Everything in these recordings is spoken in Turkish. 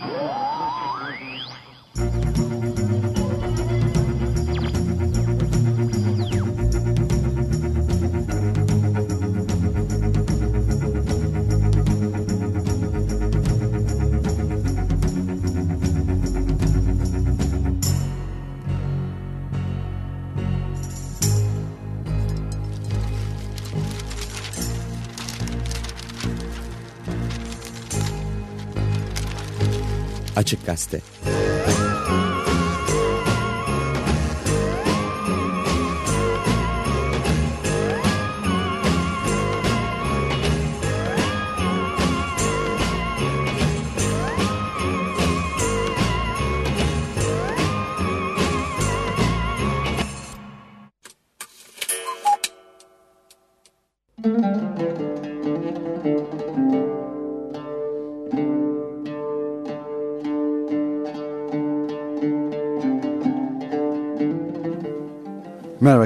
Gol! Açık Gazete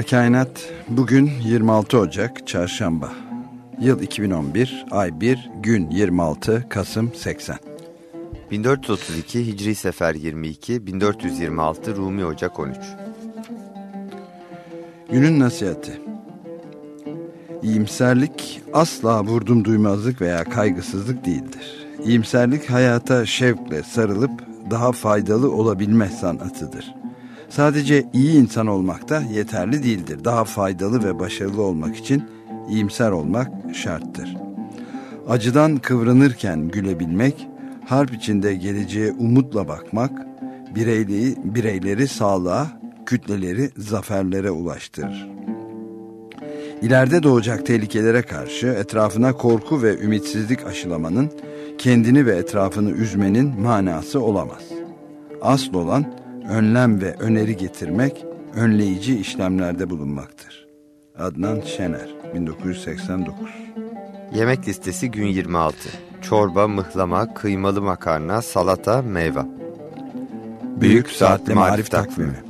Kainat. Bugün 26 Ocak Çarşamba. Yıl 2011, ay 1, gün 26, Kasım 80. 1432 Hicri Sefer 22, 1426 Rumi Ocak 13. Günün nasihati. İyimserlik asla vurdum duymazlık veya kaygısızlık değildir. İyimserlik hayata şevkle sarılıp daha faydalı olabilme sanatıdır. Sadece iyi insan olmak da yeterli değildir. Daha faydalı ve başarılı olmak için iyimser olmak şarttır. Acıdan kıvranırken gülebilmek, harp içinde geleceğe umutla bakmak, bireyliği, bireyleri sağlığa, kütleleri zaferlere ulaştırır. İleride doğacak tehlikelere karşı etrafına korku ve ümitsizlik aşılamanın, kendini ve etrafını üzmenin manası olamaz. Asıl olan önlem ve öneri getirmek, önleyici işlemlerde bulunmaktır. Adnan Şener, 1989 Yemek listesi gün 26. Çorba, mıhlama, kıymalı makarna, salata, meyve. Büyük Saatli Marif Takvimi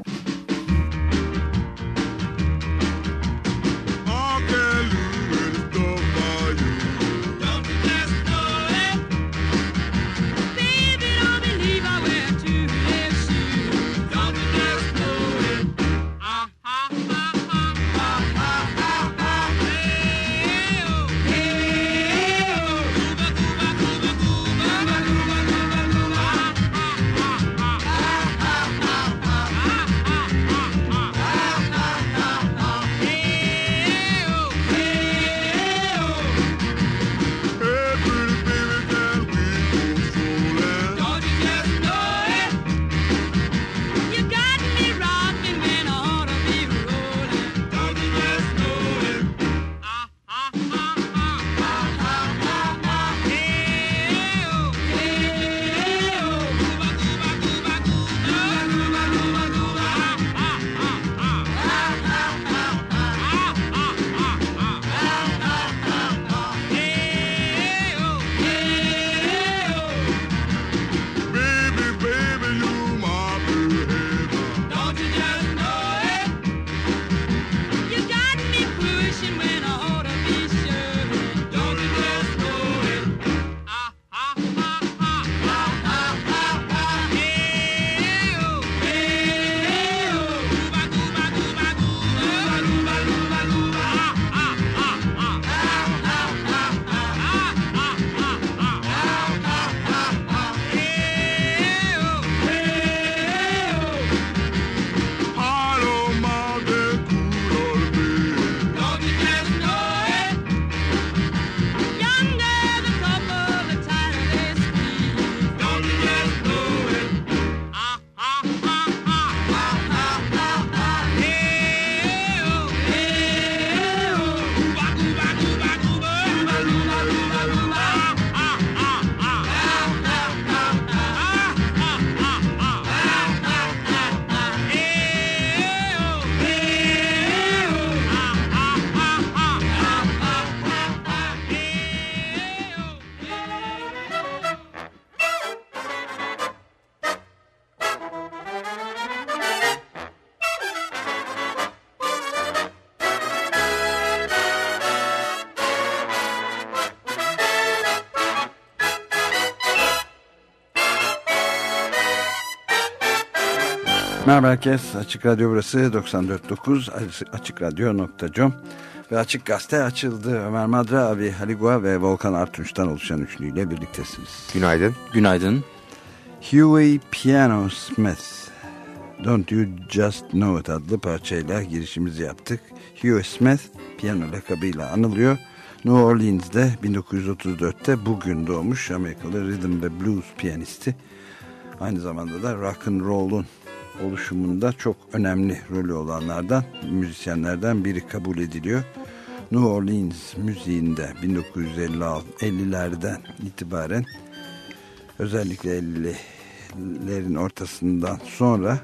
Merhaba herkes. Açık Radyo burası 94.9 AçıkRadyo.com ve Açık Gazete açıldı. Ömer Madra, abi Haligua ve Volkan Artunç'tan oluşan üçlüyle birliktesiniz. Günaydın. Günaydın. Huey Piano Smith Don't You Just Know It adlı parçayla girişimizi yaptık. Huey Smith piyano lakabıyla anılıyor. New Orleans'de 1934'te bugün doğmuş Amerikalı rhythm ve blues piyanisti. Aynı zamanda da rock and roll'un oluşumunda çok önemli rolü olanlardan, müzisyenlerden biri kabul ediliyor. New Orleans müziğinde 1950'lerden itibaren özellikle 50'lerin ortasından sonra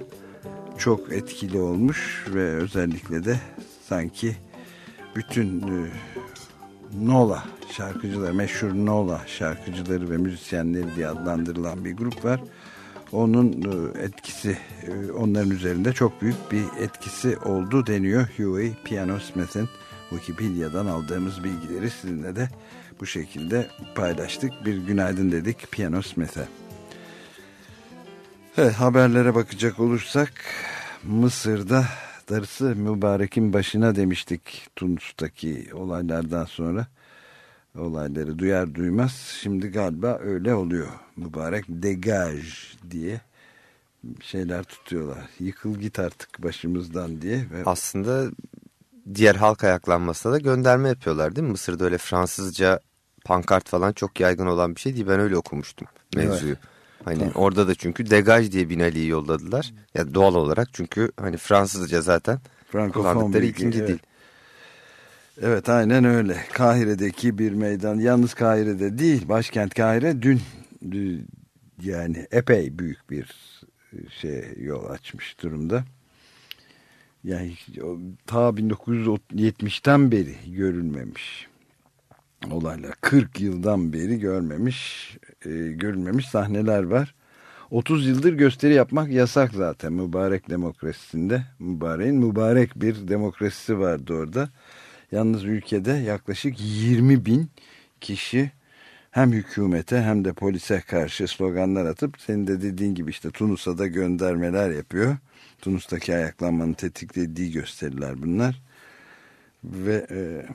çok etkili olmuş ve özellikle de sanki bütün e, Nola şarkıcılar, meşhur Nola şarkıcıları ve müzisyenleri diye adlandırılan bir grup var onun e, etkisi e, onların üzerinde çok büyük bir etkisi oldu deniyor Huey Piano Smith'in Wikipedia'dan aldığımız bilgileri sizinle de bu şekilde paylaştık. Bir günaydın dedik Piano Smith'e. Evet, haberlere bakacak olursak Mısır'da darısı mübarekin başına demiştik Tunus'taki olaylardan sonra olayları duyar duymaz şimdi galiba öyle oluyor. Mübarek degaj diye şeyler tutuyorlar. Yıkıl git artık başımızdan diye. Ve... Aslında diğer halk ayaklanmasına da gönderme yapıyorlar değil mi? Mısır'da öyle Fransızca pankart falan çok yaygın olan bir şey değil. Ben öyle okumuştum mevzuyu. Evet. Hani tamam. orada da çünkü degaj diye Binali'yi yolladılar. Ya yani doğal olarak çünkü hani Fransızca zaten kullandıkları ikinci evet. dil. Evet aynen öyle. Kahire'deki bir meydan. Yalnız Kahire'de değil. Başkent Kahire dün, yani epey büyük bir şey yol açmış durumda. Yani ta 1970'ten beri görülmemiş olaylar. 40 yıldan beri görmemiş, e, görülmemiş sahneler var. 30 yıldır gösteri yapmak yasak zaten mübarek demokrasisinde. Mübareğin mübarek bir demokrasisi vardı orada. Yalnız ülkede yaklaşık 20 bin kişi hem hükümete hem de polise karşı sloganlar atıp senin de dediğin gibi işte Tunus'a da göndermeler yapıyor. Tunus'taki ayaklanmanın tetiklediği gösteriler bunlar. Ve e,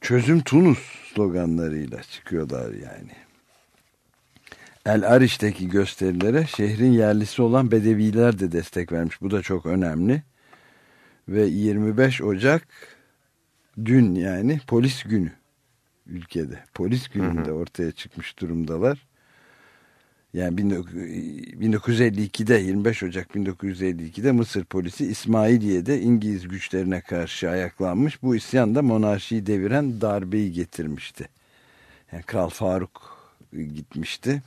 çözüm Tunus sloganlarıyla çıkıyorlar yani. El Ariş'teki gösterilere şehrin yerlisi olan Bedeviler de destek vermiş. Bu da çok önemli. Ve 25 Ocak dün yani polis günü ülkede. Polis gününde ortaya çıkmış durumdalar. Yani 1952'de 25 Ocak 1952'de Mısır polisi İsmailiye'de İngiliz güçlerine karşı ayaklanmış. Bu isyan da monarşiyi deviren darbeyi getirmişti. Yani Kral Faruk gitmişti.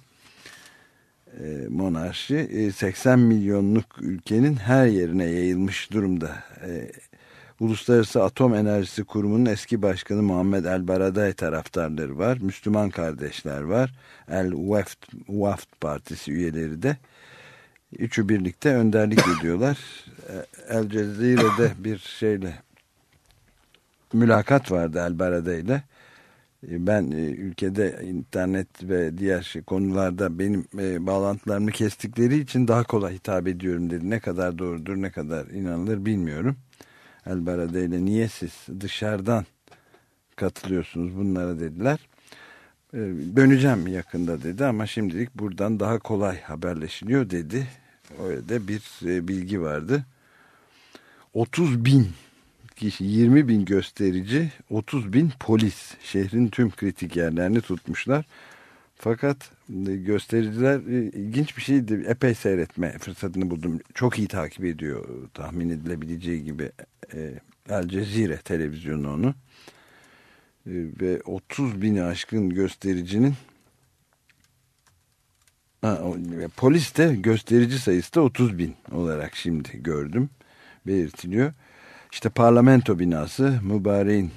E, monarşi 80 e, milyonluk ülkenin her yerine yayılmış durumda. E, Uluslararası Atom Enerjisi Kurumu'nun eski başkanı Muhammed El Baraday taraftarları var. Müslüman kardeşler var. El Waft, Waft Partisi üyeleri de. Üçü birlikte önderlik ediyorlar. E, El Cezire'de bir şeyle mülakat vardı El Baraday ile. E, ben e, ülkede internet ve diğer şey, konularda benim e, bağlantılarımı kestikleri için daha kolay hitap ediyorum dedi. Ne kadar doğrudur ne kadar inanılır bilmiyorum. Elbarade ile niye siz dışarıdan katılıyorsunuz bunlara dediler. Ee, döneceğim yakında dedi ama şimdilik buradan daha kolay haberleşiliyor dedi. Öyle de bir e, bilgi vardı. 30 bin kişi 20 bin gösterici 30 bin polis şehrin tüm kritik yerlerini tutmuşlar. Fakat göstericiler e, ilginç bir şeydi. Epey seyretme fırsatını buldum. Çok iyi takip ediyor tahmin edilebileceği gibi e, El Cezire televizyonu onu. E, ve 30 bini aşkın göstericinin ha, polis de gösterici sayısı da 30 bin olarak şimdi gördüm. Belirtiliyor. İşte parlamento binası Mübareğin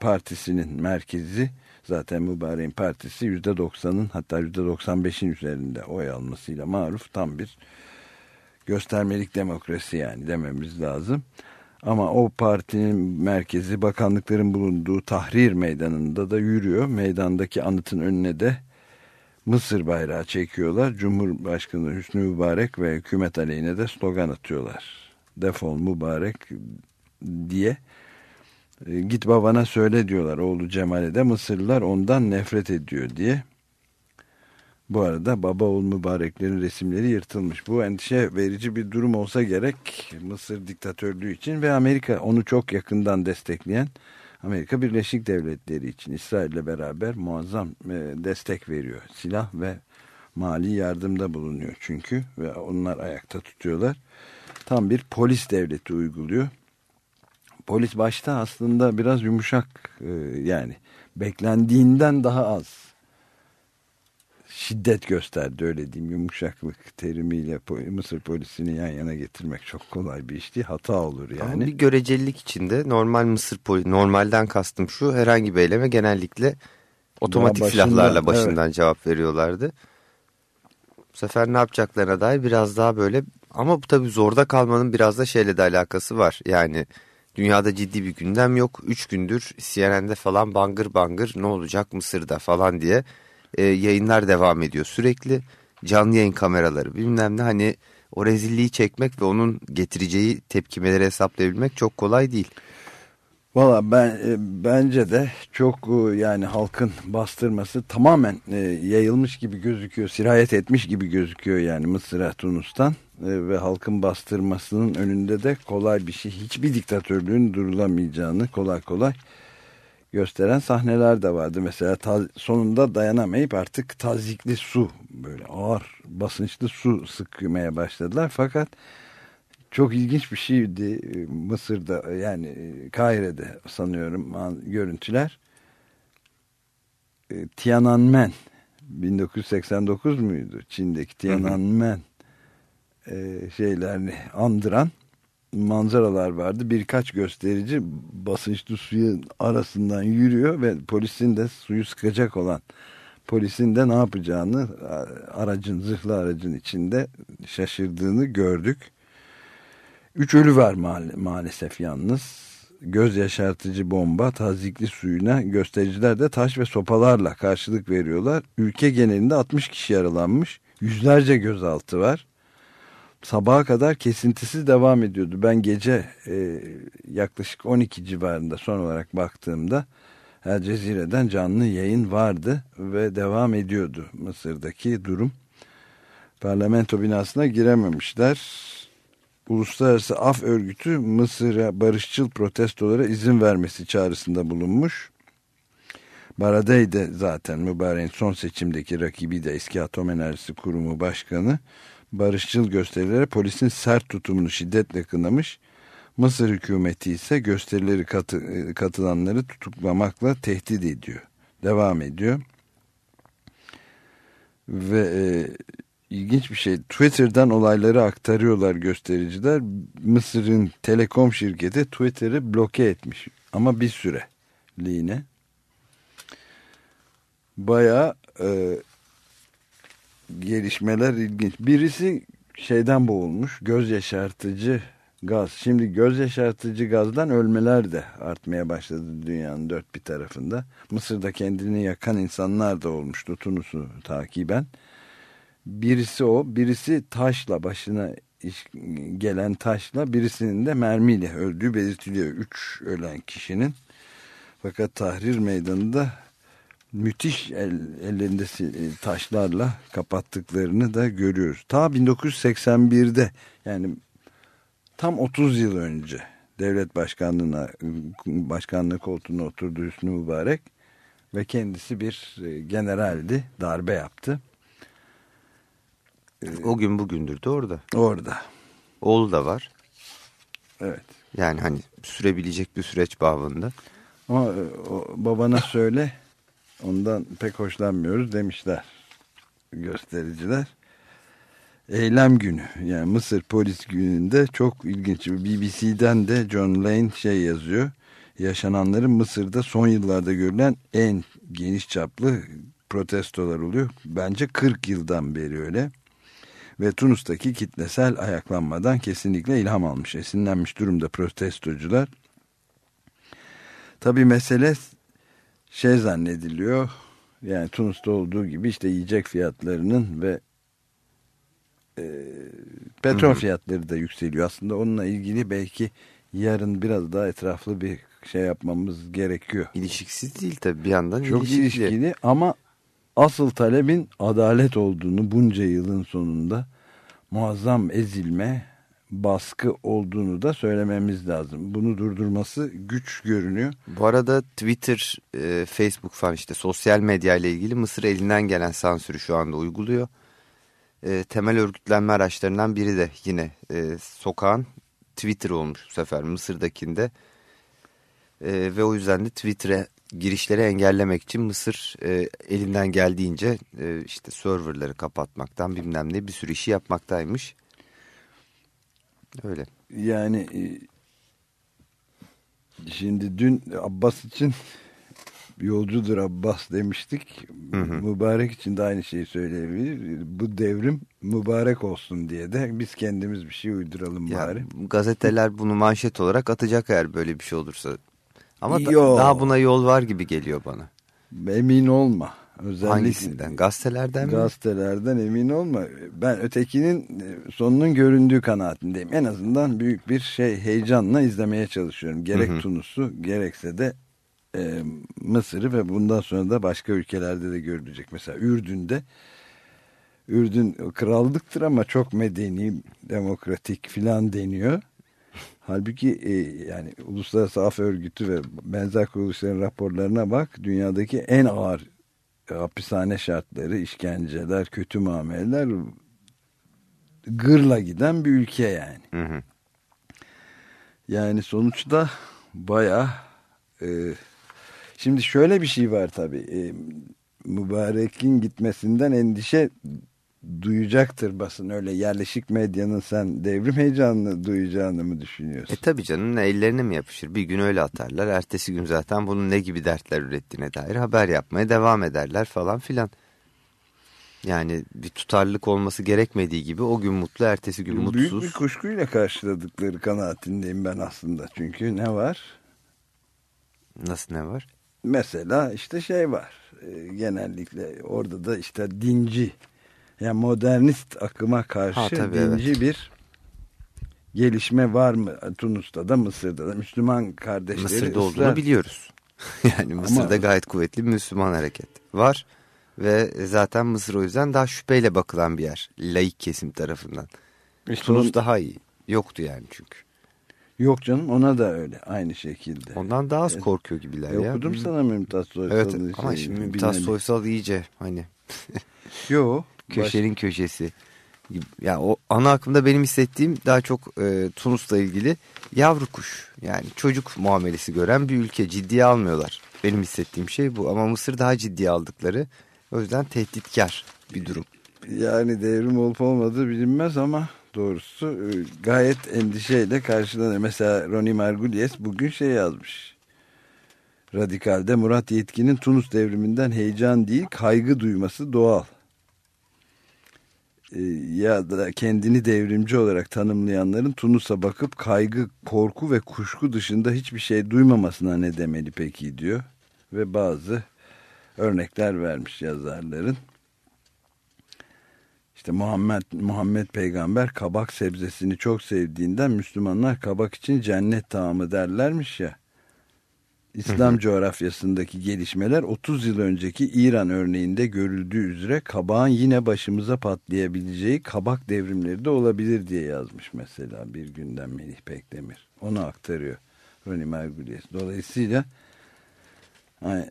partisinin merkezi Zaten Mübarek'in partisi %90'ın hatta %95'in üzerinde oy almasıyla maruf tam bir göstermelik demokrasi yani dememiz lazım. Ama o partinin merkezi bakanlıkların bulunduğu Tahrir Meydanı'nda da yürüyor. Meydandaki anıtın önüne de Mısır bayrağı çekiyorlar. Cumhurbaşkanı Hüsnü Mübarek ve hükümet aleyhine de slogan atıyorlar. Defol mübarek diye. E, git babana söyle diyorlar oğlu Cemal'e de Mısırlılar ondan nefret ediyor diye. Bu arada baba oğul mübareklerin resimleri yırtılmış. Bu endişe verici bir durum olsa gerek Mısır diktatörlüğü için ve Amerika onu çok yakından destekleyen Amerika Birleşik Devletleri için İsrail ile beraber muazzam e, destek veriyor. Silah ve mali yardımda bulunuyor çünkü ve onlar ayakta tutuyorlar. Tam bir polis devleti uyguluyor. Polis başta aslında biraz yumuşak e, yani beklendiğinden daha az şiddet gösterdi öyle diyeyim yumuşaklık terimiyle Mısır polisini yan yana getirmek çok kolay bir iş değil hata olur yani. Ama bir görecelilik içinde normal Mısır polisi normalden kastım şu herhangi bir eyleme genellikle otomatik başından, silahlarla başından evet. cevap veriyorlardı. Bu sefer ne yapacaklarına dair biraz daha böyle ama bu tabii zorda kalmanın biraz da şeyle de alakası var yani dünyada ciddi bir gündem yok. Üç gündür CNN'de falan bangır bangır ne olacak Mısır'da falan diye e, yayınlar devam ediyor. Sürekli canlı yayın kameraları bilmem ne hani o rezilliği çekmek ve onun getireceği tepkimeleri hesaplayabilmek çok kolay değil. Valla ben e, bence de çok e, yani halkın bastırması tamamen e, yayılmış gibi gözüküyor, sirayet etmiş gibi gözüküyor yani Mısır'a, Tunus'tan ve halkın bastırmasının önünde de kolay bir şey, hiçbir diktatörlüğün durulamayacağını kolay kolay gösteren sahneler de vardı. Mesela sonunda dayanamayıp artık tazikli su böyle ağır basınçlı su sıkmaya başladılar. Fakat çok ilginç bir şeydi Mısır'da yani Kahire'de sanıyorum görüntüler. E, Tiananmen 1989 muydu? Çin'deki Tiananmen e, şeylerini andıran manzaralar vardı. Birkaç gösterici basınçlı suyun arasından yürüyor ve polisin de suyu sıkacak olan polisin de ne yapacağını aracın zırhlı aracın içinde şaşırdığını gördük. Üç ölü var maalesef yalnız. Göz yaşartıcı bomba, tazikli suyuna göstericiler de taş ve sopalarla karşılık veriyorlar. Ülke genelinde 60 kişi yaralanmış. Yüzlerce gözaltı var sabaha kadar kesintisiz devam ediyordu. Ben gece e, yaklaşık 12 civarında son olarak baktığımda El Cezire'den canlı yayın vardı ve devam ediyordu Mısır'daki durum. Parlamento binasına girememişler. Uluslararası Af Örgütü Mısır'a barışçıl protestolara izin vermesi çağrısında bulunmuş. Baradey de zaten mübareğin son seçimdeki rakibi de eski atom enerjisi kurumu başkanı barışçıl gösterilere polisin sert tutumunu şiddetle kınamış. Mısır hükümeti ise gösterileri katı, katılanları tutuklamakla tehdit ediyor. Devam ediyor. Ve e, ilginç bir şey Twitter'dan olayları aktarıyorlar göstericiler. Mısır'ın telekom şirketi Twitter'ı bloke etmiş ama bir süreliğine. Baya e, gelişmeler ilginç. Birisi şeyden boğulmuş göz yaşartıcı gaz. Şimdi göz yaşartıcı gazdan ölmeler de artmaya başladı dünyanın dört bir tarafında. Mısır'da kendini yakan insanlar da olmuştu Tunus'u takiben. Birisi o, birisi taşla başına iş, gelen taşla birisinin de mermiyle öldüğü belirtiliyor. Üç ölen kişinin. Fakat Tahrir Meydanı'nda müthiş el, ellerinde e, taşlarla kapattıklarını da görüyoruz. Ta 1981'de yani tam 30 yıl önce devlet başkanlığına başkanlık koltuğuna oturdu Hüsnü Mübarek ve kendisi bir e, generaldi darbe yaptı. O gün bugündür de orada. Orada. Oğlu da var. Evet. Yani hani sürebilecek bir süreç bağında. Ama e, o, babana söyle Ondan pek hoşlanmıyoruz demişler göstericiler. Eylem günü yani Mısır polis gününde çok ilginç. BBC'den de John Lane şey yazıyor. Yaşananların Mısır'da son yıllarda görülen en geniş çaplı protestolar oluyor. Bence 40 yıldan beri öyle. Ve Tunus'taki kitlesel ayaklanmadan kesinlikle ilham almış, esinlenmiş durumda protestocular. Tabi mesele şey zannediliyor Yani Tunus'ta olduğu gibi işte yiyecek fiyatlarının ve e, petrol hı hı. fiyatları da yükseliyor. Aslında onunla ilgili belki yarın biraz daha etraflı bir şey yapmamız gerekiyor. İlişkisiz değil tabii bir yandan Çok ilişkili. ilişkili ama asıl talebin adalet olduğunu bunca yılın sonunda muazzam ezilme, baskı olduğunu da söylememiz lazım. Bunu durdurması güç görünüyor. Bu arada Twitter, e, Facebook falan işte sosyal medya ile ilgili Mısır elinden gelen sansürü şu anda uyguluyor. E, temel örgütlenme araçlarından biri de yine e, sokağın Twitter olmuş bu sefer Mısır'dakinde. E, ve o yüzden de Twitter'e girişleri engellemek için Mısır e, elinden geldiğince e, işte serverları kapatmaktan bilmem ne bir sürü işi yapmaktaymış. Öyle. Yani e, şimdi dün Abbas için yolcudur Abbas demiştik. Hı hı. Mübarek için de aynı şeyi söyleyebilir. Bu devrim mübarek olsun diye de biz kendimiz bir şey uyduralım ya, bari. Gazeteler bunu manşet olarak atacak eğer böyle bir şey olursa. Ama da, daha buna yol var gibi geliyor bana. Emin olma. Özellikle Hangisinden? Gazetelerden mi? Gazetelerden emin olma. Ben ötekinin e, sonunun göründüğü kanaatindeyim. En azından büyük bir şey heyecanla izlemeye çalışıyorum. Gerek hı hı. Tunus'u gerekse de e, Mısır'ı ve bundan sonra da başka ülkelerde de görülecek. Mesela Ürdün'de Ürdün krallıktır ama çok medeni, demokratik filan deniyor. Halbuki e, yani Uluslararası Af Örgütü ve benzer kuruluşların raporlarına bak dünyadaki en ağır hapishane şartları, işkenceler, kötü muameleler gırla giden bir ülke yani. Hı hı. Yani sonuçta baya e, şimdi şöyle bir şey var tabi e, mübarekin gitmesinden endişe duyacaktır basın öyle yerleşik medyanın sen devrim heyecanını duyacağını mı düşünüyorsun? E tabi canım ellerine mi yapışır bir gün öyle atarlar ertesi gün zaten bunun ne gibi dertler ürettiğine dair haber yapmaya devam ederler falan filan. Yani bir tutarlılık olması gerekmediği gibi o gün mutlu ertesi gün Büyük mutsuz. Büyük bir kuşkuyla karşıladıkları kanaatindeyim ben aslında çünkü ne var? Nasıl ne var? Mesela işte şey var e, genellikle orada da işte dinci yani modernist akıma karşı ha, tabii, dinci evet. bir gelişme var mı? Tunus'ta da Mısır'da da Müslüman kardeşleri Mısır'da ısrar... olduğunu biliyoruz. yani Mısır'da Ama... gayet kuvvetli bir Müslüman hareket var. Ve zaten Mısır o yüzden daha şüpheyle bakılan bir yer. Laik kesim tarafından. İşte Tunus daha iyi. Yoktu yani çünkü. Yok canım ona da öyle aynı şekilde. Ondan daha az korkuyor gibiler e, ya. Okudum sana Mümtaz Soysal'ı. Evet ama şimdi Mümtaz Soysal iyice hani. Yok. Köşenin Baş... köşesi. Ya o ana akımda benim hissettiğim daha çok e, Tunus'la ilgili yavru kuş. Yani çocuk muamelesi gören bir ülke ciddiye almıyorlar. Benim hissettiğim şey bu ama Mısır daha ciddiye aldıkları o yüzden tehditkar bir durum. Yani devrim olup olmadığı bilinmez ama doğrusu e, gayet endişeyle karşılanıyor. Mesela Ronnie Margulies bugün şey yazmış. Radikal'de Murat Yetkin'in Tunus devriminden heyecan değil kaygı duyması doğal. E, ya da kendini devrimci olarak tanımlayanların Tunus'a bakıp kaygı, korku ve kuşku dışında hiçbir şey duymamasına ne demeli peki diyor. Ve bazı örnekler vermiş yazarların. İşte Muhammed Muhammed peygamber kabak sebzesini çok sevdiğinden Müslümanlar kabak için cennet tamı derlermiş ya. İslam hı hı. coğrafyasındaki gelişmeler 30 yıl önceki İran örneğinde görüldüğü üzere kabağın yine başımıza patlayabileceği kabak devrimleri de olabilir diye yazmış mesela bir günden Melih Pekdemir. Onu aktarıyor Roni Merguliyes. Dolayısıyla yani,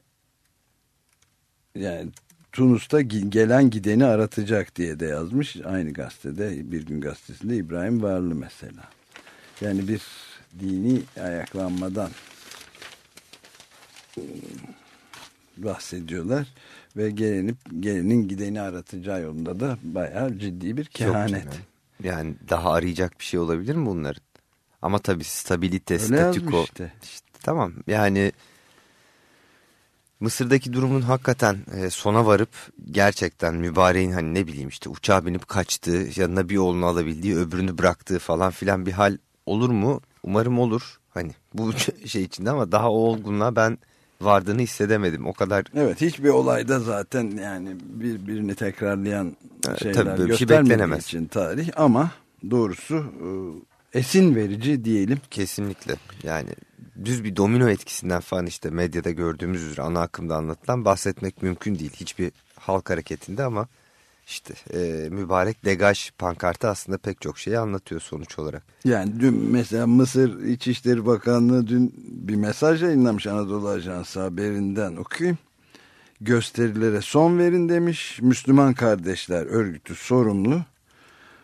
yani Tunus'ta gelen gideni aratacak diye de yazmış. Aynı gazetede bir gün gazetesinde İbrahim Varlı mesela. Yani bir dini ayaklanmadan bahsediyorlar ve gelenip gelenin gideni aratacağı yolunda da bayağı ciddi bir kehanet. Yani daha arayacak bir şey olabilir mi bunların? Ama tabii stabilite, Öyle statüko. Işte. işte. Tamam yani Mısır'daki durumun hakikaten e, sona varıp gerçekten mübareğin hani ne bileyim işte uçağa binip kaçtığı, yanına bir oğlunu alabildiği, öbürünü bıraktığı falan filan bir hal olur mu? Umarım olur. Hani bu şey içinde ama daha o olgunluğa ben vardığını hissedemedim. O kadar Evet hiçbir olayda zaten yani birbirini tekrarlayan Evet, şeyler tabii böyle bir şey beklenemez. için tarih ama doğrusu e, esin verici diyelim. kesinlikle yani düz bir domino etkisinden falan işte medyada gördüğümüz üzere ana akımda anlatılan bahsetmek mümkün değil. Hiçbir halk hareketinde ama işte e, mübarek degaj pankartı aslında pek çok şeyi anlatıyor sonuç olarak. Yani dün mesela Mısır İçişleri Bakanlığı dün bir mesaj yayınlamış Anadolu Ajansı haberinden okuyayım. Gösterilere son verin demiş. Müslüman Kardeşler Örgütü sorumlu.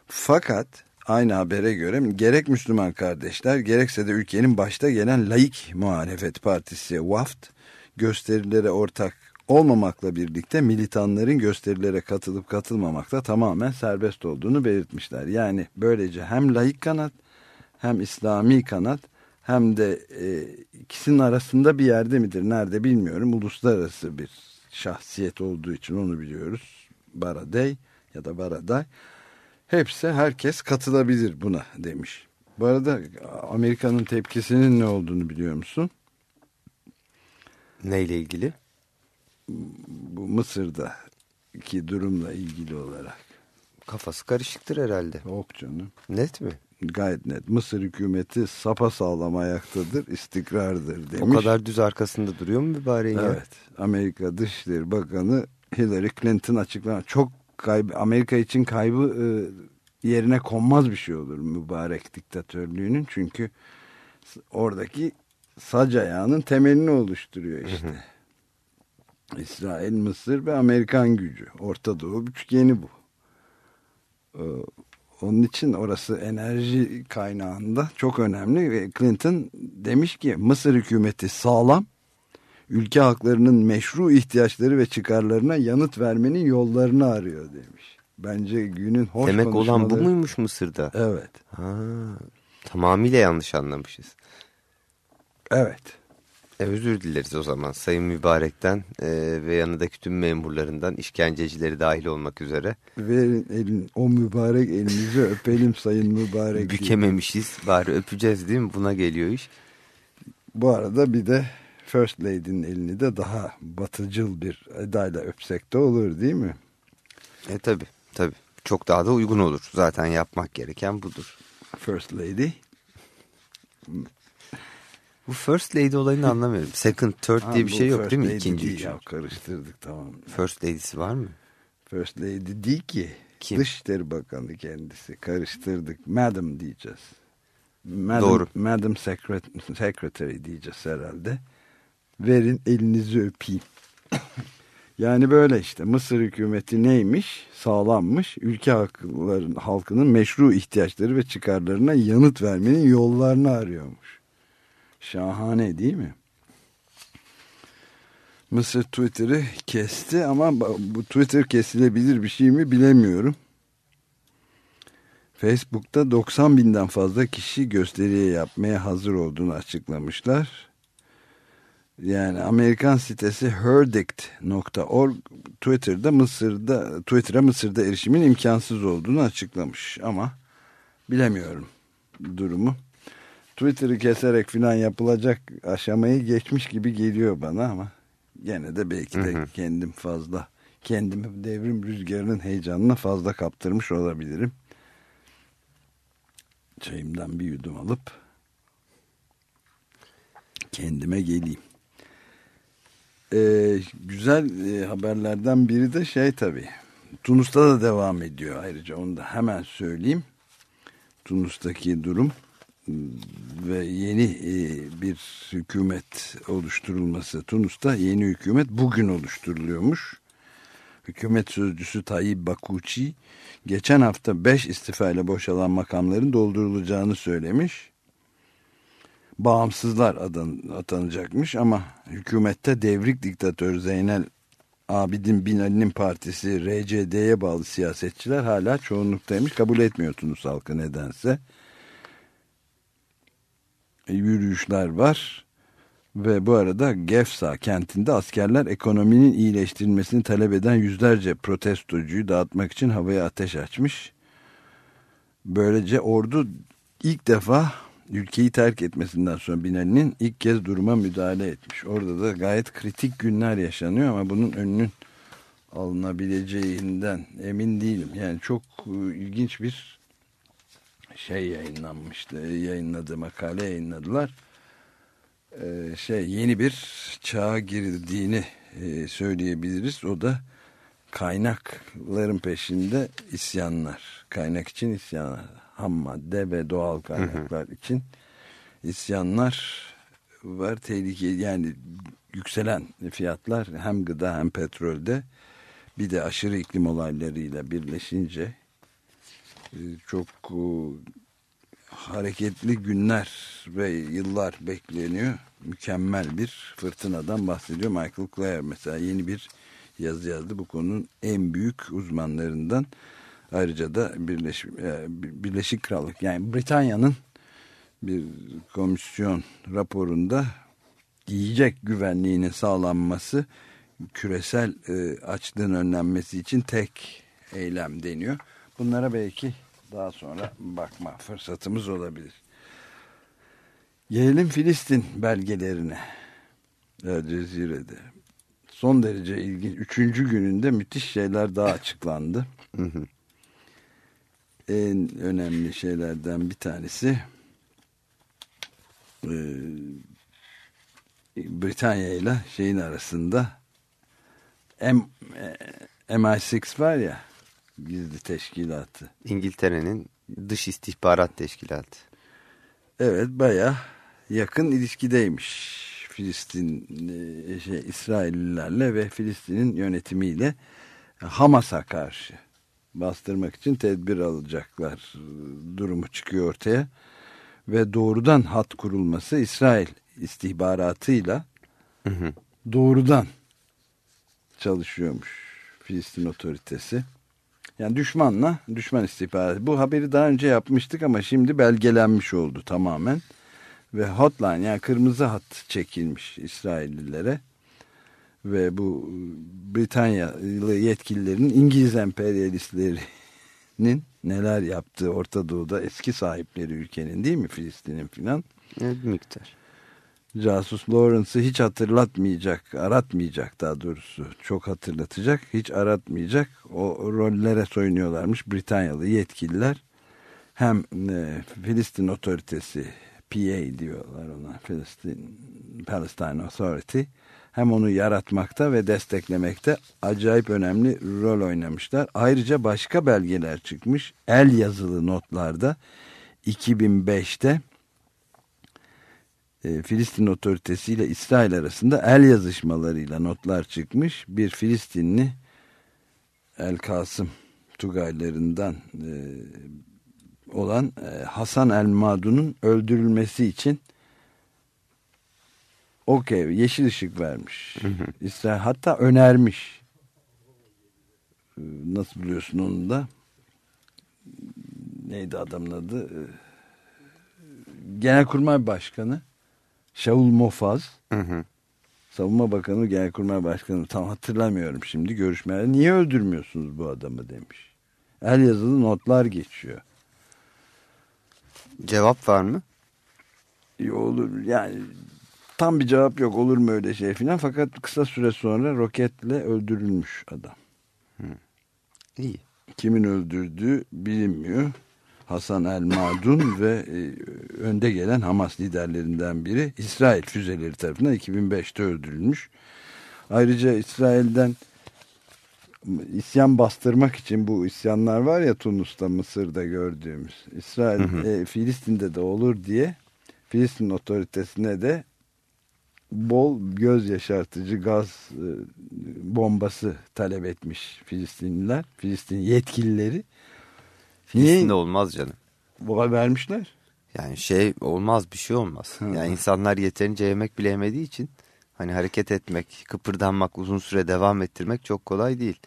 Fakat aynı habere göre gerek Müslüman Kardeşler gerekse de ülkenin başta gelen laik muhalefet partisi WAFT gösterilere ortak olmamakla birlikte militanların gösterilere katılıp katılmamakta tamamen serbest olduğunu belirtmişler. Yani böylece hem laik kanat hem İslami kanat hem de e, ikisinin arasında bir yerde midir nerede bilmiyorum uluslararası bir şahsiyet olduğu için onu biliyoruz. Baradey ya da Baraday hepsi herkes katılabilir buna demiş. Bu arada Amerika'nın tepkisinin ne olduğunu biliyor musun? Neyle ilgili? Bu Mısır'daki durumla ilgili olarak. Kafası karışıktır herhalde. Yok canım. Net mi? Gayet net. Mısır hükümeti sapasağlam ayaktadır, istikrardır demiş. O kadar düz arkasında duruyor mu mübareğin ya? Evet. Amerika Dışişleri Bakanı Hillary Clinton açıklama. Çok kaybı, Amerika için kaybı e, yerine konmaz bir şey olur mübarek diktatörlüğünün. Çünkü oradaki sac ayağının temelini oluşturuyor işte. İsrail, Mısır ve Amerikan gücü. Orta Doğu üçgeni bu. Ee, onun için orası enerji kaynağında çok önemli ve Clinton demiş ki Mısır hükümeti sağlam, ülke halklarının meşru ihtiyaçları ve çıkarlarına yanıt vermenin yollarını arıyor demiş. Bence günün hoş Demek olan bu konuşmaları- muymuş Mısır'da? Evet, Ha, tamamıyla yanlış anlamışız. evet. E, özür dileriz o zaman Sayın Mübarek'ten e, ve yanındaki tüm memurlarından işkencecileri dahil olmak üzere. Verin elin, o mübarek elinizi öpelim sayın mübarek. Bükememişiz bari öpeceğiz değil mi? Buna geliyor iş. Bu arada bir de First Lady'nin elini de daha batıcıl bir edayla öpsek de olur değil mi? E tabi tabi çok daha da uygun olur. Zaten yapmak gereken budur. First Lady. Bu first lady olayını anlamıyorum. Second, third Ha, diye bir şey yok değil mi? İkinci, üçüncü. Ya, karıştırdık tamam. First lady'si var mı? First Lady değil ki. Kim? Dışişleri Bakanı kendisi. Karıştırdık. Madam diyeceğiz. Madam, Doğru. Madam Secret- Secretary diyeceğiz herhalde. Verin elinizi öpeyim. yani böyle işte Mısır hükümeti neymiş? Sağlammış. Ülke halkların, halkının meşru ihtiyaçları ve çıkarlarına yanıt vermenin yollarını arıyormuş. Şahane değil mi? Mısır Twitter'ı kesti ama bu Twitter kesilebilir bir şey mi bilemiyorum. Facebook'ta 90 binden fazla kişi gösteriye yapmaya hazır olduğunu açıklamışlar. Yani Amerikan sitesi herdict.org Twitter'da Mısır'da Twitter'a Mısır'da erişimin imkansız olduğunu açıklamış ama bilemiyorum durumu. Twitter'ı keserek filan yapılacak aşamayı geçmiş gibi geliyor bana ama gene de belki de Hı hı. kendim fazla kendimi devrim rüzgarının heyecanına fazla kaptırmış olabilirim. Çayımdan bir yudum alıp kendime geleyim. Ee, güzel e, haberlerden biri de şey tabii. Tunus'ta da devam ediyor ayrıca onu da hemen söyleyeyim. Tunus'taki durum ve yeni e, bir hükümet oluşturulması Tunus'ta yeni hükümet bugün oluşturuluyormuş. Hükümet sözcüsü Tayyip Bakuçi geçen hafta 5 istifa ile boşalan makamların doldurulacağını söylemiş. Bağımsızlar adan, atanacakmış ama hükümette devrik diktatör Zeynel Abidin Bin Ali'nin partisi RCD'ye bağlı siyasetçiler hala çoğunluktaymış. Kabul etmiyor Tunus halkı nedense yürüyüşler var. Ve bu arada Gefsa kentinde askerler ekonominin iyileştirilmesini talep eden yüzlerce protestocuyu dağıtmak için havaya ateş açmış. Böylece ordu ilk defa ülkeyi terk etmesinden sonra Binali'nin ilk kez duruma müdahale etmiş. Orada da gayet kritik günler yaşanıyor ama bunun önünün alınabileceğinden emin değilim. Yani çok e, ilginç bir şey yayınlanmıştı. Yayınladı makale yayınladılar. Ee, şey yeni bir çağa girdiğini e, söyleyebiliriz. O da kaynakların peşinde isyanlar. Kaynak için isyanlar. Ham madde ve doğal kaynaklar hı hı. için isyanlar var. Tehlike yani yükselen fiyatlar hem gıda hem petrolde bir de aşırı iklim olaylarıyla birleşince çok e, hareketli günler ve yıllar bekleniyor. Mükemmel bir fırtınadan bahsediyor. Michael Clare mesela yeni bir yazı yazdı. Bu konunun en büyük uzmanlarından. Ayrıca da Birleş, e, Birleşik Krallık yani Britanya'nın bir komisyon raporunda yiyecek güvenliğinin sağlanması küresel e, açlığın önlenmesi için tek eylem deniyor. Bunlara belki daha sonra bakma fırsatımız olabilir. Gelelim Filistin belgelerine. El Cezire'de. Son derece ilginç. Üçüncü gününde müthiş şeyler daha açıklandı. en önemli şeylerden bir tanesi e, Britanya ile şeyin arasında M, e, MI6 var ya gizli teşkilatı. İngiltere'nin dış istihbarat teşkilatı. Evet baya yakın ilişkideymiş Filistin e, şey, İsraillilerle ve Filistin'in yönetimiyle Hamas'a karşı bastırmak için tedbir alacaklar durumu çıkıyor ortaya ve doğrudan hat kurulması İsrail istihbaratıyla hı hı. doğrudan çalışıyormuş Filistin otoritesi. Yani düşmanla, düşman istihbaratı. Bu haberi daha önce yapmıştık ama şimdi belgelenmiş oldu tamamen. Ve hotline yani kırmızı hat çekilmiş İsraillilere. Ve bu Britanyalı yetkililerin İngiliz emperyalistlerinin neler yaptığı Orta Doğu'da eski sahipleri ülkenin değil mi Filistin'in filan. Evet miktar casus Lawrence'ı hiç hatırlatmayacak, aratmayacak daha doğrusu. Çok hatırlatacak, hiç aratmayacak. O rollere soyunuyorlarmış Britanyalı yetkililer. Hem e, Filistin otoritesi PA diyorlar ona Filistin Palestine Authority hem onu yaratmakta ve desteklemekte acayip önemli rol oynamışlar. Ayrıca başka belgeler çıkmış. El yazılı notlarda 2005'te e, Filistin otoritesi ile İsrail arasında el yazışmalarıyla notlar çıkmış. Bir Filistinli El Kasım Tugaylarından e, olan e, Hasan El Madun'un öldürülmesi için okey yeşil ışık vermiş. Hı hı. İsrail hatta önermiş. E, nasıl biliyorsun onu da? Neydi adamın adı? E, Genelkurmay Başkanı Şaul Mofaz hı hı. Savunma Bakanı Genelkurmay Başkanı tam hatırlamıyorum şimdi görüşmelerde niye öldürmüyorsunuz bu adamı demiş. El yazılı notlar geçiyor. Cevap var mı? Olur yani tam bir cevap yok olur mu öyle şey filan fakat kısa süre sonra roketle öldürülmüş adam. Hı. İyi. Kimin öldürdüğü bilinmiyor. Hasan El Madun ve e, önde gelen Hamas liderlerinden biri İsrail füzeleri tarafından 2005'te öldürülmüş. Ayrıca İsrail'den isyan bastırmak için bu isyanlar var ya Tunus'ta Mısır'da gördüğümüz İsrail hı hı. E, Filistin'de de olur diye Filistin otoritesine de bol göz yaşartıcı gaz e, bombası talep etmiş Filistinliler, Filistin yetkilileri. Filistin'de olmaz canım. Bu vermişler. Yani şey olmaz bir şey olmaz. Hı. Yani insanlar yeterince yemek bile yemediği için hani hareket etmek, kıpırdanmak, uzun süre devam ettirmek çok kolay değil.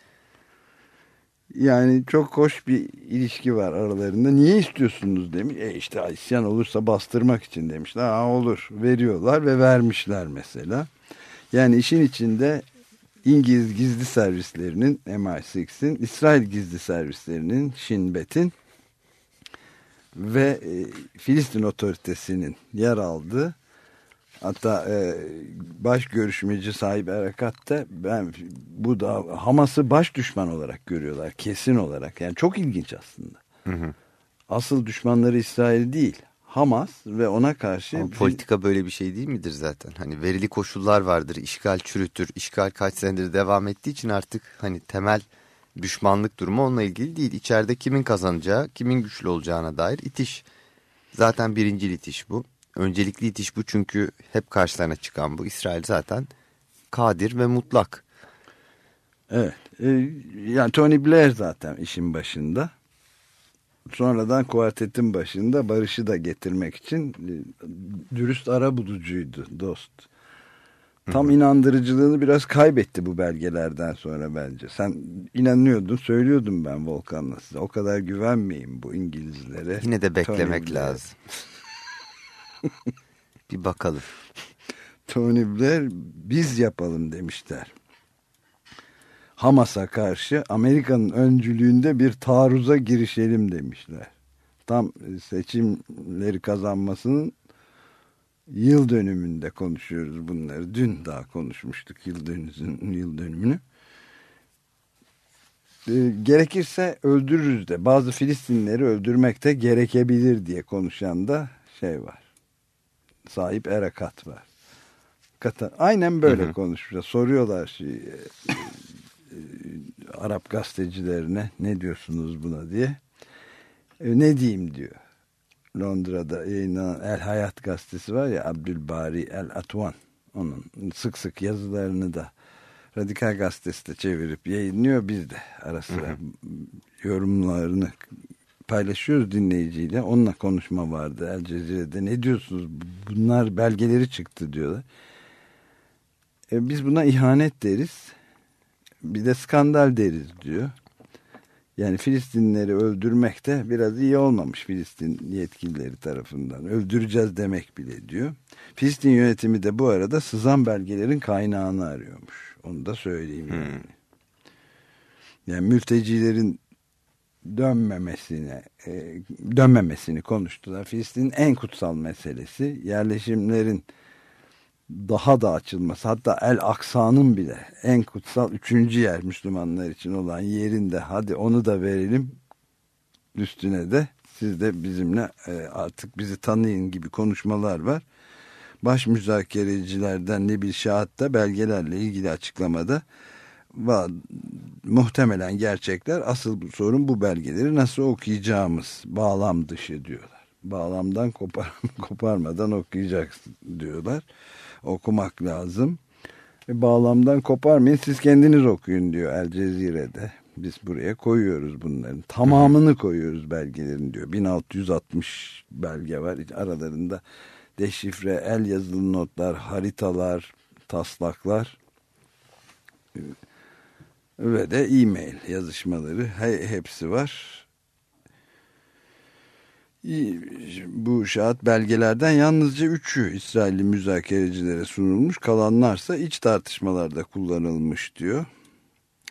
Yani çok hoş bir ilişki var aralarında. Niye istiyorsunuz demiş. E işte isyan olursa bastırmak için demişler. Ha olur veriyorlar ve vermişler mesela. Yani işin içinde İngiliz gizli servislerinin MI6'in, İsrail gizli servislerinin, Shin Bet'in ve e, Filistin otoritesinin yer aldığı hatta e, baş görüşmeci sahip Erakat da ben bu da Hamas'ı baş düşman olarak görüyorlar kesin olarak yani çok ilginç aslında. Hı hı. Asıl düşmanları İsrail değil Hamas ve ona karşı... Ama politika böyle bir şey değil midir zaten? Hani verili koşullar vardır, işgal çürütür, işgal kaç senedir devam ettiği için artık hani temel düşmanlık durumu onunla ilgili değil. İçeride kimin kazanacağı, kimin güçlü olacağına dair itiş. Zaten birinci itiş bu. Öncelikli itiş bu çünkü hep karşılarına çıkan bu. İsrail zaten kadir ve mutlak. Evet. E, yani Tony Blair zaten işin başında sonradan kuartetin başında barışı da getirmek için e, dürüst ara bulucuydu dost. Tam inandırıcılığını biraz kaybetti bu belgelerden sonra bence. Sen inanıyordun, söylüyordum ben Volkan'la size. O kadar güvenmeyin bu İngilizlere. Yine de beklemek lazım. Bir bakalım. Tony Blair biz yapalım demişler. Hamas'a karşı Amerika'nın öncülüğünde bir taarruza girişelim demişler. Tam seçimleri kazanmasının yıl dönümünde konuşuyoruz bunları. Dün daha konuşmuştuk yıl, dönümün, yıl dönümünü. E, gerekirse öldürürüz de bazı Filistinleri öldürmek de gerekebilir diye konuşan da şey var. Sahip Erakat var. Aynen böyle hı hı. konuşuyor. Soruyorlar şey, Arap gazetecilerine ne diyorsunuz buna diye. E, ne diyeyim diyor. Londra'da yayınlanan El Hayat gazetesi var ya Abdülbari El Atwan. Onun sık sık yazılarını da Radikal Gazetesi de çevirip yayınlıyor. Biz de ara sıra hı hı. yorumlarını paylaşıyoruz dinleyiciyle. Onunla konuşma vardı El Cezire'de. Ne diyorsunuz? Bunlar belgeleri çıktı diyorlar. E, biz buna ihanet deriz bir de skandal deriz diyor. Yani Filistinleri öldürmek de biraz iyi olmamış Filistin yetkilileri tarafından. Öldüreceğiz demek bile diyor. Filistin yönetimi de bu arada sızan belgelerin kaynağını arıyormuş. Onu da söyleyeyim yani. Hmm. Yani mültecilerin dönmemesine e, dönmemesini konuştular. Filistin'in en kutsal meselesi yerleşimlerin daha da açılması hatta El Aksa'nın bile en kutsal üçüncü yer Müslümanlar için olan yerinde hadi onu da verelim üstüne de siz de bizimle e, artık bizi tanıyın gibi konuşmalar var. Baş müzakerecilerden Nebil Şahat da belgelerle ilgili açıklamada muhtemelen gerçekler asıl sorun bu belgeleri nasıl okuyacağımız bağlam dışı diyorlar. Bağlamdan kopar, koparmadan okuyacaksın diyorlar okumak lazım. E, bağlamdan koparmayın siz kendiniz okuyun diyor El Cezire'de. Biz buraya koyuyoruz bunların. Tamamını koyuyoruz belgelerin diyor. 1660 belge var. Aralarında deşifre, el yazılı notlar, haritalar, taslaklar e, ve de e-mail yazışmaları hepsi var bu şahat belgelerden yalnızca üçü İsrailli müzakerecilere sunulmuş. Kalanlarsa iç tartışmalarda kullanılmış diyor.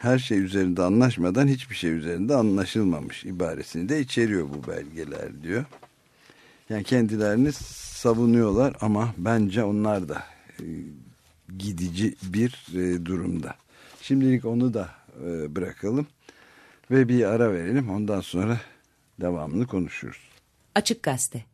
Her şey üzerinde anlaşmadan hiçbir şey üzerinde anlaşılmamış ibaresini de içeriyor bu belgeler diyor. Yani kendilerini savunuyorlar ama bence onlar da e, gidici bir e, durumda. Şimdilik onu da e, bırakalım ve bir ara verelim. Ondan sonra devamını konuşuruz. Açık Gazete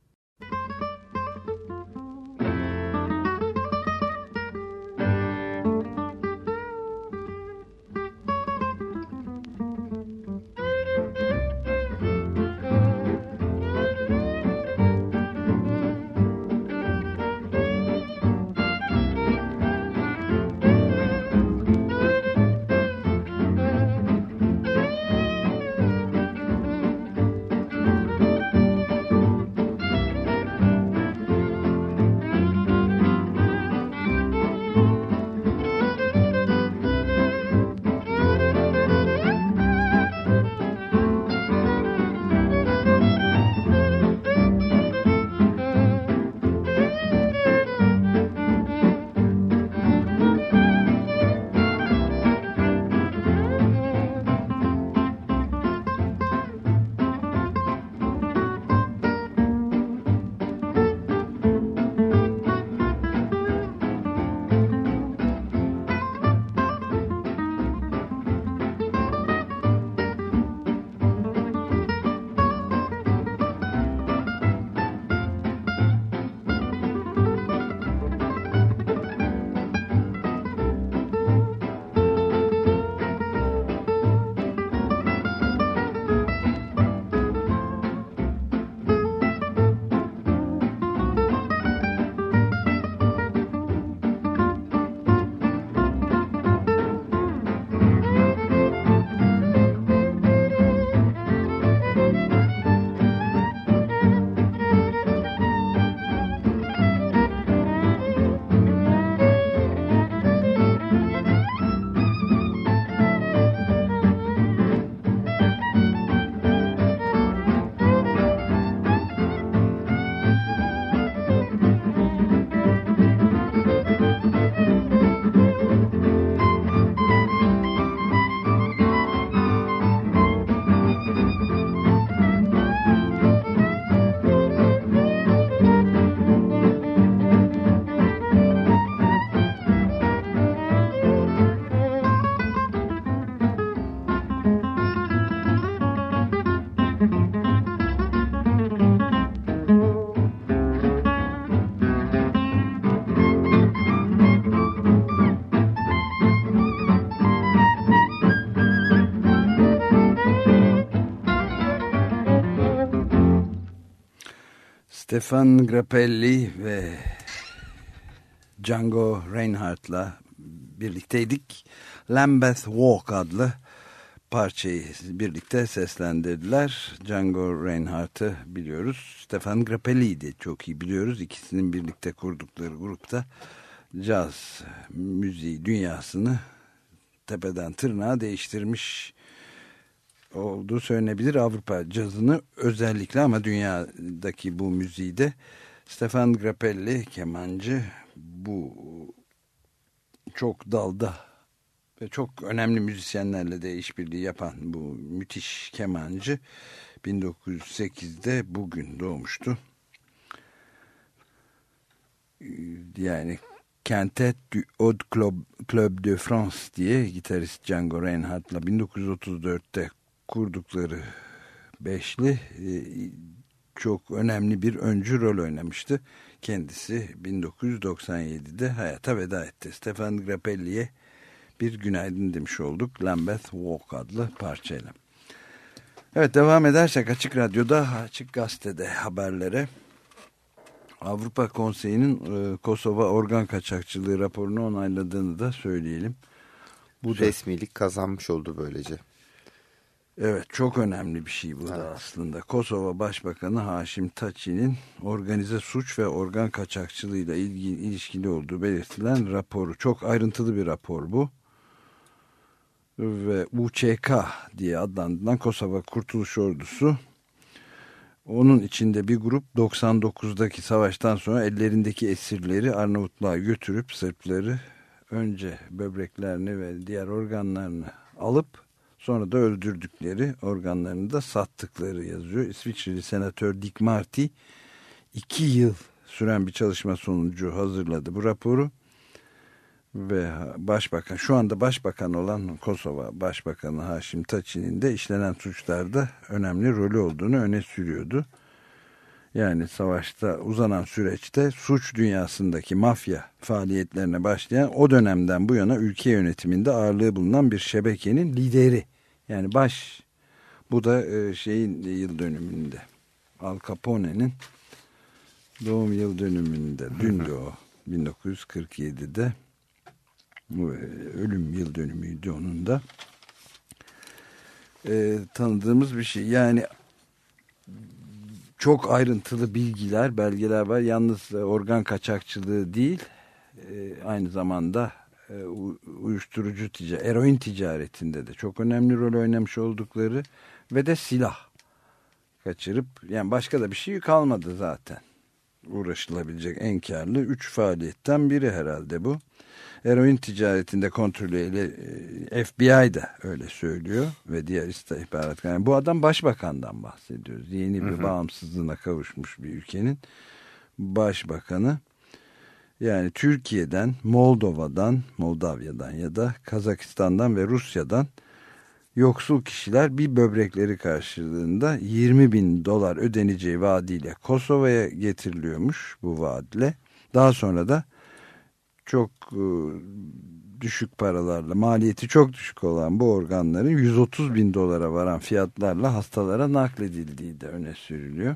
Stefan Grappelli ve Django Reinhardt'la birlikteydik. Lambeth Walk adlı parçayı birlikte seslendirdiler. Django Reinhardt'ı biliyoruz. Stefan Grappelli'yi de çok iyi biliyoruz. İkisinin birlikte kurdukları grupta caz müziği dünyasını tepeden tırnağa değiştirmiş olduğu söylenebilir. Avrupa cazını özellikle ama dünyadaki bu müziği de Stefan Grappelli kemancı bu çok dalda ve çok önemli müzisyenlerle de işbirliği yapan bu müthiş kemancı 1908'de bugün doğmuştu. Yani Quintet du Haut Club, Club de France diye gitarist Django Reinhardt'la 1934'te kurdukları beşli e, çok önemli bir öncü rol oynamıştı. Kendisi 1997'de hayata veda etti. Stefan Grappelli'ye bir günaydın demiş olduk. Lambeth Walk adlı parçayla. Evet devam edersek Açık Radyo'da Açık Gazete'de haberlere Avrupa Konseyi'nin e, Kosova organ kaçakçılığı raporunu onayladığını da söyleyelim. Bu Resmilik da, kazanmış oldu böylece. Evet çok önemli bir şey bu evet. da aslında. Kosova Başbakanı Haşim Taçi'nin organize suç ve organ kaçakçılığıyla ilgili, ilişkili olduğu belirtilen raporu. Çok ayrıntılı bir rapor bu. Ve UÇK diye adlandırılan Kosova Kurtuluş Ordusu onun içinde bir grup 99'daki savaştan sonra ellerindeki esirleri Arnavutluğa götürüp Sırpları önce böbreklerini ve diğer organlarını alıp sonra da öldürdükleri organlarını da sattıkları yazıyor. İsviçreli senatör Dick Marty iki yıl süren bir çalışma sonucu hazırladı bu raporu ve başbakan şu anda başbakan olan Kosova Başbakanı Haşim Taçi'nin de işlenen suçlarda önemli rolü olduğunu öne sürüyordu. Yani savaşta uzanan süreçte suç dünyasındaki mafya faaliyetlerine başlayan o dönemden bu yana ülke yönetiminde ağırlığı bulunan bir şebekenin lideri. Yani baş bu da e, şeyin yıl dönümünde Al Capone'nin doğum yıl dönümünde dün de o 1947'de ölüm yıl dönümüydü onun da. E, tanıdığımız bir şey. Yani çok ayrıntılı bilgiler, belgeler var. Yalnız organ kaçakçılığı değil, e, aynı zamanda e, uyuşturucu ticaret, eroin ticaretinde de çok önemli rol oynamış oldukları ve de silah kaçırıp, yani başka da bir şey kalmadı zaten. Uğraşılabilecek en karlı üç faaliyetten biri herhalde bu eroin ticaretinde kontrolü e, FBI da öyle söylüyor ve diğer istihbarat. Yani bu adam başbakandan bahsediyoruz. Yeni bir hı hı. bağımsızlığına kavuşmuş bir ülkenin başbakanı. Yani Türkiye'den, Moldova'dan, Moldavya'dan ya da Kazakistan'dan ve Rusya'dan yoksul kişiler bir böbrekleri karşılığında 20 bin dolar ödeneceği vaadiyle Kosova'ya getiriliyormuş bu vaadle. Daha sonra da çok e, düşük paralarla maliyeti çok düşük olan bu organların 130 bin dolara varan fiyatlarla hastalara nakledildiği de öne sürülüyor.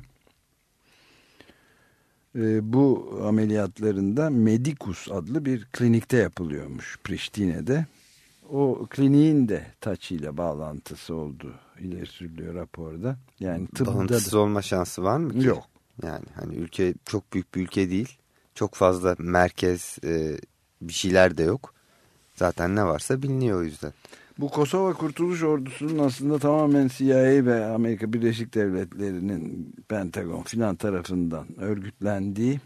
E, bu ameliyatlarında Medicus adlı bir klinikte yapılıyormuş Priştine'de. O kliniğin de Taçi ile bağlantısı olduğu ileri sürülüyor raporda. Yani Bağlantısız da... olma şansı var mı ki? Yok. Yani hani ülke çok büyük bir ülke değil çok fazla merkez e, bir şeyler de yok. Zaten ne varsa biliniyor o yüzden. Bu Kosova Kurtuluş Ordusu'nun aslında tamamen CIA ve Amerika Birleşik Devletleri'nin Pentagon filan tarafından örgütlendiği,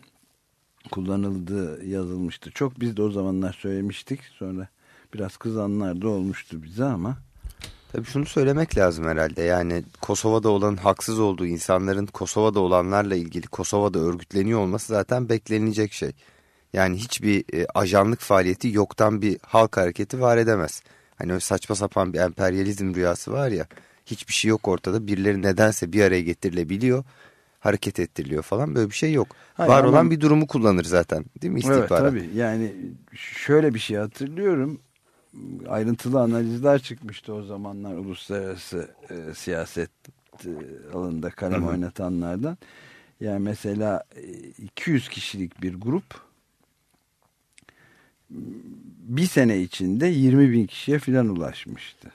kullanıldığı yazılmıştı. Çok biz de o zamanlar söylemiştik. Sonra biraz kızanlar da olmuştu bize ama. Tabii şunu söylemek lazım herhalde. Yani Kosova'da olan haksız olduğu insanların Kosova'da olanlarla ilgili Kosova'da örgütleniyor olması zaten beklenilecek şey. Yani hiçbir e, ajanlık faaliyeti yoktan bir halk hareketi var edemez. Hani öyle saçma sapan bir emperyalizm rüyası var ya. Hiçbir şey yok ortada. Birileri nedense bir araya getirilebiliyor. Hareket ettiriliyor falan. Böyle bir şey yok. Hayır, var ama... olan bir durumu kullanır zaten. Değil mi istihbarat? Evet tabii. Yani şöyle bir şey hatırlıyorum ayrıntılı analizler çıkmıştı o zamanlar uluslararası e, siyaset e, alanında kalem oynatanlardan. Yani mesela 200 kişilik bir grup bir sene içinde 20 bin kişiye filan ulaşmıştı.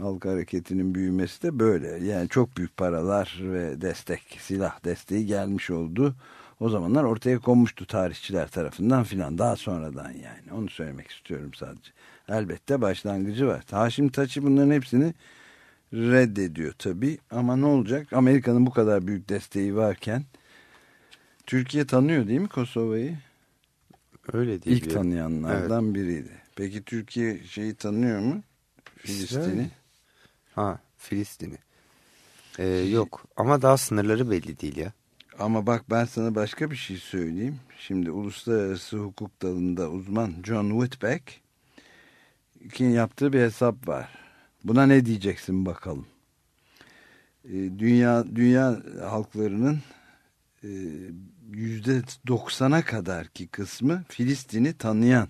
Halk hareketinin büyümesi de böyle. Yani çok büyük paralar ve destek, silah desteği gelmiş oldu. O zamanlar ortaya konmuştu tarihçiler tarafından filan. Daha sonradan yani. Onu söylemek istiyorum sadece. Elbette başlangıcı var. Haşim Taçı bunların hepsini reddediyor tabii. Ama ne olacak? Amerika'nın bu kadar büyük desteği varken Türkiye tanıyor değil mi Kosova'yı? Öyle değil. İlk tanıyanlardan evet. biriydi. Peki Türkiye şeyi tanıyor mu? Filistin'i. Ha Filistin'i. Ee, yok ama daha sınırları belli değil ya. Ama bak ben sana başka bir şey söyleyeyim. Şimdi uluslararası hukuk dalında uzman John Whitbeck kim yaptığı bir hesap var. Buna ne diyeceksin bakalım. Ee, dünya dünya halklarının e, yüzde doksana kadar ki kısmı Filistin'i tanıyan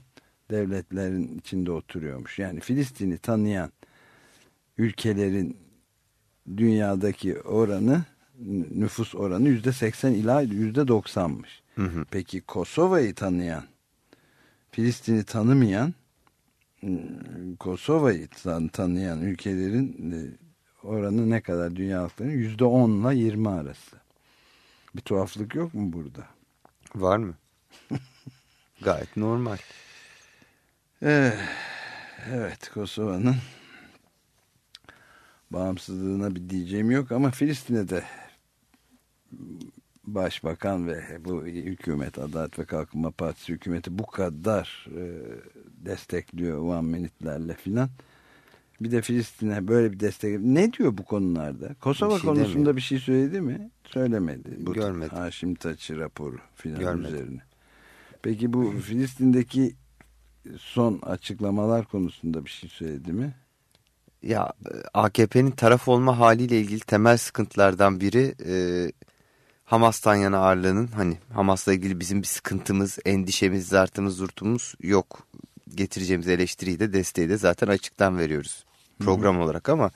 devletlerin içinde oturuyormuş. Yani Filistin'i tanıyan ülkelerin dünyadaki oranı nüfus oranı yüzde seksen ila yüzde doksanmış. Peki Kosova'yı tanıyan, Filistin'i tanımayan, Kosova'yı tanıyan ülkelerin e, oranı ne kadar dünya halklarının yüzde onla yirmi arası. Bir tuhaflık yok mu burada? Var mı? Gayet normal. Evet, evet Kosova'nın bağımsızlığına bir diyeceğim yok ama Filistin'e de başbakan ve bu hükümet Adalet ve Kalkınma Partisi hükümeti bu kadar e, destekliyor one minute'lerle filan. Bir de Filistin'e böyle bir destek. Ne diyor bu konularda? Kosova şey konusunda demiyor. bir şey söyledi mi? Söylemedi. Bu Görmedim. Haşim Taçı raporu filan üzerine. Peki bu Filistin'deki son açıklamalar konusunda bir şey söyledi mi? Ya AKP'nin taraf olma haliyle ilgili temel sıkıntılardan biri e, Hamas'tan yana ağırlığının hani Hamas'la ilgili bizim bir sıkıntımız, endişemiz, zartımız, zurtumuz yok. Getireceğimiz eleştiriyi de desteği de zaten açıktan veriyoruz program Hı -hı. olarak ama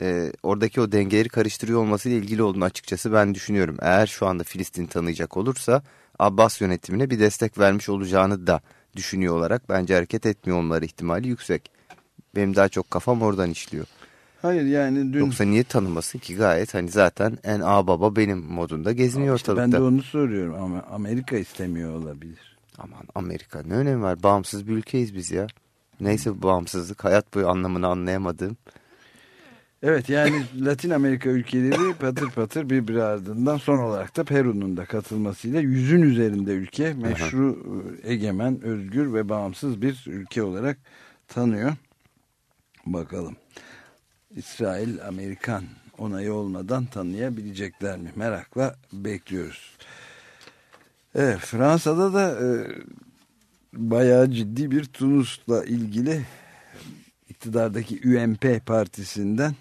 e, oradaki o dengeleri karıştırıyor olmasıyla ilgili olduğunu açıkçası ben düşünüyorum. Eğer şu anda Filistin tanıyacak olursa Abbas yönetimine bir destek vermiş olacağını da düşünüyor olarak bence hareket etmiyor olmaları ihtimali yüksek. Benim daha çok kafam oradan işliyor. Hayır yani dün... Yoksa niye tanımasın ki gayet hani zaten en a baba benim modunda geziniyor işte ortalıkta. Ben de onu soruyorum ama Amerika istemiyor olabilir. Aman Amerika ne önemi var bağımsız bir ülkeyiz biz ya. Neyse bağımsızlık hayat boyu anlamını anlayamadığım. Evet yani Latin Amerika ülkeleri patır patır birbiri ardından son olarak da Peru'nun da katılmasıyla yüzün üzerinde ülke meşru, egemen, özgür ve bağımsız bir ülke olarak tanıyor. Bakalım. İsrail, Amerikan onayı olmadan tanıyabilecekler mi? Merakla bekliyoruz. Evet, Fransa'da da e, bayağı ciddi bir Tunus'la ilgili iktidardaki UMP partisinden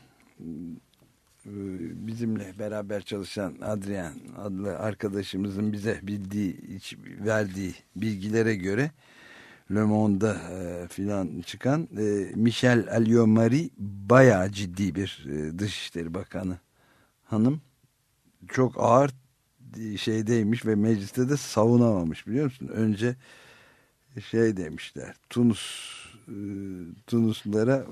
e, bizimle beraber çalışan Adrian adlı arkadaşımızın bize bildiği, verdiği bilgilere göre Le Monde'da e, filan çıkan e, Michel Alliot-Marie bayağı ciddi bir e, Dışişleri Bakanı hanım. Çok ağır şeydeymiş ve mecliste de savunamamış biliyor musun? Önce şey demişler Tunus e, Tunuslulara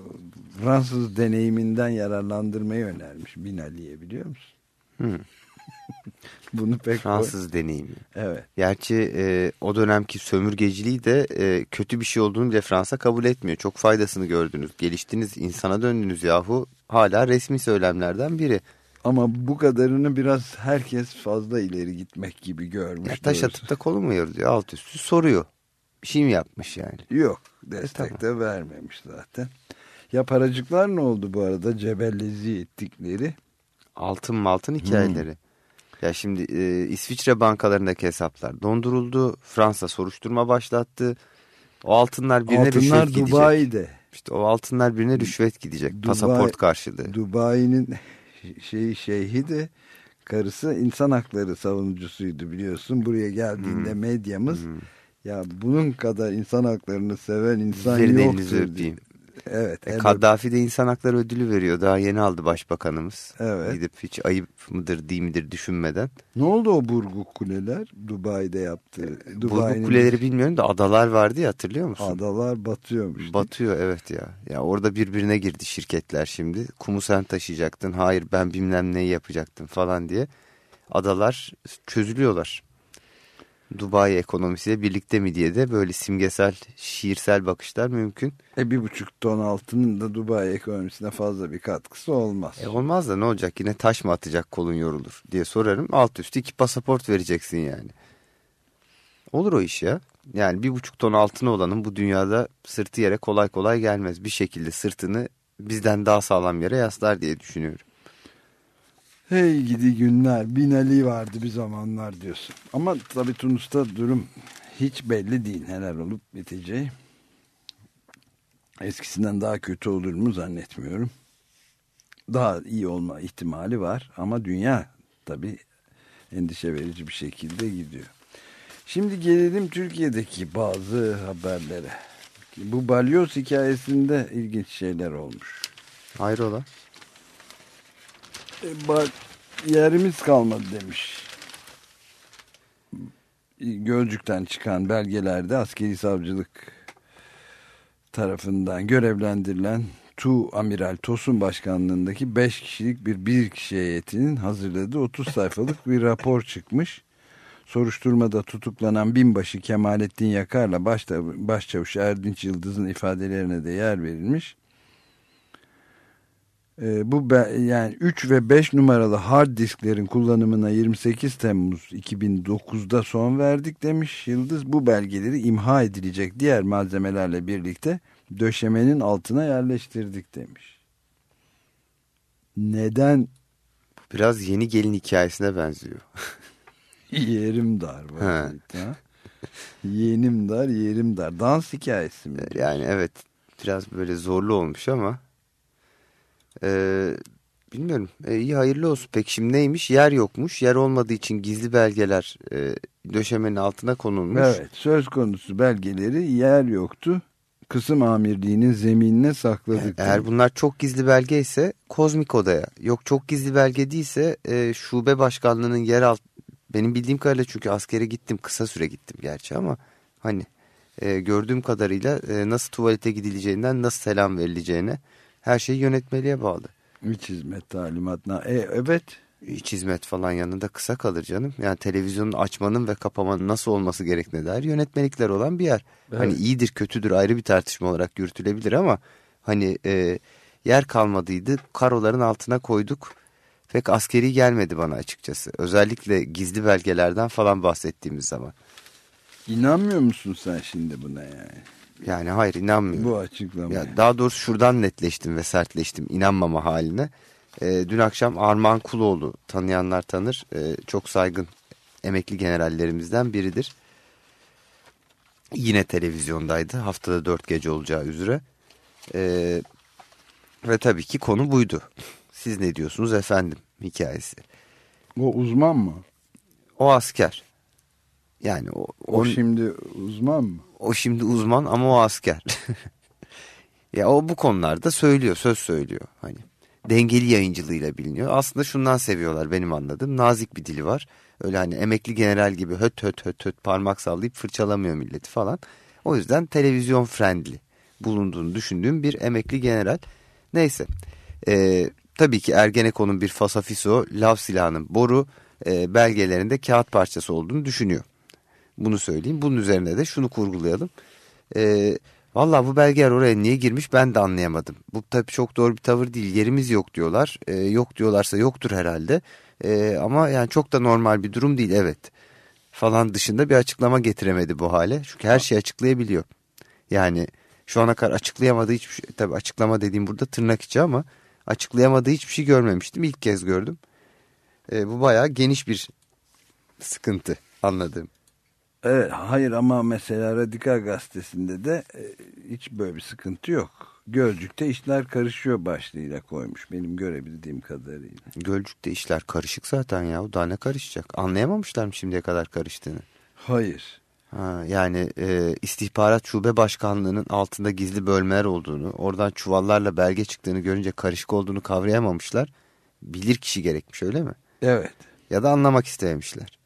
Fransız deneyiminden yararlandırmayı önermiş Binali'ye biliyor musun? Hmm. Bunu pek Fransız o... deneyimi. Evet. Gerçi e, o dönemki sömürgeciliği de e, kötü bir şey olduğunu bile Fransa kabul etmiyor. Çok faydasını gördünüz. Geliştiniz, insana döndünüz yahu. Hala resmi söylemlerden biri. Ama bu kadarını biraz herkes fazla ileri gitmek gibi görmüş. Ya taş atıp da kolu mu yarıyor alt üstü soruyor. Bir şey mi yapmış yani? Yok destek e, tamam. de vermemiş zaten. Ya paracıklar ne oldu bu arada cebellezi ettikleri? Altın maltın hikayeleri. Hmm. Ya şimdi e, İsviçre bankalarındaki hesaplar donduruldu. Fransa soruşturma başlattı. O altınlar birine altınlar rüşvet gidecek. Dubai'de. İşte o altınlar birine rüşvet gidecek. Dubai, pasaport karşılığı. Dubai'nin şey şeyhi de karısı insan hakları savunucusuydu biliyorsun. Buraya geldiğinde hmm. medyamız hmm. Ya bunun kadar insan haklarını seven insan Verin yoktur. Evet. E, Kaddafi de insan hakları ödülü veriyor. Daha yeni aldı başbakanımız. Evet. Gidip hiç ayıp mıdır değil midir düşünmeden. Ne oldu o burgu kuleler? Dubai'de yaptı. Burgu kuleleri bilmiyorum da adalar vardı ya hatırlıyor musun? Adalar batıyormuş. Batıyor evet ya. Ya orada birbirine girdi şirketler şimdi. Kumu sen taşıyacaktın. Hayır ben bilmem neyi yapacaktım falan diye. Adalar çözülüyorlar. Dubai ekonomisiyle birlikte mi diye de böyle simgesel, şiirsel bakışlar mümkün. E bir buçuk ton altının da Dubai ekonomisine fazla bir katkısı olmaz. E olmaz da ne olacak yine taş mı atacak kolun yorulur diye sorarım. Alt üstü iki pasaport vereceksin yani. Olur o iş ya. Yani bir buçuk ton altın olanın bu dünyada sırtı yere kolay kolay gelmez. Bir şekilde sırtını bizden daha sağlam yere yaslar diye düşünüyorum. Hey gidi günler. Binali vardı bir zamanlar diyorsun. Ama tabii Tunus'ta durum hiç belli değil neler olup biteceği. Eskisinden daha kötü olur mu zannetmiyorum. Daha iyi olma ihtimali var ama dünya tabii endişe verici bir şekilde gidiyor. Şimdi gelelim Türkiye'deki bazı haberlere. Bu balyoz hikayesinde ilginç şeyler olmuş. Hayrola? E, bak yerimiz kalmadı demiş. Gölcük'ten çıkan belgelerde askeri savcılık tarafından görevlendirilen Tu Amiral Tosun başkanlığındaki 5 kişilik bir bir kişi heyetinin hazırladığı 30 sayfalık bir rapor çıkmış. Soruşturmada tutuklanan binbaşı Kemalettin Yakar'la başçavuş Erdinç Yıldız'ın ifadelerine de yer verilmiş. E, bu be, yani 3 ve 5 numaralı hard disklerin kullanımına 28 Temmuz 2009'da son verdik demiş Yıldız. Bu belgeleri imha edilecek diğer malzemelerle birlikte döşemenin altına yerleştirdik demiş. Neden? Biraz yeni gelin hikayesine benziyor. yerim dar. Ha. Yenim dar, yerim dar. Dans hikayesi mi? Yani evet biraz böyle zorlu olmuş ama ee, bilmiyorum. Ee, iyi hayırlı olsun. Peki şimdi neymiş? Yer yokmuş. Yer olmadığı için gizli belgeler e, döşemenin altına konulmuş. Evet. Söz konusu belgeleri yer yoktu. Kısım amirliğinin zeminine sakladık. Eğer bunlar çok gizli belge ise kozmik odaya. Yok çok gizli belge değilse e, şube başkanlığının yer alt... Benim bildiğim kadarıyla çünkü askere gittim. Kısa süre gittim gerçi ama hani e, gördüğüm kadarıyla e, nasıl tuvalete gidileceğinden nasıl selam verileceğine her şey yönetmeliğe bağlı. İç hizmet talimatına. E, evet. İç hizmet falan yanında kısa kalır canım. Yani televizyonun açmanın ve kapamanın nasıl olması gerektiğine dair yönetmelikler olan bir yer. Evet. Hani iyidir kötüdür ayrı bir tartışma olarak yürütülebilir ama hani e, yer kalmadıydı. Karoların altına koyduk. Pek askeri gelmedi bana açıkçası. Özellikle gizli belgelerden falan bahsettiğimiz zaman. İnanmıyor musun sen şimdi buna yani? Yani hayır inanmıyorum. Bu açıklama. Ya daha doğrusu şuradan netleştim ve sertleştim inanmama haline. E, dün akşam Armağan Kuloğlu tanıyanlar tanır. E, çok saygın emekli generallerimizden biridir. Yine televizyondaydı. Haftada dört gece olacağı üzere. E, ve tabii ki konu buydu. Siz ne diyorsunuz efendim hikayesi. O uzman mı? O asker. Yani o, o on... şimdi uzman mı? O şimdi uzman ama o asker. ya o bu konularda söylüyor, söz söylüyor. Hani dengeli yayıncılığıyla biliniyor. Aslında şundan seviyorlar benim anladığım. Nazik bir dili var. Öyle hani emekli general gibi höt höt höt höt parmak sallayıp fırçalamıyor milleti falan. O yüzden televizyon friendly bulunduğunu düşündüğüm bir emekli general. Neyse. Ee, tabii ki Ergenekon'un bir fasafiso, lav silahının boru e, belgelerinde kağıt parçası olduğunu düşünüyor. Bunu söyleyeyim. Bunun üzerine de şunu kurgulayalım. Ee, Valla bu belgeler oraya niye girmiş ben de anlayamadım. Bu tabii çok doğru bir tavır değil. Yerimiz yok diyorlar. Ee, yok diyorlarsa yoktur herhalde. Ee, ama yani çok da normal bir durum değil evet. Falan dışında bir açıklama getiremedi bu hale. Çünkü her şeyi açıklayabiliyor. Yani şu ana kadar açıklayamadığı hiçbir şey. Tabii açıklama dediğim burada tırnak içi ama açıklayamadığı hiçbir şey görmemiştim. İlk kez gördüm. Ee, bu bayağı geniş bir sıkıntı anladığım. Evet, hayır ama mesela Radikal Gazetesi'nde de e, hiç böyle bir sıkıntı yok. Gölcük'te işler karışıyor başlığıyla koymuş benim görebildiğim kadarıyla. Gölcük'te işler karışık zaten ya. Daha ne karışacak? Anlayamamışlar mı şimdiye kadar karıştığını? Hayır. Ha, yani e, istihbarat şube başkanlığının altında gizli bölmeler olduğunu, oradan çuvallarla belge çıktığını görünce karışık olduğunu kavrayamamışlar. Bilir kişi gerekmiş öyle mi? Evet. Ya da anlamak istememişler.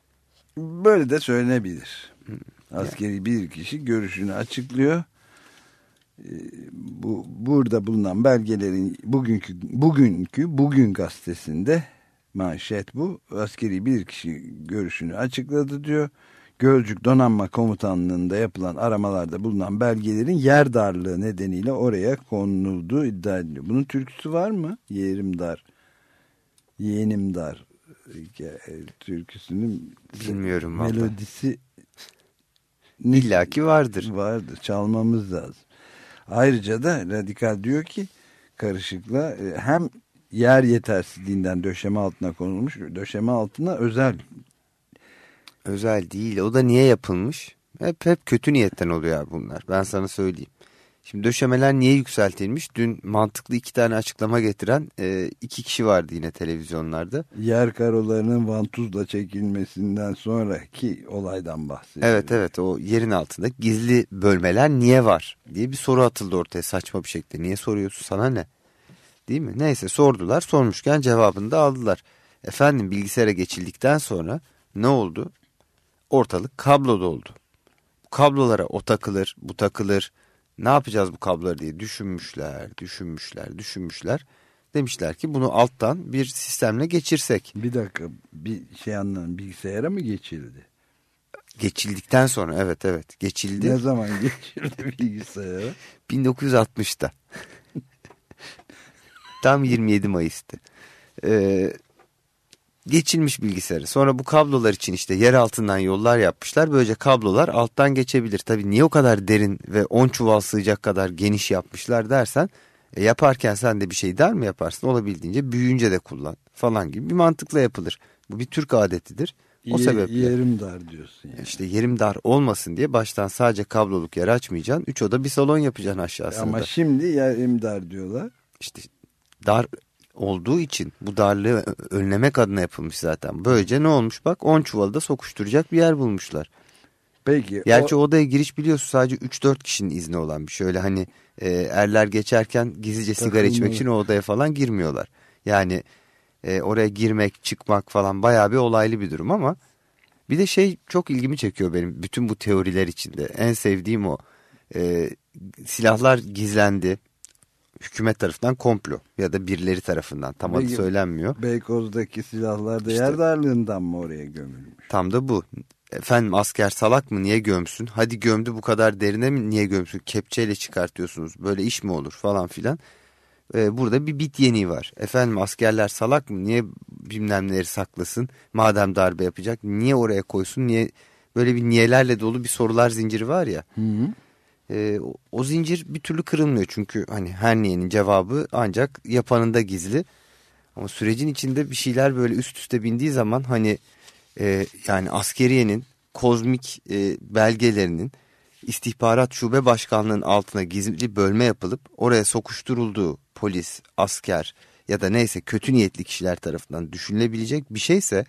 Böyle de söylenebilir. Askeri bir kişi görüşünü açıklıyor. Ee, Bu burada bulunan belgelerin bugünkü bugünkü bugün gazetesinde manşet bu. Askeri bir kişi görüşünü açıkladı diyor. Gölcük Donanma Komutanlığı'nda yapılan aramalarda bulunan belgelerin yer darlığı nedeniyle oraya konulduğu iddia ediliyor. Bunun türküsü var mı? Yerim dar. Yeğenim dar. E, Türküsünün Bilmiyorum melodisi İlla ki vardır. vardır. Çalmamız lazım. Ayrıca da radikal diyor ki karışıkla e, hem yer yetersizliğinden döşeme altına konulmuş. Döşeme altına özel Özel değil. O da niye yapılmış? Hep hep kötü niyetten oluyor bunlar. Ben sana söyleyeyim. Şimdi döşemeler niye yükseltilmiş? Dün mantıklı iki tane açıklama getiren e, iki kişi vardı yine televizyonlarda. yer karolarının vantuzla çekilmesinden sonraki olaydan bahsediyor. Evet evet o yerin altında gizli bölmeler niye var diye bir soru atıldı ortaya saçma bir şekilde. Niye soruyorsun sana ne? Değil mi? Neyse sordular sormuşken cevabını da aldılar. Efendim bilgisayara geçildikten sonra ne oldu? Ortalık kablo doldu. Kablolara o takılır bu takılır. Ne yapacağız bu kabloları diye düşünmüşler, düşünmüşler, düşünmüşler. Demişler ki bunu alttan bir sistemle geçirsek. Bir dakika bir şey anladım. Bilgisayara mı geçildi? Geçildikten sonra evet evet geçildi. Ne zaman geçildi bilgisayara? 1960'ta. Tam 27 Mayıs'tı. Ee, geçilmiş bilgisayarı. Sonra bu kablolar için işte yer altından yollar yapmışlar. Böylece kablolar alttan geçebilir. Tabii niye o kadar derin ve 10 çuval sığacak kadar geniş yapmışlar dersen e, yaparken sen de bir şey der mi yaparsın? Olabildiğince büyüyünce de kullan falan gibi bir mantıkla yapılır. Bu bir Türk adetidir. O Ye- sebeple. Yerim dar diyorsun yani. İşte yerim dar olmasın diye baştan sadece kabloluk yer açmayacaksın. Üç oda bir salon yapacaksın aşağısında. Ama şimdi yerim dar diyorlar. İşte dar olduğu için bu darlığı önlemek adına yapılmış zaten. Böylece ne olmuş bak 10 çuvalı da sokuşturacak bir yer bulmuşlar. Peki Gerçi o, odaya giriş biliyorsun sadece 3-4 kişinin izni olan bir şey. Öyle hani e, erler geçerken gizlice sigara Takılmalı. içmek için o odaya falan girmiyorlar. Yani e, oraya girmek çıkmak falan bayağı bir olaylı bir durum ama bir de şey çok ilgimi çekiyor benim bütün bu teoriler içinde. En sevdiğim o. E, silahlar gizlendi. Hükümet tarafından komplo ya da birileri tarafından tam adı söylenmiyor. Beykoz'daki silahlar da İşte- yer darlığından mı oraya gömülmüş? Tam da bu. Efendim asker salak mı niye gömsün? Hadi gömdü bu kadar derine mi niye gömsün? Kepçeyle çıkartıyorsunuz. Böyle iş mi olur falan filan. Ee, burada bir bit yeniği var. Efendim askerler salak mı? Niye bilmem neleri saklasın? Madem darbe yapacak niye oraya koysun? Niye böyle bir niyelerle dolu bir sorular zinciri var ya. Hı hı. Ee, o, zincir bir türlü kırılmıyor. Çünkü hani her niyenin cevabı ancak yapanında gizli. Ama sürecin içinde bir şeyler böyle üst üste bindiği zaman hani e, yani askeriyenin kozmik e, belgelerinin istihbarat şube başkanlığının altına gizli bölme yapılıp oraya sokuşturulduğu polis, asker ya da neyse kötü niyetli kişiler tarafından düşünülebilecek bir şeyse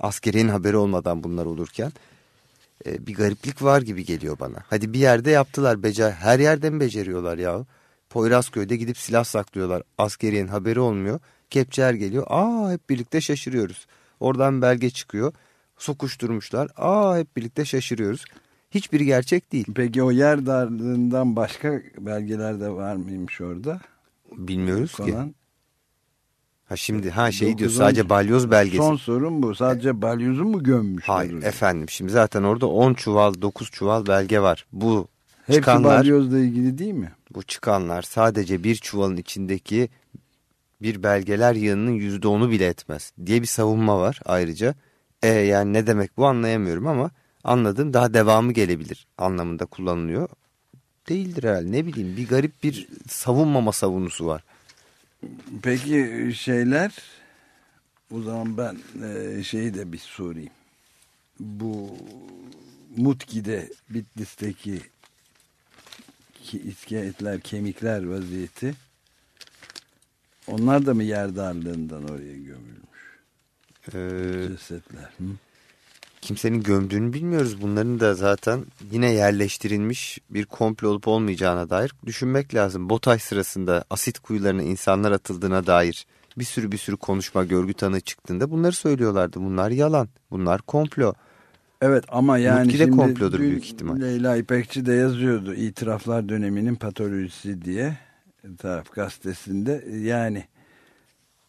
askeriyenin haberi olmadan bunlar olurken e, bir gariplik var gibi geliyor bana. Hadi bir yerde yaptılar becer her yerde mi beceriyorlar ya? Poyrazköy'de gidip silah saklıyorlar. Askeriyenin haberi olmuyor. Kepçeler geliyor. Aa hep birlikte şaşırıyoruz. Oradan belge çıkıyor. Sokuşturmuşlar. Aa hep birlikte şaşırıyoruz. Hiçbiri gerçek değil. Peki o yer darlığından başka belgeler de var mıymış orada? Bilmiyoruz ki. Ha şimdi ha şey diyor sadece balyoz belgesi. Son sorun bu. Sadece balyozu mu gömmüşler? Hayır oraya? efendim şimdi zaten orada 10 çuval 9 çuval belge var. Bu Hepsi çıkanlar balyozla ilgili değil mi? bu çıkanlar sadece bir çuvalın içindeki bir belgeler yığınının yüzde onu bile etmez diye bir savunma var ayrıca. E yani ne demek bu anlayamıyorum ama anladım daha devamı gelebilir anlamında kullanılıyor. Değildir herhalde ne bileyim bir garip bir savunmama savunusu var. Peki şeyler o zaman ben e, şeyi de bir sorayım. Bu Mutki'de Bitlis'teki ki iskeletler, kemikler vaziyeti onlar da mı yer darlığından oraya gömülmüş Ee, cesetler? Hı? Kimsenin gömdüğünü bilmiyoruz. Bunların da zaten yine yerleştirilmiş bir komplo olup olmayacağına dair düşünmek lazım. Botay sırasında asit kuyularına insanlar atıldığına dair bir sürü bir sürü konuşma, görgü tanığı çıktığında bunları söylüyorlardı. Bunlar yalan, bunlar komplo. Evet ama yani Mutki şimdi komplodur büyük ihtimal. Leyla İpekçi de yazıyordu itiraflar döneminin patolojisi diye taraf gazetesinde yani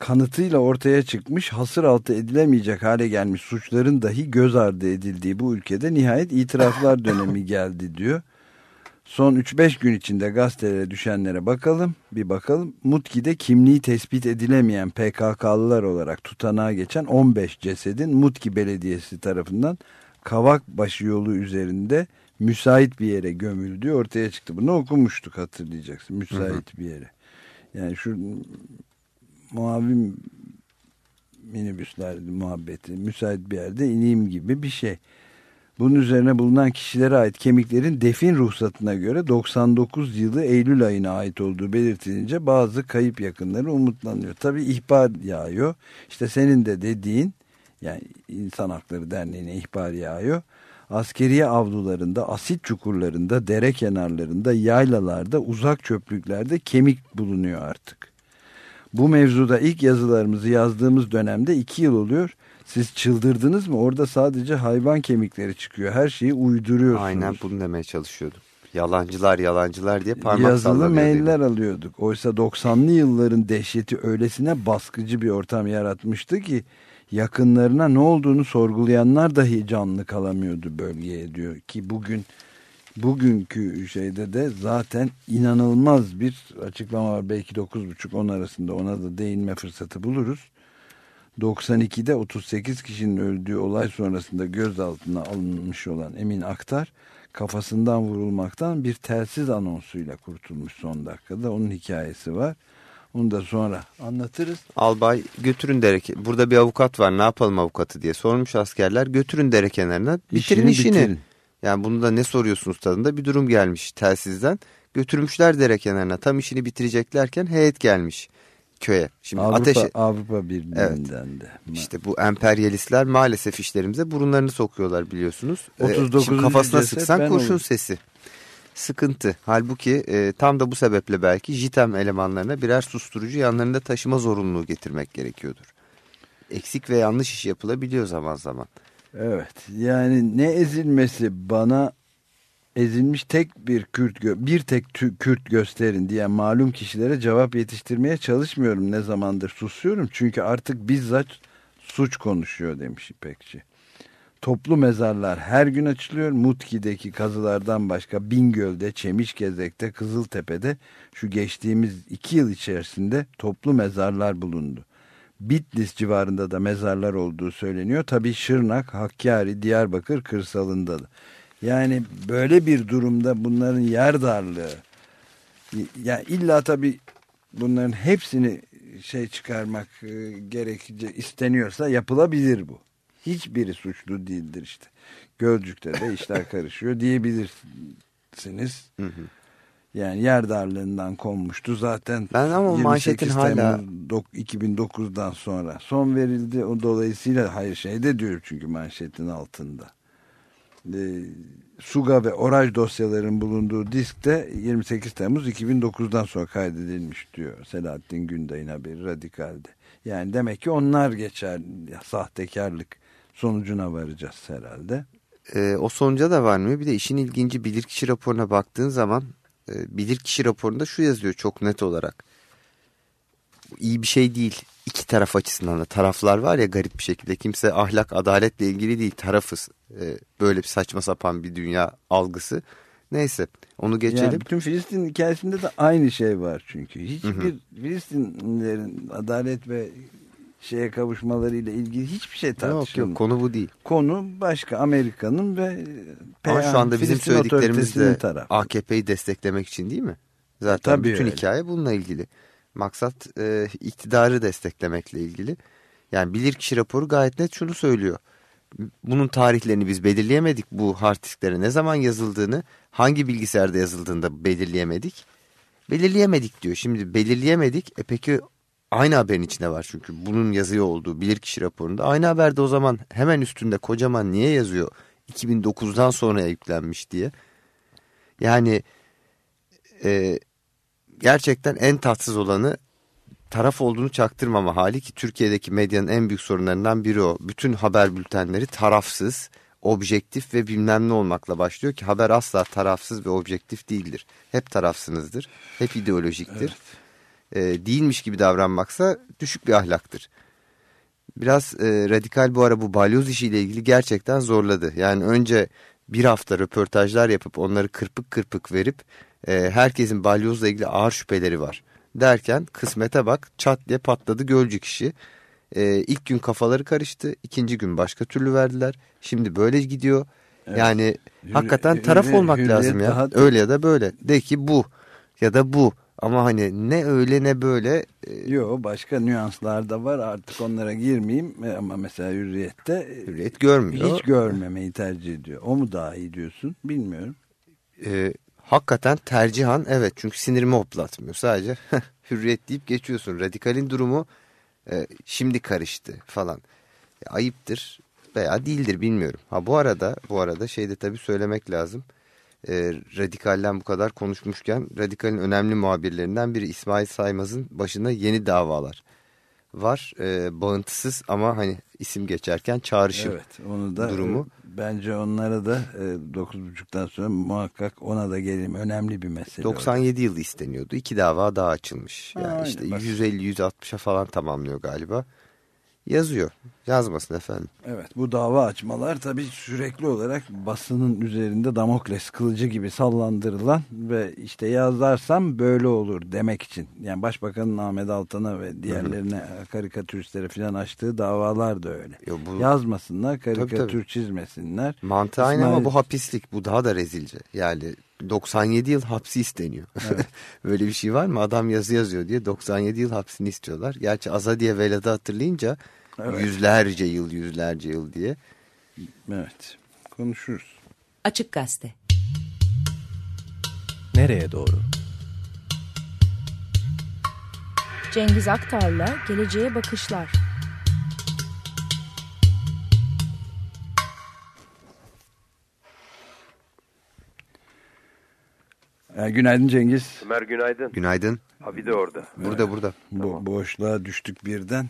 kanıtıyla ortaya çıkmış hasır altı edilemeyecek hale gelmiş suçların dahi göz ardı edildiği bu ülkede nihayet itiraflar dönemi geldi diyor. Son 3-5 gün içinde gazetelere düşenlere bakalım bir bakalım. Mutki'de kimliği tespit edilemeyen PKK'lılar olarak tutanağa geçen 15 cesedin Mutki Belediyesi tarafından Kavakbaşı yolu üzerinde müsait bir yere gömüldüğü ortaya çıktı. Bunu okumuştuk hatırlayacaksın müsait hı hı. bir yere. Yani şu muavim minibüsler muhabbeti müsait bir yerde ineyim gibi bir şey. Bunun üzerine bulunan kişilere ait kemiklerin defin ruhsatına göre 99 yılı Eylül ayına ait olduğu belirtilince bazı kayıp yakınları umutlanıyor. Tabi ihbar yağıyor. İşte senin de dediğin yani İnsan Hakları Derneği'ne ihbar yağıyor. Askeriye avlularında, asit çukurlarında, dere kenarlarında, yaylalarda, uzak çöplüklerde kemik bulunuyor artık. Bu mevzuda ilk yazılarımızı yazdığımız dönemde iki yıl oluyor. Siz çıldırdınız mı? Orada sadece hayvan kemikleri çıkıyor. Her şeyi uyduruyorsunuz. Aynen bunu demeye çalışıyordum. Yalancılar yalancılar diye parmak Yazılı mailler alıyorduk. Oysa 90'lı yılların dehşeti öylesine baskıcı bir ortam yaratmıştı ki yakınlarına ne olduğunu sorgulayanlar dahi canlı kalamıyordu bölgeye diyor ki bugün bugünkü şeyde de zaten inanılmaz bir açıklama var belki 9.30-10 arasında ona da değinme fırsatı buluruz 92'de 38 kişinin öldüğü olay sonrasında gözaltına alınmış olan Emin Aktar kafasından vurulmaktan bir telsiz anonsuyla kurtulmuş son dakikada onun hikayesi var onu da sonra anlatırız. Albay götürün dere burada bir avukat var ne yapalım avukatı diye sormuş askerler götürün dere kenarına bitirin işini. işini. Bitirin. Yani bunu da ne soruyorsunuz tadında bir durum gelmiş telsizden. Götürmüşler dere kenarına tam işini bitireceklerken heyet gelmiş köye. Şimdi Avrupa, ateş Avrupa Birliği'nden evet. de. İşte bu emperyalistler maalesef işlerimize burunlarını sokuyorlar biliyorsunuz. 39. Ee, kafasına sıksan kurşun olur. sesi sıkıntı. Halbuki e, tam da bu sebeple belki JITEM elemanlarına birer susturucu yanlarında taşıma zorunluluğu getirmek gerekiyordur. Eksik ve yanlış iş yapılabiliyor zaman zaman. Evet yani ne ezilmesi bana ezilmiş tek bir Kürt bir tek Kürt gösterin diye malum kişilere cevap yetiştirmeye çalışmıyorum ne zamandır susuyorum çünkü artık bizzat suç konuşuyor demiş İpekçi. Toplu mezarlar her gün açılıyor. Mutki'deki kazılardan başka Bingöl'de, Çemişgezek'te, Kızıltepe'de şu geçtiğimiz iki yıl içerisinde toplu mezarlar bulundu. Bitlis civarında da mezarlar olduğu söyleniyor. Tabii Şırnak, Hakkari, Diyarbakır kırsalında da. Yani böyle bir durumda bunların yer darlığı yani illa tabii bunların hepsini şey çıkarmak e, gerekici isteniyorsa yapılabilir bu hiçbiri suçlu değildir işte. Gölcük'te de işler karışıyor diyebilirsiniz. Hı hı. Yani yer darlığından konmuştu zaten. Ben ama manşetin hala 2009'dan sonra son verildi. O dolayısıyla hayır şeyde diyor çünkü manşetin altında. E, Suga ve Oraj dosyaların bulunduğu diskte 28 Temmuz 2009'dan sonra kaydedilmiş diyor Selahattin Günday'ın haberi Radikal'de. Yani demek ki onlar geçer sahtekarlık sonucuna varacağız herhalde. E, o sonuca da varmıyor. Bir de işin ilginci bilirkişi raporuna baktığın zaman e, bilirkişi raporunda şu yazıyor çok net olarak. İyi bir şey değil. İki taraf açısından da taraflar var ya garip bir şekilde. Kimse ahlak adaletle ilgili değil tarafız. E, böyle bir saçma sapan bir dünya algısı. Neyse onu geçelim. Yani bütün Filistin hikayesinde de aynı şey var çünkü. Hiçbir Filistinlerin adalet ve şeye kavuşmalarıyla ilgili hiçbir şey tartışılmıyor. Yok, konu bu değil. Konu başka Amerika'nın ve Ama şu anda bizim söylediklerimiz de AKP'yi desteklemek için değil mi? Zaten Tabii bütün öyle. hikaye bununla ilgili. Maksat e, iktidarı desteklemekle ilgili. Yani bilirkişi raporu gayet net şunu söylüyor. Bunun tarihlerini biz belirleyemedik. Bu hard disklere ne zaman yazıldığını, hangi bilgisayarda yazıldığını da belirleyemedik. Belirleyemedik diyor. Şimdi belirleyemedik. E peki aynı haberin içinde var çünkü bunun yazıyor olduğu bilirkişi raporunda. Aynı haberde o zaman hemen üstünde kocaman niye yazıyor 2009'dan sonraya yüklenmiş diye. Yani e, gerçekten en tatsız olanı taraf olduğunu çaktırmama hali ki Türkiye'deki medyanın en büyük sorunlarından biri o. Bütün haber bültenleri tarafsız, objektif ve bilmem ne olmakla başlıyor ki haber asla tarafsız ve objektif değildir. Hep tarafsınızdır, hep ideolojiktir. Evet. E, değilmiş gibi davranmaksa düşük bir ahlaktır. Biraz e, radikal bu ara bu balyoz işiyle ilgili gerçekten zorladı. Yani önce bir hafta röportajlar yapıp onları kırpık kırpık verip e, herkesin balyozla ilgili ağır şüpheleri var derken kısmete bak çat diye patladı Gölcük işi. Ee, ilk gün kafaları karıştı. ikinci gün başka türlü verdiler. Şimdi böyle gidiyor. Evet. Yani Hürri, hakikaten taraf hürri, olmak lazım ya. Daha... Öyle ya da böyle. De ki bu ya da bu. Ama hani ne öyle ne böyle. E... Yok başka nüanslar da var artık onlara girmeyeyim. E, ama mesela hürriyette. E, Hürriyet görmüyor. Hiç görmemeyi tercih ediyor. O mu daha iyi diyorsun bilmiyorum. Ee, Hakikaten tercihan evet çünkü sinirimi hoplatmıyor. Sadece hürriyet deyip geçiyorsun. Radikalin durumu e, şimdi karıştı falan. E, ayıptır veya değildir bilmiyorum. Ha bu arada bu arada şeyde tabii söylemek lazım. E, Radikal'den bu kadar konuşmuşken Radikal'in önemli muhabirlerinden biri İsmail Saymaz'ın başında yeni davalar var. E, bağıntısız ama hani isim geçerken çağrışım evet, onu da, durumu. Bence onlara da e, 9.30'dan sonra muhakkak ona da gelelim. Önemli bir mesele. 97 orada. yılı isteniyordu. İki dava daha açılmış. Yani ha, işte 150-160'a falan tamamlıyor galiba yazıyor. Yazmasın efendim. Evet bu dava açmalar tabii sürekli olarak basının üzerinde Damokles kılıcı gibi sallandırılan ve işte yazarsam böyle olur demek için. Yani Başbakanın Ahmet Altan'a ve diğerlerine Hı -hı. karikatüristlere falan açtığı davalar da öyle. Yo, bu... Yazmasınlar, karikatür tabii, tabii. çizmesinler. Mantığı aynı ama bu hapislik bu daha da rezilce. Yani 97 yıl hapsi isteniyor. Evet. Böyle bir şey var mı? Adam yazı yazıyor diye 97 yıl hapsini istiyorlar. Gerçi Azadiye Velad'ı hatırlayınca evet. yüzlerce yıl yüzlerce yıl diye. Evet konuşuruz. Açık Gazete Nereye doğru? Cengiz Aktar'la Geleceğe Bakışlar. E, günaydın Cengiz. Ömer günaydın. Günaydın. Abi de orada. Burada evet. burada. Bo tamam. Boşluğa düştük birden.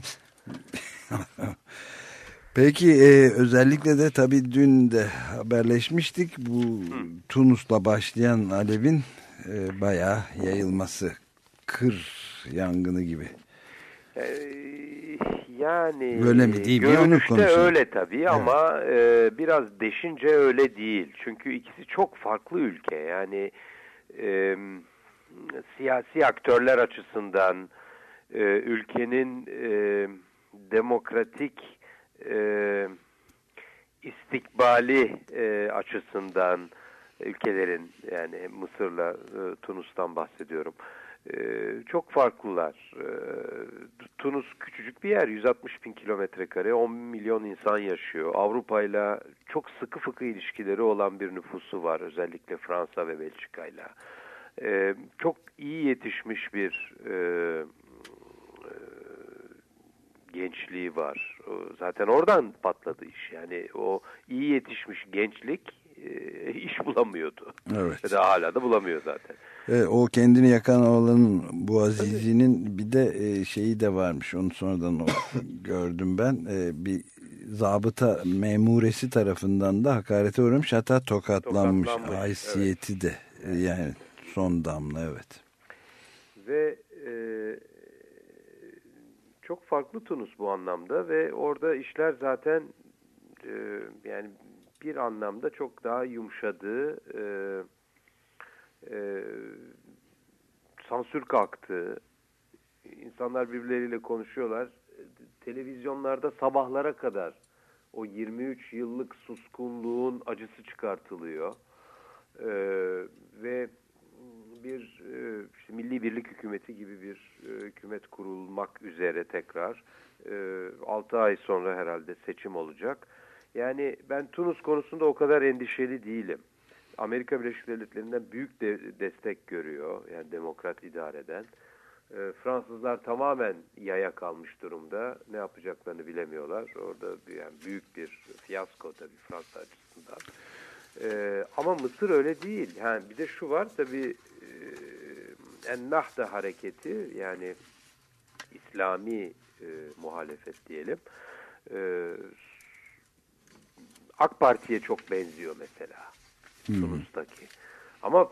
Peki e, özellikle de tabii dün de haberleşmiştik. Bu Hı. Tunus'la başlayan alevin e, bayağı yayılması. Kır yangını gibi. Ee, yani öyle mi değil mi konuşalım. öyle tabii evet. ama e, biraz deşince öyle değil. Çünkü ikisi çok farklı ülke. Yani e, siyasi aktörler açısından e, ülkenin e, demokratik e, istikbali e, açısından ülkelerin yani Mısır'la e, Tunus'tan bahsediyorum. E, çok farklılar. E, Tunus küçücük bir yer. 160 bin kilometre kare. 10 milyon insan yaşıyor. Avrupa ile çok sıkı fıkı ilişkileri olan bir nüfusu var. Özellikle Fransa ve Belçika ile. E, çok iyi yetişmiş bir e, gençliği var. Zaten oradan patladı iş. Yani o iyi yetişmiş gençlik e, iş bulamıyordu. Evet. Ve hala da bulamıyor zaten. Evet, o kendini yakan oğlanın bu Azizi'nin bir de e, şeyi de varmış. Onu sonradan gördüm ben. E, bir zabıta memuresi tarafından da hakarete uğramış. Hatta tokatlanmış. tokatlanmış Haysiyeti evet. de. Yani Son damla evet. Ve çok farklı Tunus bu anlamda ve orada işler zaten e, yani bir anlamda çok daha yumuşadı. E, e, sansür kalktı. İnsanlar birbirleriyle konuşuyorlar. Televizyonlarda sabahlara kadar o 23 yıllık suskunluğun acısı çıkartılıyor. Ee, ve bir e, işte milli birlik hükümeti gibi bir e, hükümet kurulmak üzere tekrar e, 6 ay sonra herhalde seçim olacak. Yani ben Tunus konusunda o kadar endişeli değilim. Amerika Birleşik Devletleri'nden büyük de destek görüyor yani demokrat idareden. E, Fransızlar tamamen yaya kalmış durumda. Ne yapacaklarını bilemiyorlar. Orada yani büyük bir fiyasko tabii Fransa açısından. E, ama Mısır öyle değil. Yani bir de şu var tabii Ennahda hareketi yani İslami e, muhalefet diyelim. E, AK Parti'ye çok benziyor mesela. Tunus'taki. Ama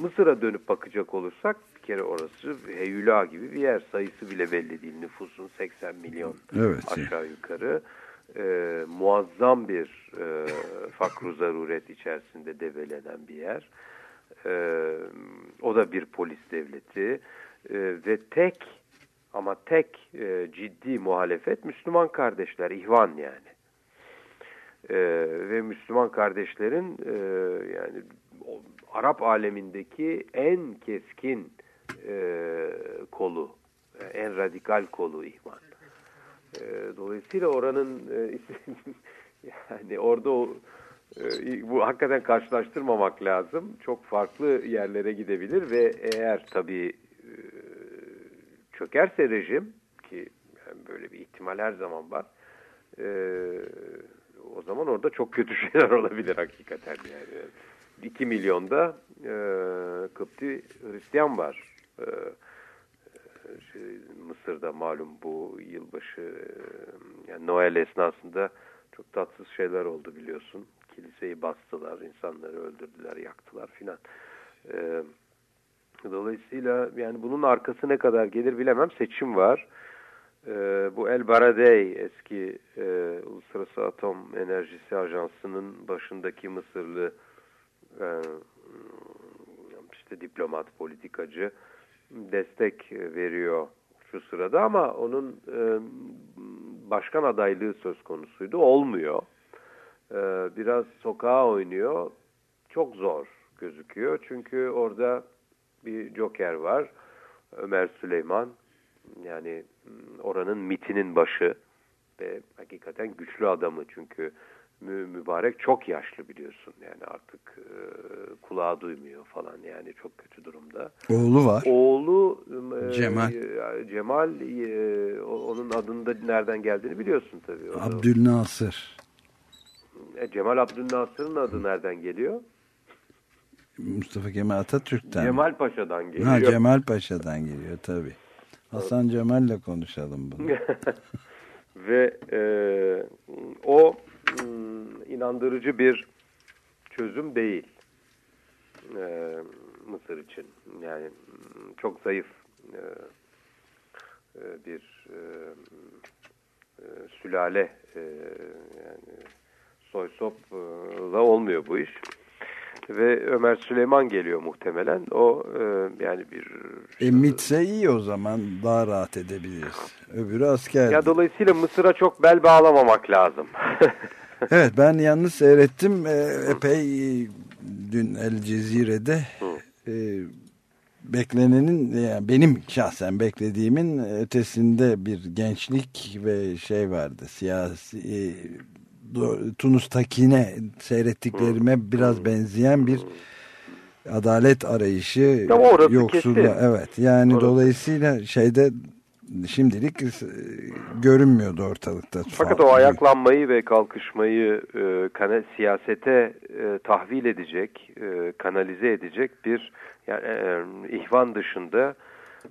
Mısır'a dönüp bakacak olursak bir kere orası Heyula gibi bir yer. Sayısı bile belli değil. Nüfusun 80 milyon Evet. aşağı yukarı. Ee, muazzam bir e, fakru zaruret içerisinde develenen bir yer. Ee, o da bir polis devleti. Ee, ve tek ama tek e, ciddi muhalefet Müslüman kardeşler, ihvan yani. Ee, ve Müslüman kardeşlerin e, yani o, Arap alemindeki en keskin e, kolu, en radikal kolu ihvan. E, dolayısıyla oranın e, yani orada o, e, bu hakikaten karşılaştırmamak lazım. Çok farklı yerlere gidebilir ve eğer tabii e, çökerse rejim ki böyle bir ihtimal her zaman var. E, o zaman orada çok kötü şeyler olabilir hakikaten yani. 2 milyonda e, Kıpti Hristiyan var. E, Mısır'da malum bu yılbaşı yani Noel esnasında çok tatsız şeyler oldu biliyorsun. Kiliseyi bastılar, insanları öldürdüler, yaktılar filan. E, dolayısıyla yani bunun arkası ne kadar gelir bilemem. Seçim var. E, bu El Baradei eski e, Uluslararası Atom Enerjisi Ajansı'nın başındaki Mısırlı e, işte diplomat, politikacı destek veriyor şu sırada ama onun e, başkan adaylığı söz konusuydu. Olmuyor. E, biraz sokağa oynuyor. Çok zor gözüküyor. Çünkü orada bir joker var. Ömer Süleyman. Yani m, oranın mitinin başı ve hakikaten güçlü adamı çünkü mü- mübarek çok yaşlı biliyorsun yani artık e, kulağı duymuyor falan yani çok kötü durumda. Oğlu var. Oğlu e, Cemal. e, Cemal e, onun adında nereden geldiğini biliyorsun tabii. Abdülnasır. E, Cemal Abdülnasır'ın adı nereden geliyor? Mustafa Kemal Atatürk'ten. Cemal Paşa'dan geliyor. Ha, Cemal Paşa'dan geliyor tabii. Hasan Cemal'le konuşalım bunu. Ve e, o m, inandırıcı bir çözüm değil e, Mısır için. Yani m, çok zayıf e, e, bir e, e, sülale e, yani soy sopla olmuyor bu iş. Ve Ömer Süleyman geliyor muhtemelen. O e, yani bir E MIT'se iyi o zaman daha rahat edebiliriz. Öbürü asker. ya dolayısıyla Mısır'a çok bel bağlamamak lazım. Evet ben yalnız seyrettim. E, epey dün El Cezire'de e, beklenenin yani benim şahsen beklediğimin ötesinde bir gençlik ve şey vardı. Siyasi e, Tunus'takine seyrettiklerime biraz benzeyen bir adalet arayışı yoksulluğa evet. Yani Orası. dolayısıyla şeyde şimdilik e, görünmüyordu ortalıkta. Fakat o ayaklanmayı ve kalkışmayı e, kana, siyasete e, tahvil edecek, e, kanalize edecek bir yani e, ihvan dışında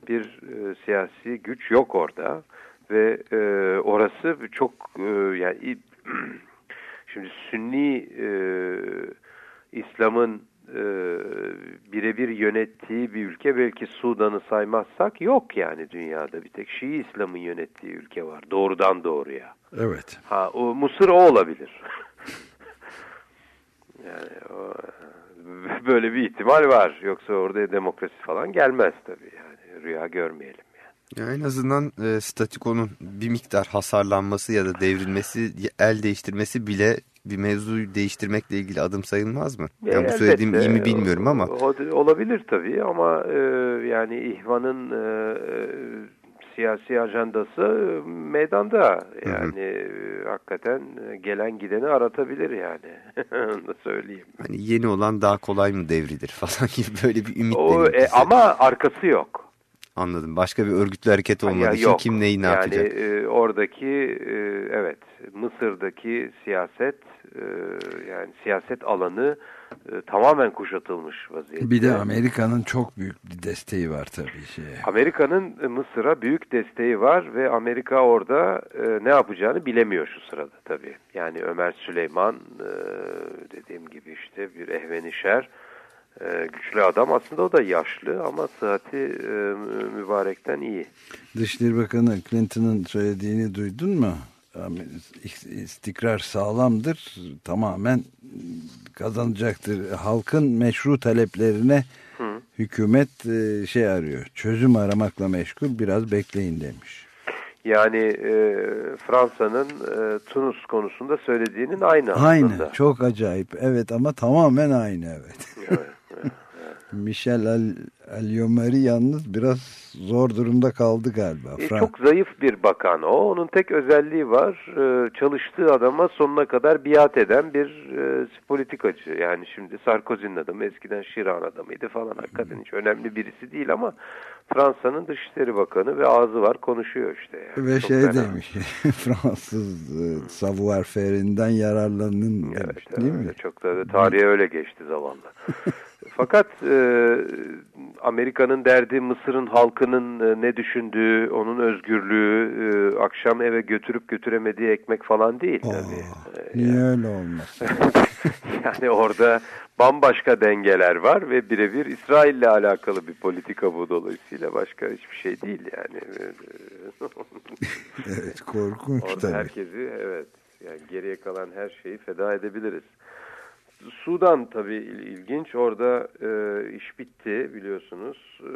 bir e, siyasi güç yok orada. Ve e, orası çok e, yani şimdi Sünni e, İslam'ın e, birebir yönettiği bir ülke belki Sudan'ı saymazsak yok yani dünyada bir tek Şii İslam'ın yönettiği ülke var doğrudan doğruya. Evet. Ha o Mısır o olabilir. yani o, böyle bir ihtimal var. Yoksa orada demokrasi falan gelmez tabii yani. Rüya görmeyelim. Ya en azından e, statikonun bir miktar hasarlanması ya da devrilmesi, el değiştirmesi bile bir mevzuyu değiştirmekle ilgili adım sayılmaz mı? Yani bu Elbette. söylediğim iyi mi bilmiyorum ama. Olabilir tabii ama e, yani İhvan'ın e, e, siyasi ajandası e, meydanda. Yani e, hakikaten e, gelen gideni aratabilir yani. Onu da söyleyeyim. Hani yeni olan daha kolay mı devrilir falan gibi böyle bir ümit O, e, ama arkası yok. Anladım. Başka bir örgütlü hareket olmadığı Ya için yok. kim neyi ne yani, yapacak? e, oradaki e, evet Mısır'daki siyaset e, yani siyaset alanı e, tamamen kuşatılmış vaziyette. Bir de Amerika'nın çok büyük bir desteği var tabii şeye. Amerika'nın e, Mısır'a büyük desteği var ve Amerika orada e, ne yapacağını bilemiyor şu sırada tabii. Yani Ömer Süleyman e, dediğim gibi işte bir ehvenişer e, güçlü adam aslında o da yaşlı ama sıhhati e, mübarekten iyi. Dışişleri Bakanı Clinton'ın söylediğini duydun mu? İstikrar sağlamdır, tamamen kazanacaktır. Halkın meşru taleplerine Hı. hükümet e, şey arıyor, çözüm aramakla meşgul, biraz bekleyin demiş. Yani e, Fransa'nın e, Tunus konusunda söylediğinin aynı aslında. Aynı, çok acayip. Evet ama tamamen aynı evet. Evet, Michel Alyomari yalnız biraz zor durumda kaldı galiba. E, çok zayıf bir bakan o. Onun tek özelliği var. E, çalıştığı adama sonuna kadar biat eden bir e, politikacı. Yani şimdi Sarkozy'nin adamı eskiden Şiran adamıydı falan. Hakikaten hiç önemli birisi değil ama Fransa'nın Dışişleri Bakanı ve ağzı var konuşuyor işte. Yani. Ve Çok şey fena. demiş, Fransız e, savoir faire'inden yararlanın Evet, demiş, değil evet, mi? Çok da tarihe öyle geçti zavallı. Fakat e, Amerika'nın derdi Mısır'ın halkının e, ne düşündüğü, onun özgürlüğü, e, akşam eve götürüp götüremediği ekmek falan değil Aa, tabii. E, niye öyle olmaz? yani orada bambaşka dengeler var ve birebir İsrail'le alakalı bir politika bu dolayısıyla başka hiçbir şey değil yani. evet korkunç Orada tabii. herkesi evet yani geriye kalan her şeyi feda edebiliriz. Sudan tabii il- ilginç. Orada e, iş bitti biliyorsunuz. E,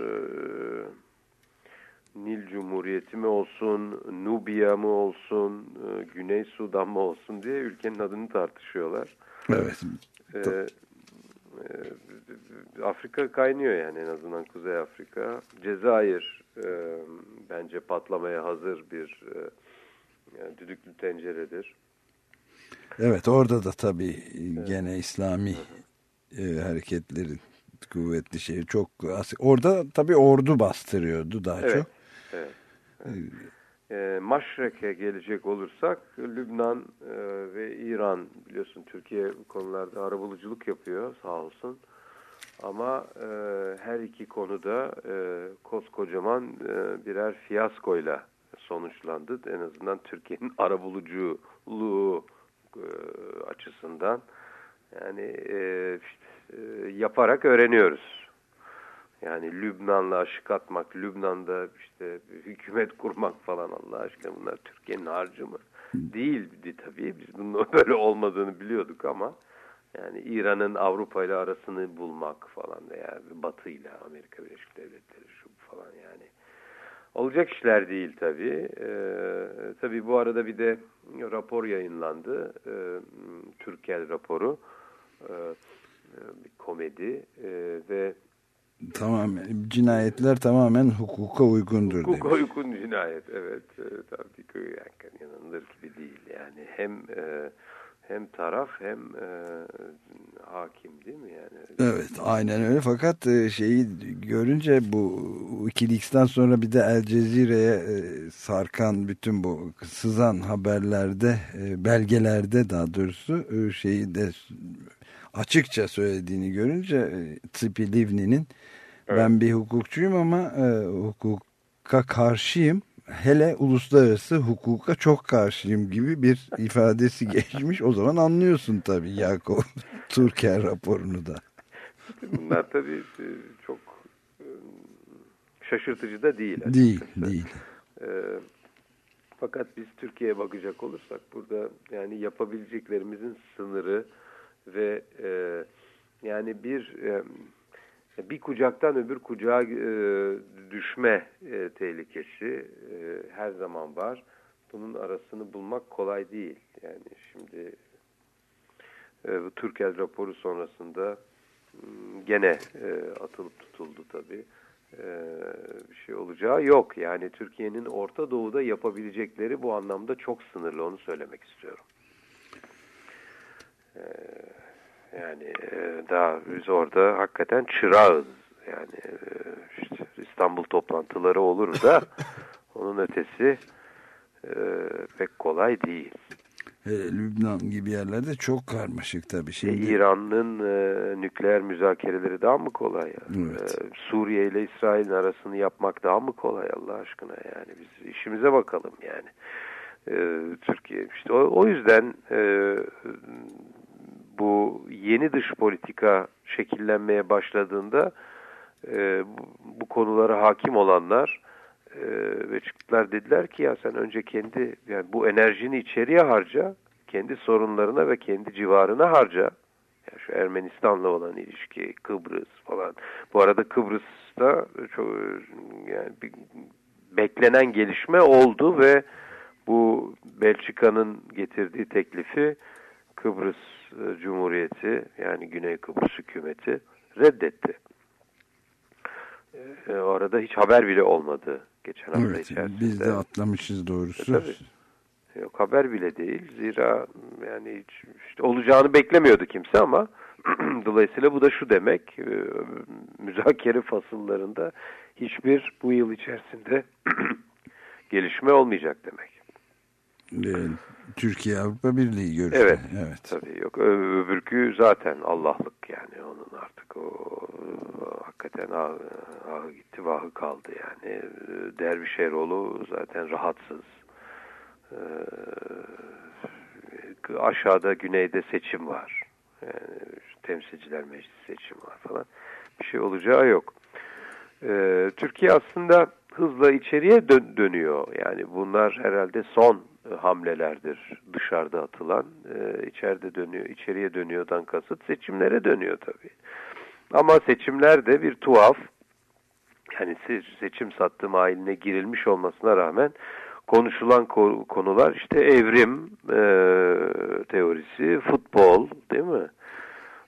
Nil Cumhuriyeti mi olsun, Nubya mı olsun, e, Güney Sudan mı olsun diye ülkenin adını tartışıyorlar. Evet. E, e, Afrika kaynıyor yani en azından Kuzey Afrika. Cezayir e, bence patlamaya hazır bir e, yani düdüklü tenceredir. Evet orada da tabii gene İslami e, hareketlerin kuvvetli şey çok orada tabii ordu bastırıyordu daha Evet. çok. Evet. E, Maşrek'e gelecek olursak Lübnan e, ve İran biliyorsun Türkiye bu konularda arabuluculuk yapıyor sağ olsun. Ama e, her iki konuda e, koskocaman e, birer fiyaskoyla sonuçlandı. En azından Türkiye'nin arabuluculuğu e, açısından. Yani e, işte, e, yaparak öğreniyoruz. Yani Lübnan'la aşık atmak, Lübnan'da işte hükümet kurmak falan Allah aşkına bunlar Türkiye'nin harcı mı? Değildi tabii. Biz bunun böyle olmadığını biliyorduk ama yani İran'ın Avrupa ile arasını bulmak falan veya Batı ile Amerika Birleşik Devletleri şu falan yani. Olacak işler değil tabii. Ee, tabii bu arada bir de rapor yayınlandı. Ee, Türkel raporu. Ee, bir komedi ee, ve Tamamen cinayetler tamamen hukuka uygundur Hukuka demiş. uygun cinayet evet e, tabii ki yani yanılır gibi değil yani hem e, hem taraf hem e, hakim değil mi yani? Evet aynen öyle. Fakat e, şeyi görünce bu Wikileaks'ten sonra bir de El Cezire'ye e, sarkan bütün bu sızan haberlerde e, belgelerde daha doğrusu e, şeyi de açıkça söylediğini görünce e, Tsipi Livni'nin ben bir hukukçuyum ama e, hukuka karşıyım hele uluslararası hukuka çok karşıyım gibi bir ifadesi geçmiş o zaman anlıyorsun tabii Yakov Türker raporunu da. bunlar tabii e, çok e, şaşırtıcı da değil Değil, açıkçası. değil. E, fakat biz Türkiye'ye bakacak olursak burada yani yapabileceklerimizin sınırı ve e, yani bir e, bir kucaktan öbür kucağa e, düşme e, tehlikesi e, her zaman var. Bunun arasını bulmak kolay değil. Yani şimdi bu Türkel raporu sonrasında gene atılıp tutuldu tabii. Bir şey olacağı yok. Yani Türkiye'nin Orta Doğu'da yapabilecekleri bu anlamda çok sınırlı. Onu söylemek istiyorum. E, yani e, daha biz orada hakikaten çırağız. Yani e, işte İstanbul toplantıları olur da onun ötesi e, pek kolay değil. E, Lübnan gibi yerlerde çok karmaşık tabii. E, Şimdi, İran'ın e, nükleer müzakereleri daha mı kolay? Evet. E, Suriye ile İsrail'in arasını yapmak daha mı kolay Allah aşkına yani biz işimize bakalım yani. E, Türkiye işte o, o yüzden e, bu yeni dış politika şekillenmeye başladığında e, bu, konulara hakim olanlar e, ve çıktılar dediler ki ya sen önce kendi yani bu enerjini içeriye harca kendi sorunlarına ve kendi civarına harca. Yani şu Ermenistan'la olan ilişki Kıbrıs falan. Bu arada Kıbrıs'ta çok yani bir, beklenen gelişme oldu ve bu Belçika'nın getirdiği teklifi Kıbrıs Cumhuriyeti yani Güney Kıbrıs hükümeti reddetti. E, o arada hiç haber bile olmadı geçen hafta evet, içerisinde. biz de atlamışız doğrusu. E, tabii. Yok haber bile değil. Zira yani hiç işte olacağını beklemiyordu kimse ama dolayısıyla bu da şu demek. E, müzakere fasıllarında hiçbir bu yıl içerisinde gelişme olmayacak demek. E, Türkiye Avrupa Birliği görüşü. Evet. evet. Tabii yok öbürkü zaten Allah'lık yani onun artık o hakikaten ahı, ahı gitti vahı kaldı yani. Dervişeroğlu zaten rahatsız. Ee, aşağıda güneyde seçim var. Yani temsilciler meclisi seçim var falan. Bir şey olacağı yok. Ee, Türkiye aslında hızla içeriye dön dönüyor. Yani bunlar herhalde son hamlelerdir dışarıda atılan. Ee, içeride dönüyor, içeriye dönüyordan kasıt seçimlere dönüyor tabii. Ama seçimler de bir tuhaf. Yani seçim sattım haline girilmiş olmasına rağmen konuşulan konular işte evrim e, teorisi, futbol değil mi?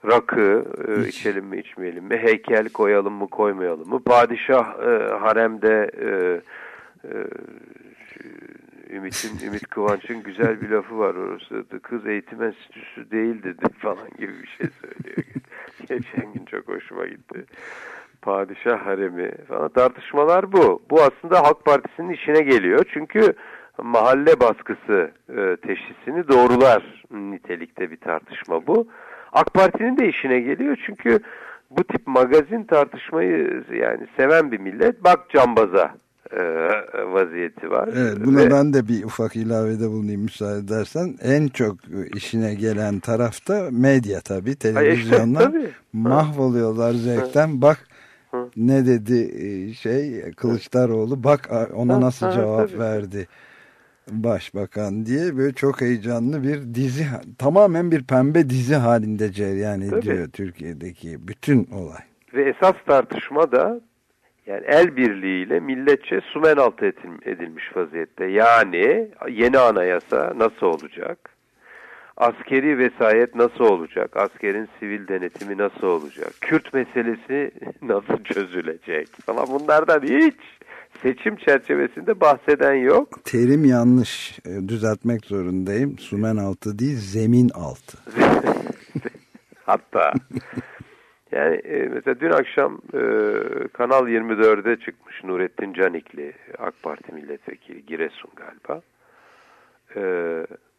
Rakı, e, içelim mi içmeyelim mi? Heykel koyalım mı koymayalım mı? Padişah e, haremde e, e, Ümit'in Ümit Kıvanç'ın güzel bir lafı var orası. Kız eğitim enstitüsü değil dedi falan gibi bir şey söylüyor. Geçen gün çok hoşuma gitti. Padişah haremi falan tartışmalar bu. Bu aslında Halk Partisi'nin işine geliyor. Çünkü mahalle baskısı e, teşhisini doğrular nitelikte bir tartışma bu. AK Parti'nin de işine geliyor çünkü bu tip magazin tartışmayı yani seven bir millet bak cambaza vaziyeti var. Evet buna Ve, ben de bir ufak ilavede bulunayım müsaade edersen. En çok işine gelen tarafta medya tabii televizyonlar işte, tabii. mahvoluyorlar zevkten. Bak Hı. ne dedi şey Kılıçdaroğlu bak ona nasıl ha, cevap tabii. verdi başbakan diye böyle çok heyecanlı bir dizi tamamen bir pembe dizi halinde cereyan ediyor Türkiye'deki bütün olay. Ve esas tartışma da yani el birliğiyle milletçe sumen altı edilmiş vaziyette. Yani yeni anayasa nasıl olacak? Askeri vesayet nasıl olacak? Askerin sivil denetimi nasıl olacak? Kürt meselesi nasıl çözülecek? Falan bunlardan hiç seçim çerçevesinde bahseden yok. Terim yanlış. Düzeltmek zorundayım. Sumen altı değil, zemin altı. Hatta yani e, mesela dün akşam e, Kanal 24'de çıkmış Nurettin Canikli, AK Parti milletvekili Giresun galiba. E,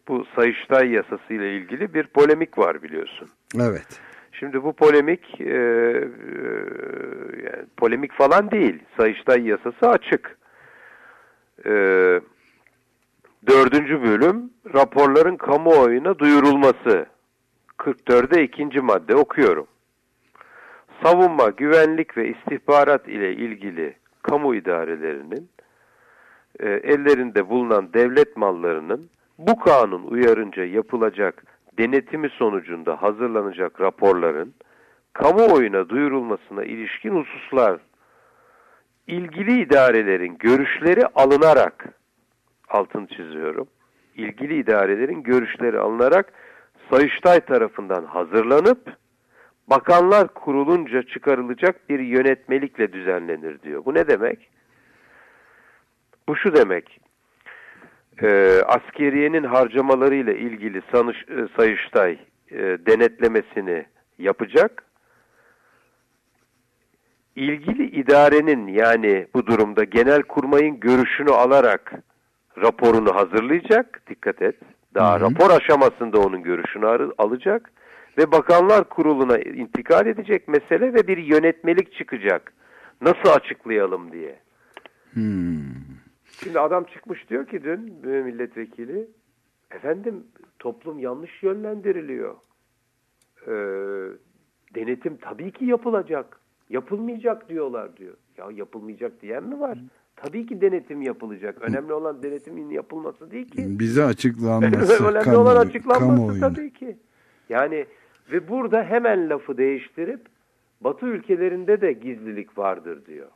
bu Sayıştay yasası ile ilgili bir polemik var biliyorsun. Evet. Şimdi bu polemik e, e, yani polemik falan değil. Sayıştay yasası açık. E, dördüncü bölüm raporların kamuoyuna duyurulması. 44'de ikinci madde okuyorum. Savunma, güvenlik ve istihbarat ile ilgili kamu idarelerinin e, ellerinde bulunan devlet mallarının bu kanun uyarınca yapılacak denetimi sonucunda hazırlanacak raporların kamuoyuna duyurulmasına ilişkin hususlar ilgili idarelerin görüşleri alınarak altını çiziyorum. ilgili idarelerin görüşleri alınarak Sayıştay tarafından hazırlanıp bakanlar kurulunca çıkarılacak bir yönetmelikle düzenlenir diyor. Bu ne demek? Bu şu demek. E, askeriyenin harcamalarıyla ilgili sanış, e, Sayıştay e, denetlemesini yapacak. ilgili idarenin yani bu durumda genel kurmayın görüşünü alarak raporunu hazırlayacak. Dikkat et. Daha Hı hı. rapor aşamasında onun görüşünü alacak ve Bakanlar Kurulu'na intikal edecek mesele ve bir yönetmelik çıkacak. Nasıl açıklayalım diye. Hmm. Şimdi adam çıkmış diyor ki dün bir milletvekili efendim toplum yanlış yönlendiriliyor. Ee, denetim tabii ki yapılacak. Yapılmayacak diyorlar diyor. Ya yapılmayacak diyen mi var? Tabii ki denetim yapılacak. Önemli olan denetimin yapılması değil ki. Bize açıklanması. Önemli kamuoyu- olan açıklanması kamuoyuna. tabii ki. Yani ve burada hemen lafı değiştirip Batı ülkelerinde de gizlilik vardır diyor.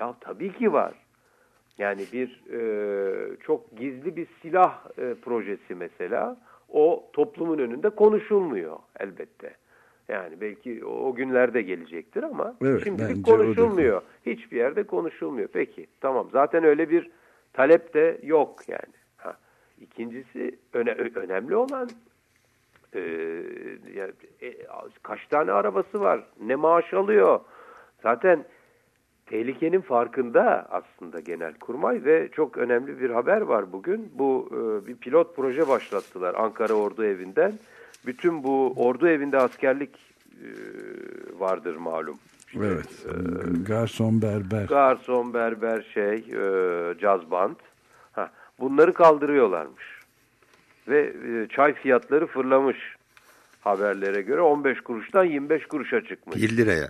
Ya tabii ki var. Yani bir e, çok gizli bir silah e, projesi mesela o toplumun önünde konuşulmuyor elbette. Yani belki o, o günlerde gelecektir ama Evet, şimdilik o da- konuşulmuyor. Hiçbir yerde konuşulmuyor. Peki tamam zaten öyle bir talep de yok yani. Ha. İkincisi öne, önemli olan e, yani, e, kaç tane arabası var, ne maaş alıyor. Zaten tehlikenin farkında aslında Genelkurmay ve çok önemli bir haber var bugün. Bu e, bir pilot proje başlattılar Ankara Ordu Evi'nden. Bütün bu Ordu Evi'nde askerlik e, vardır malum. İşte, Evet. e, Garson berber. garson, berber, şey, e, caz band. Ha, bunları kaldırıyorlarmış. Ve e, çay fiyatları fırlamış haberlere göre 15 kuruştan 25 kuruşa çıkmış. 1 liraya.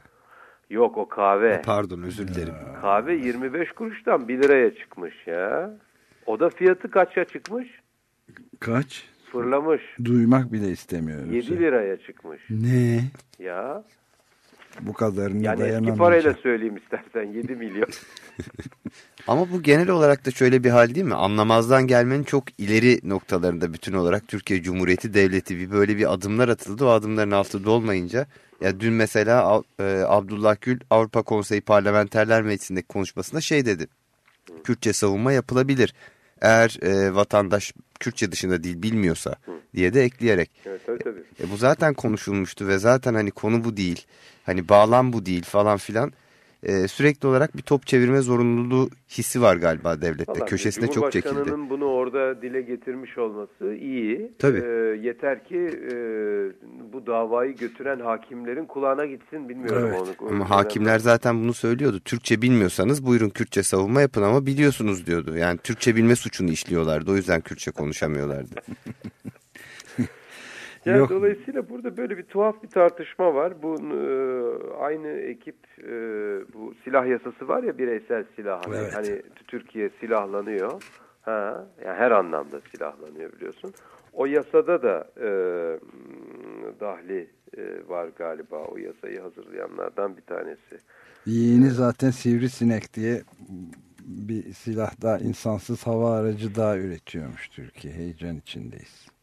Yok o kahve. Pardon özür dilerim. Kahve 25 kuruştan 1 liraya çıkmış ya. O da fiyatı kaça çıkmış? Kaç? Fırlamış. Duymak bile istemiyorum. 7 liraya çıkmış. Ne? Ya. Bu kadarını Yani eski dayanamayacağım. parayla söyleyeyim istersen 7 milyon. Ama bu genel olarak da şöyle bir hal değil mi? Anlamazdan gelmenin çok ileri noktalarında bütün olarak Türkiye Cumhuriyeti Devleti bir böyle bir adımlar atıldı. O adımların altında olmayınca ya dün mesela e, Abdullah Gül Avrupa Konseyi Parlamenterler Meclisi'ndeki konuşmasında şey dedi. Kürtçe savunma yapılabilir. Eğer e, vatandaş Kürtçe dışında dil bilmiyorsa diye de ekleyerek. evet tabii tabii. E, bu zaten konuşulmuştu ve zaten hani konu bu değil. Hani bağlam bu değil falan filan. E, sürekli olarak bir top çevirme zorunluluğu hissi var galiba devlette. Vallahi Köşesine çok çekildi. Cumhurbaşkanının bunu orada dile getirmiş olması iyi. Tabii. Ee, yeter ki e, bu davayı götüren hakimlerin kulağına gitsin bilmiyorum Evet. onu. Ama hakimler zaten bunu söylüyordu. Türkçe bilmiyorsanız buyurun Kürtçe savunma yapın ama biliyorsunuz diyordu. Yani Türkçe bilme suçunu işliyorlardı. O yüzden Kürtçe konuşamıyorlardı. Yani Yok. Dolayısıyla burada böyle bir tuhaf bir tartışma var. Bu e, aynı ekip e, bu silah yasası var ya bireysel silah. Hani, Evet. hani Türkiye silahlanıyor. Ha, yani her anlamda silahlanıyor biliyorsun. O yasada da e, dahli e, var galiba. O yasayı hazırlayanlardan bir tanesi. Yeğeni zaten sivrisinek diye bir silah daha insansız hava aracı daha üretiyormuş Türkiye. Heyecan içindeyiz.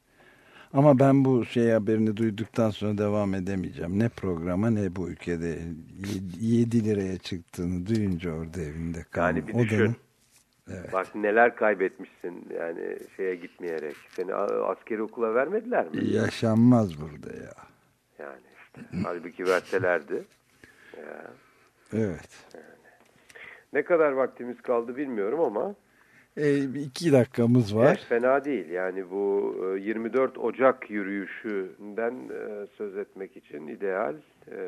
Ama ben bu şey haberini duyduktan sonra devam edemeyeceğim. Ne programa ne bu ülkede 7 liraya çıktığını duyunca orada evinde kalan Yani bir odanın- düşün. Bak neler kaybetmişsin yani şeye gitmeyerek. Seni askeri okula vermediler mi? Yaşanmaz burada ya. Yani işte. Halbuki verselerdi. Ya. Evet. Ne kadar vaktimiz kaldı bilmiyorum ama E, iki dakikamız var. evet, fena değil. Yani bu e, 24 Ocak yürüyüşünden e, söz etmek için ideal. E,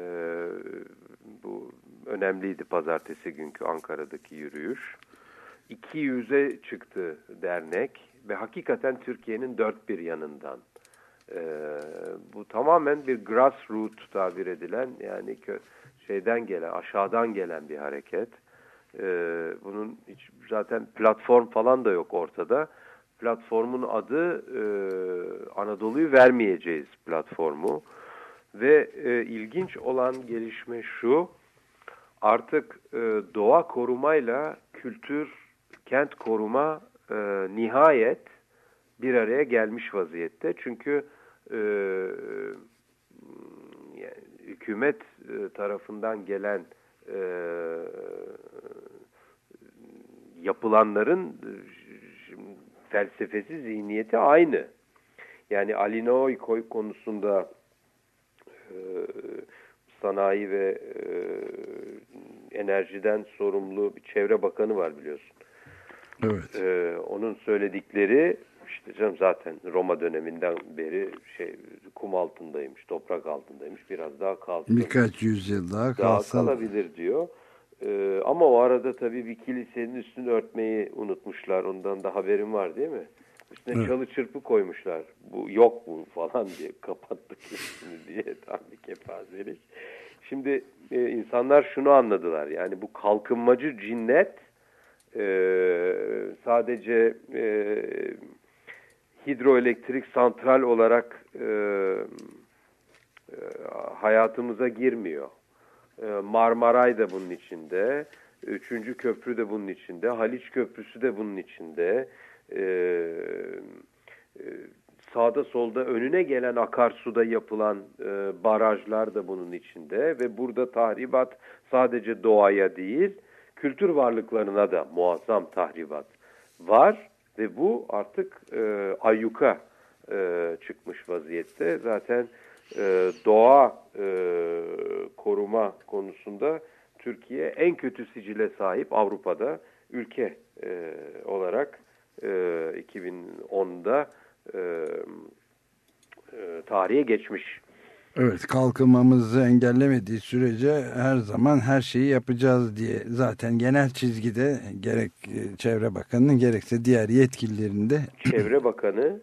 Bu önemliydi pazartesi günkü Ankara'daki yürüyüş. 200'e çıktı dernek ve hakikaten Türkiye'nin dört bir yanından. E, Bu tamamen bir grassroots tabir edilen yani şeyden gelen aşağıdan gelen bir hareket. Ee, bunun hiç zaten platform falan da yok ortada. Platformun adı e, Anadolu'yu vermeyeceğiz platformu. Ve e, ilginç olan gelişme şu, artık e, doğa korumayla kültür, kent koruma e, nihayet bir araya gelmiş vaziyette. Çünkü e, yani hükümet e, tarafından gelen e, yapılanların e, felsefesi, zihniyeti aynı. Yani Alinoy konusunda e, sanayi ve e, enerjiden sorumlu bir çevre bakanı var biliyorsun. Evet. Onun söyledikleri işte canım zaten Roma döneminden beri şey kum altındaymış, toprak altındaymış. Biraz daha kalsın. Birkaç yüzyıl daha daha kalsa kalabilir diyor. Ee, ama o arada tabii bir kilisenin üstünü örtmeyi unutmuşlar. Ondan da haberin var değil mi? Üstüne Evet. çalı çırpı koymuşlar. Bu yok bu falan diye kapattık üstünü diye tam bir kepazelik. Şimdi e, insanlar şunu anladılar. Yani bu kalkınmacı cinnet e, sadece e, hidroelektrik santral olarak e, e, hayatımıza girmiyor. E, Marmaray da bunun içinde, Üçüncü Köprü de bunun içinde, Haliç Köprüsü de bunun içinde. E, e, sağda solda önüne gelen akarsuda yapılan e, barajlar da bunun içinde ve burada tahribat sadece doğaya değil, kültür varlıklarına da muazzam tahribat var ve bu artık e, ayyuka e, çıkmış vaziyette. Zaten e, doğa e, koruma konusunda Türkiye en kötü sicile sahip Avrupa'da ülke e, olarak e, 2010'da e, e, tarihe geçmiş. Evet kalkınmamızı engellemediği sürece her zaman her şeyi yapacağız diye zaten genel çizgide gerek Çevre Bakanı'nın gerekse diğer yetkililerinde Çevre Bakanı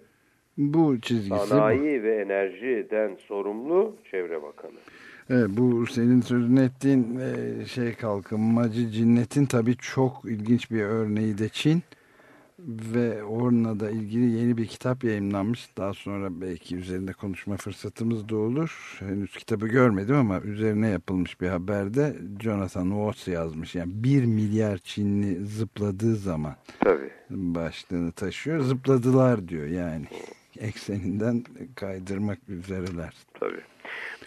bu çizgisi bu. Sanayi ve Enerji'den sorumlu Çevre Bakanı. Evet, bu senin sözünü ettiğin e, şey kalkınmacı cinnetin tabii çok ilginç bir örneği de Çin ve onunla da ilgili yeni bir kitap yayınlanmış. Daha sonra belki üzerinde konuşma fırsatımız da olur. Henüz kitabı görmedim ama üzerine yapılmış bir haberde Jonathan Watts yazmış. Yani bir milyar Çinli zıpladığı zaman Tabii. başlığını taşıyor. Zıpladılar diyor yani. Ekseninden kaydırmak üzereler. Tabii.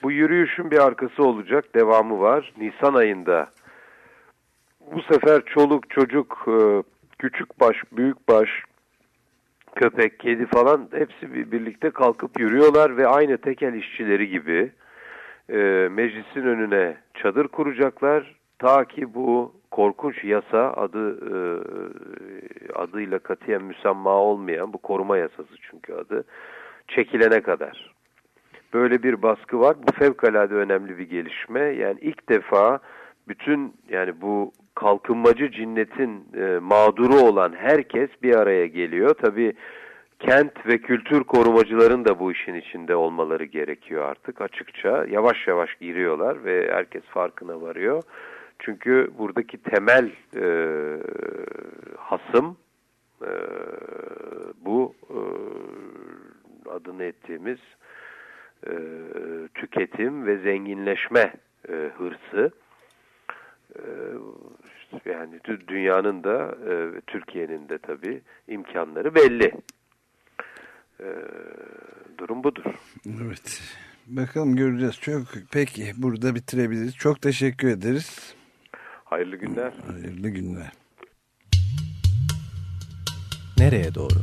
Bu yürüyüşün bir arkası olacak. Devamı var. Nisan ayında bu sefer çoluk çocuk e, küçük baş, büyük baş, köpek, kedi falan hepsi bir- birlikte kalkıp yürüyorlar ve aynı tekel işçileri gibi e, meclisin önüne çadır kuracaklar. Ta ki bu korkunç yasa adı e, adıyla katiyen müsemma olmayan bu koruma yasası çünkü adı çekilene kadar. Böyle bir baskı var. Bu fevkalade önemli bir gelişme. Yani ilk defa bütün yani bu kalkınmacı cinnetin e, mağduru olan herkes bir araya geliyor. Tabii kent ve kültür korumacıların da bu işin içinde olmaları gerekiyor artık açıkça. Yavaş yavaş giriyorlar ve herkes farkına varıyor. Çünkü buradaki temel e, hasım e, bu e, adını ettiğimiz e, tüketim ve zenginleşme e, hırsı. E, yani dünyanın da e, Türkiye'nin de tabii imkanları belli. E, durum budur. Evet. Bakalım göreceğiz. Çok peki burada bitirebiliriz. Çok teşekkür ederiz. Hayırlı günler. Hayırlı günler. Nereye doğru?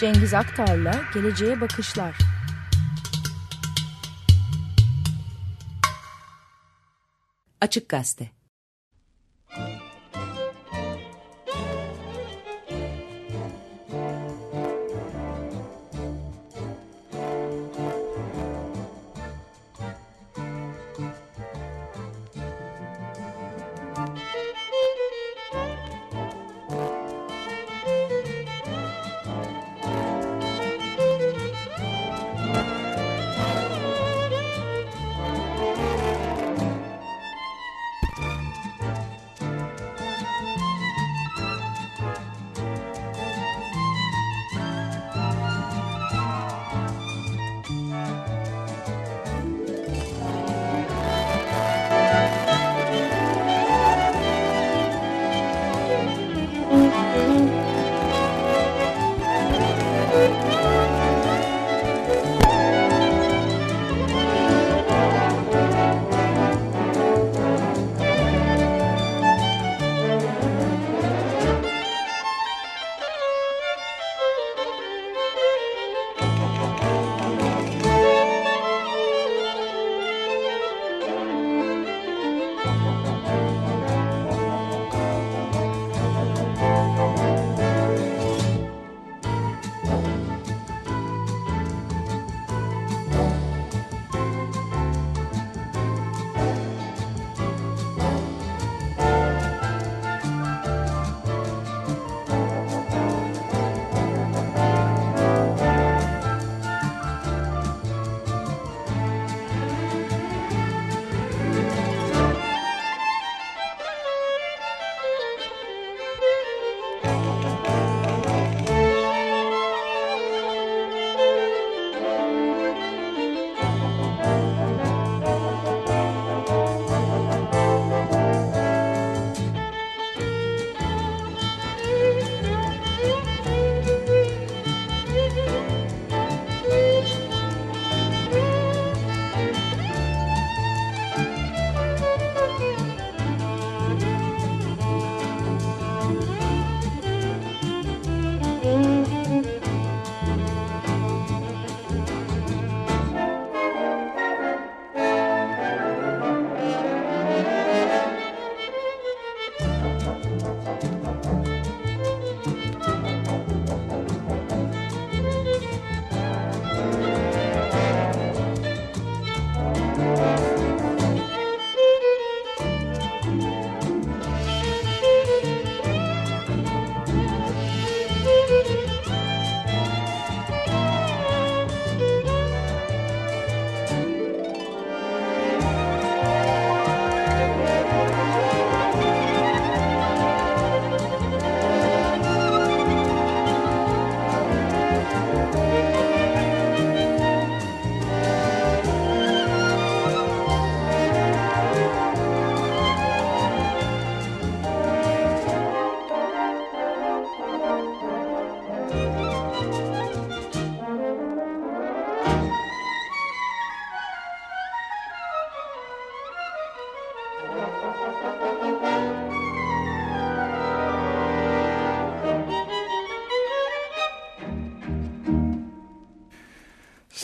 Cengiz Aktar'la Geleceğe Bakışlar. Açık Gazete.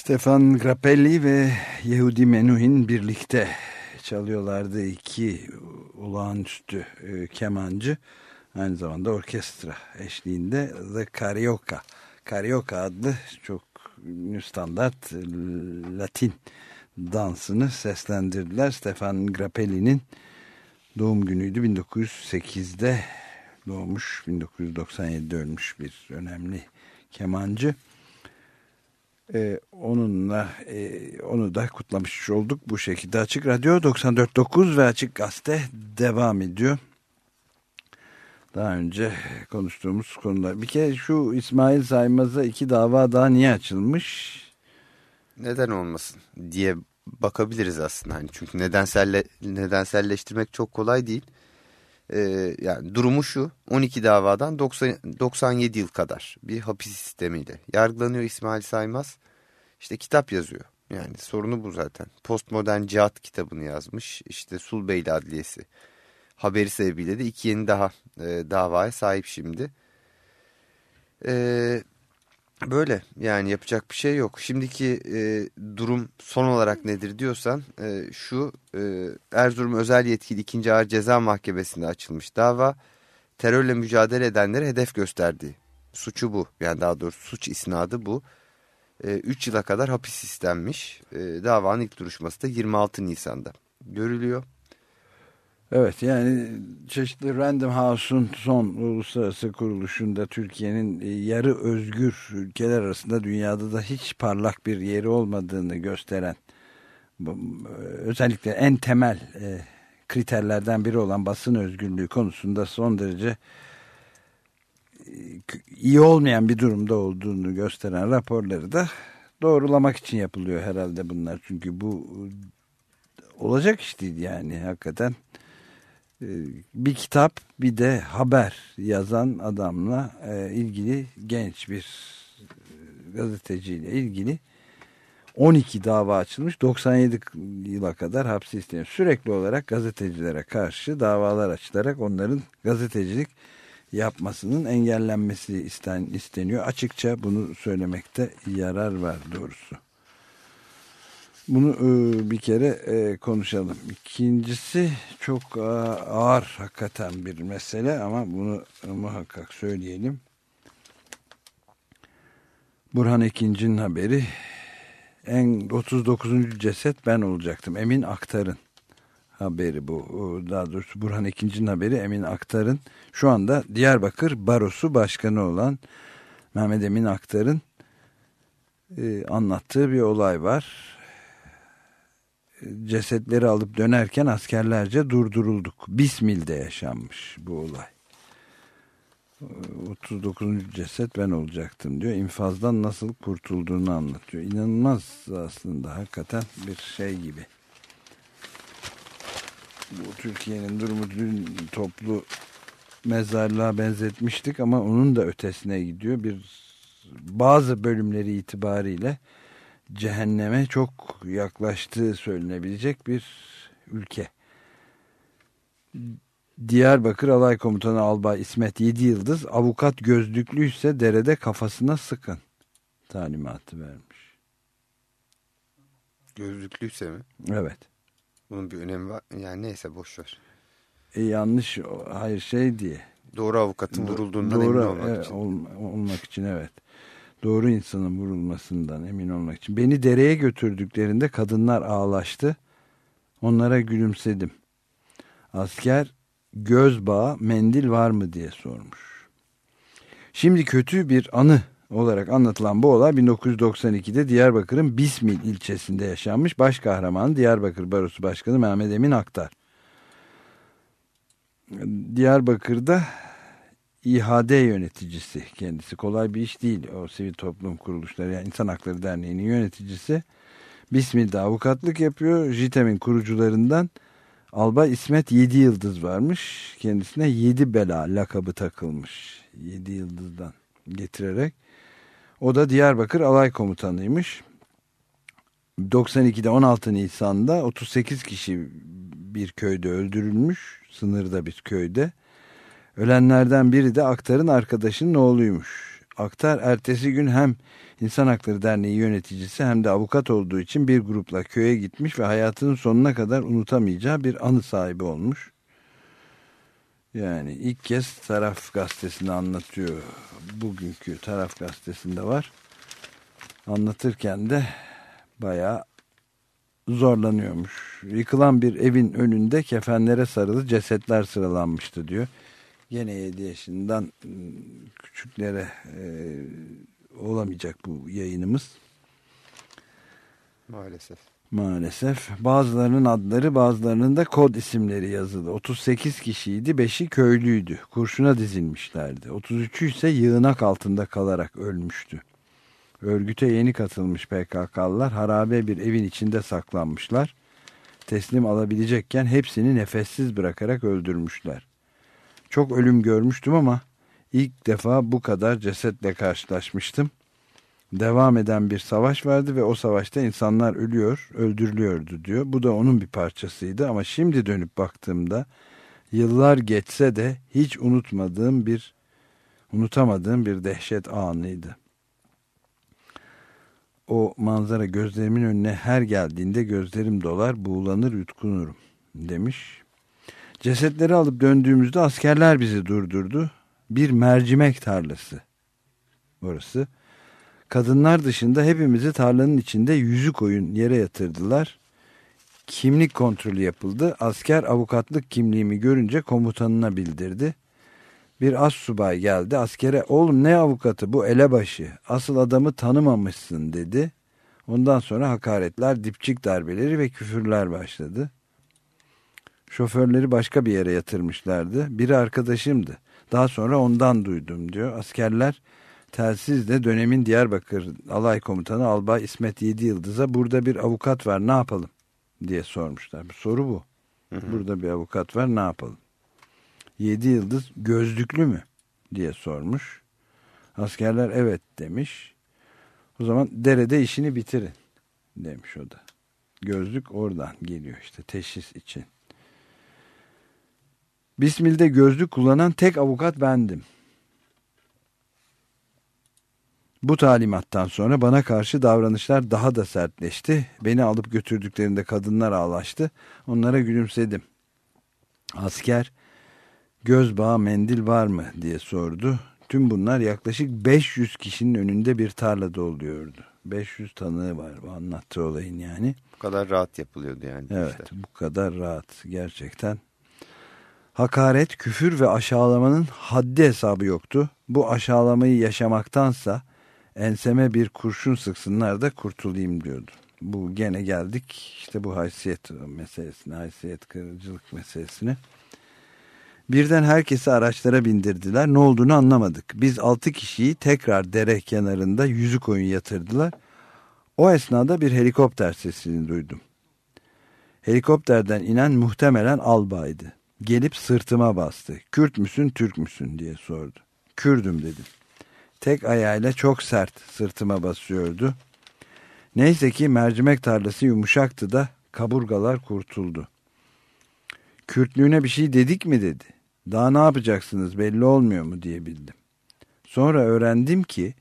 Stefan Grappelli ve Yehudi Menuhin birlikte çalıyorlardı iki olağanüstü e, kemancı. Aynı zamanda orkestra eşliğinde The Carioca. Carioca adlı çok standart e, Latin dansını seslendirdiler. Stefan Grappelli'nin doğum günüydü 1908'de doğmuş 1997'de ölmüş bir önemli kemancı. Ee, onunla e, onu da kutlamış olduk bu şekilde. Açık Radyo 94.9 ve Açık Gazete devam ediyor. Daha önce konuştuğumuz konular. Bir kere şu İsmail Saymaz'a iki dava daha niye açılmış? Neden olmasın diye bakabiliriz aslında. Hani çünkü nedenselle, nedenselleştirmek çok kolay değil. Ee, yani durumu şu 12 davadan 90, 97 yıl kadar bir hapis sistemiyle yargılanıyor İsmail Saymaz. İşte kitap yazıyor. Yani sorunu bu zaten. Postmodern Cihat kitabını yazmış. İşte Sulbeyli Adliyesi haberi sebebiyle de iki yeni daha e, davaya sahip şimdi. E, böyle yani yapacak bir şey yok. Şimdiki e, durum son olarak nedir diyorsan e, şu e, Erzurum Özel Yetkili 2. Ağır Ceza Mahkemesi'nde açılmış dava terörle mücadele edenlere hedef gösterdi. Suçu bu yani daha doğrusu suç isnadı bu. 3 yıla kadar hapis istenmiş. E, davanın ilk duruşması da 26 Nisan'da görülüyor. Evet yani çeşitli Random House'un son uluslararası kuruluşunda Türkiye'nin e, yarı özgür ülkeler arasında dünyada da hiç parlak bir yeri olmadığını gösteren e, özellikle en temel e, kriterlerden biri olan basın özgürlüğü konusunda son derece iyi olmayan bir durumda olduğunu gösteren raporları da doğrulamak için yapılıyor herhalde bunlar. Çünkü bu olacak iş değil yani hakikaten bir kitap bir de haber yazan adamla e, ilgili genç bir e, gazeteciyle ilgili 12 dava açılmış 97 yıla kadar hapsi isteniyor. Sürekli olarak gazetecilere karşı davalar açılarak onların gazetecilik yapmasının engellenmesi isten, isteniyor. Açıkça bunu söylemekte yarar var doğrusu. Bunu e, bir kere e, konuşalım. İkincisi çok e, ağır hakikaten bir mesele ama bunu muhakkak söyleyelim. Burhan Ekinç'in haberi en 39. ceset ben olacaktım. Emin Aktar'ın haberi bu. Daha doğrusu Burhan Ekinç'in haberi Emin Aktar'ın şu anda Diyarbakır Barosu Başkanı olan Mehmet Emin Aktar'ın anlattığı bir olay var cesetleri alıp dönerken askerlerce durdurulduk. Bismil'de yaşanmış bu olay. 39. ceset ben olacaktım diyor. İnfazdan nasıl kurtulduğunu anlatıyor. İnanılmaz aslında hakikaten bir şey gibi. Bu Türkiye'nin durumu dün toplu mezarlığa benzetmiştik ama onun da ötesine gidiyor. Bir bazı bölümleri itibariyle cehenneme çok yaklaştığı söylenebilecek bir ülke. Diyarbakır Alay Komutanı Albay İsmet Yedi Yıldız avukat gözlüklüyse derede kafasına sıkın talimatı vermiş. Gözlüklüyse mi? Evet. Bunun bir önemi var. Yani neyse boş ver. E, yanlış hayır şey diye. Doğru avukatın vurulduğundan doğru, emin olmak evet, için. Ol, olmak için evet doğru insanın vurulmasından emin olmak için. Beni dereye götürdüklerinde kadınlar ağlaştı. Onlara gülümsedim. Asker göz bağı mendil var mı diye sormuş. Şimdi kötü bir anı olarak anlatılan bu olay 1992'de Diyarbakır'ın Bismil ilçesinde yaşanmış. Baş kahraman Diyarbakır Barosu Başkanı Mehmet Emin Aktar. Diyarbakır'da İHAD yöneticisi kendisi. Kolay bir iş değil o sivil toplum kuruluşları yani İnsan Hakları Derneği'nin yöneticisi. Bismillah avukatlık yapıyor. JITEM'in kurucularından Albay İsmet Yedi Yıldız varmış. Kendisine Yedi Bela lakabı takılmış. Yedi Yıldız'dan getirerek. O da Diyarbakır Alay Komutanıymış. 92'de 16 Nisan'da 38 kişi bir köyde öldürülmüş. Sınırda bir köyde. Ölenlerden biri de Aktar'ın arkadaşının oğluymuş. Aktar ertesi gün hem İnsan Hakları Derneği yöneticisi hem de avukat olduğu için bir grupla köye gitmiş ve hayatının sonuna kadar unutamayacağı bir anı sahibi olmuş. Yani ilk kez Taraf Gazetesi'nde anlatıyor. Bugünkü Taraf Gazetesi'nde var. Anlatırken de bayağı zorlanıyormuş. Yıkılan bir evin önünde kefenlere sarılı cesetler sıralanmıştı diyor. Gene 7 yaşından ıı, küçüklere e, olamayacak bu yayınımız. Maalesef. Maalesef. Bazılarının adları bazılarının da kod isimleri yazılı. 38 kişiydi. 5'i köylüydü. Kurşuna dizilmişlerdi. 33'ü ise yığınak altında kalarak ölmüştü. Örgüte yeni katılmış PKK'lılar harabe bir evin içinde saklanmışlar. Teslim alabilecekken hepsini nefessiz bırakarak öldürmüşler. Çok ölüm görmüştüm ama ilk defa bu kadar cesetle karşılaşmıştım. Devam eden bir savaş vardı ve o savaşta insanlar ölüyor, öldürülüyordu diyor. Bu da onun bir parçasıydı ama şimdi dönüp baktığımda yıllar geçse de hiç unutmadığım bir unutamadığım bir dehşet anıydı. O manzara gözlerimin önüne her geldiğinde gözlerim dolar, buğulanır, yutkunurum demiş. Cesetleri alıp döndüğümüzde askerler bizi durdurdu. Bir mercimek tarlası burası. Kadınlar dışında hepimizi tarlanın içinde yüzü koyun yere yatırdılar. Kimlik kontrolü yapıldı. Asker avukatlık kimliğimi görünce komutanına bildirdi. Bir as subay geldi askere oğlum ne avukatı bu elebaşı asıl adamı tanımamışsın dedi. Ondan sonra hakaretler, dipçik darbeleri ve küfürler başladı. Şoförleri başka bir yere yatırmışlardı. Biri arkadaşımdı. Daha sonra ondan duydum diyor. Askerler telsizle dönemin Diyarbakır alay komutanı Albay İsmet Yedi Yıldız'a burada bir avukat var ne yapalım diye sormuşlar. Soru bu. Hı hı. Burada bir avukat var ne yapalım? Yedi Yıldız gözlüklü mü diye sormuş. Askerler evet demiş. O zaman derede işini bitirin demiş o da. Gözlük oradan geliyor işte teşhis için. Bismil'de gözlük kullanan tek avukat bendim. Bu talimattan sonra bana karşı davranışlar daha da sertleşti. Beni alıp götürdüklerinde kadınlar ağlaştı. Onlara gülümsedim. Asker göz bağı mendil var mı diye sordu. Tüm bunlar yaklaşık 500 kişinin önünde bir tarlada oluyordu. 500 tanığı var bu anlattığı olayın yani. Bu kadar rahat yapılıyordu yani. Evet işte. bu kadar rahat gerçekten. Hakaret, küfür ve aşağılamanın haddi hesabı yoktu. Bu aşağılamayı yaşamaktansa enseme bir kurşun sıksınlar da kurtulayım diyordu. Bu gene geldik işte bu haysiyet meselesine, haysiyet kırıcılık meselesine. Birden herkesi araçlara bindirdiler. Ne olduğunu anlamadık. Biz altı kişiyi tekrar dere kenarında yüzü koyun yatırdılar. O esnada bir helikopter sesini duydum. Helikopterden inen muhtemelen albaydı. Gelip sırtıma bastı. Kürt müsün, Türk müsün diye sordu. Kürdüm dedim. Tek ayağıyla çok sert sırtıma basıyordu. Neyse ki mercimek tarlası yumuşaktı da kaburgalar kurtuldu. Kürtlüğüne bir şey dedik mi dedi. Daha ne yapacaksınız belli olmuyor mu diye bildim. Sonra öğrendim ki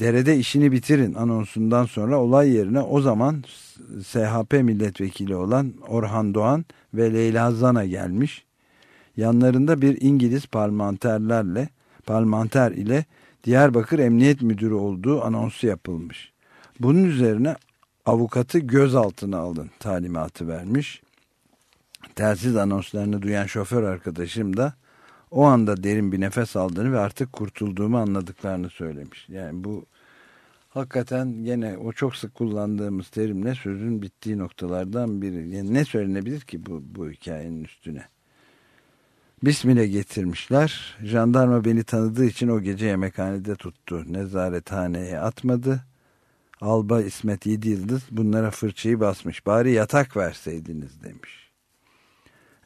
derede işini bitirin anonsundan sonra olay yerine o zaman SHP milletvekili olan Orhan Doğan ve Leyla Zana gelmiş. Yanlarında bir İngiliz parlamenterlerle parlamenter ile Diyarbakır Emniyet Müdürü olduğu anonsu yapılmış. Bunun üzerine avukatı gözaltına alın talimatı vermiş. Telsiz anonslarını duyan şoför arkadaşım da o anda derin bir nefes aldığını ve artık kurtulduğumu anladıklarını söylemiş. Yani bu hakikaten gene o çok sık kullandığımız terimle sözün bittiği noktalardan biri. Yani ne söylenebilir ki bu, bu hikayenin üstüne? Bismil'e getirmişler. Jandarma beni tanıdığı için o gece yemekhanede tuttu. Nezarethaneye atmadı. Alba İsmet Yedi Yıldız bunlara fırçayı basmış. Bari yatak verseydiniz demiş.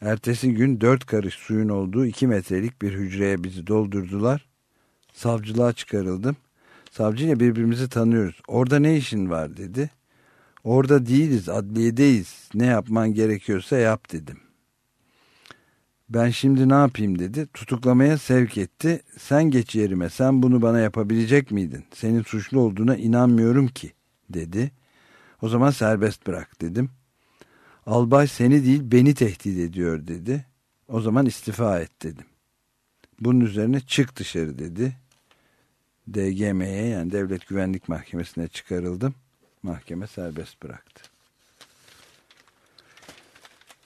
Ertesi gün dört karış suyun olduğu iki metrelik bir hücreye bizi doldurdular. Savcılığa çıkarıldım. Savcıyla birbirimizi tanıyoruz. Orada ne işin var dedi. Orada değiliz adliyedeyiz. Ne yapman gerekiyorsa yap dedim. Ben şimdi ne yapayım dedi. Tutuklamaya sevk etti. Sen geç yerime. Sen bunu bana yapabilecek miydin? Senin suçlu olduğuna inanmıyorum ki dedi. O zaman serbest bırak dedim. Albay seni değil beni tehdit ediyor dedi. O zaman istifa et dedim. Bunun üzerine çık dışarı dedi. DGM'ye yani Devlet Güvenlik Mahkemesi'ne çıkarıldım. Mahkeme serbest bıraktı.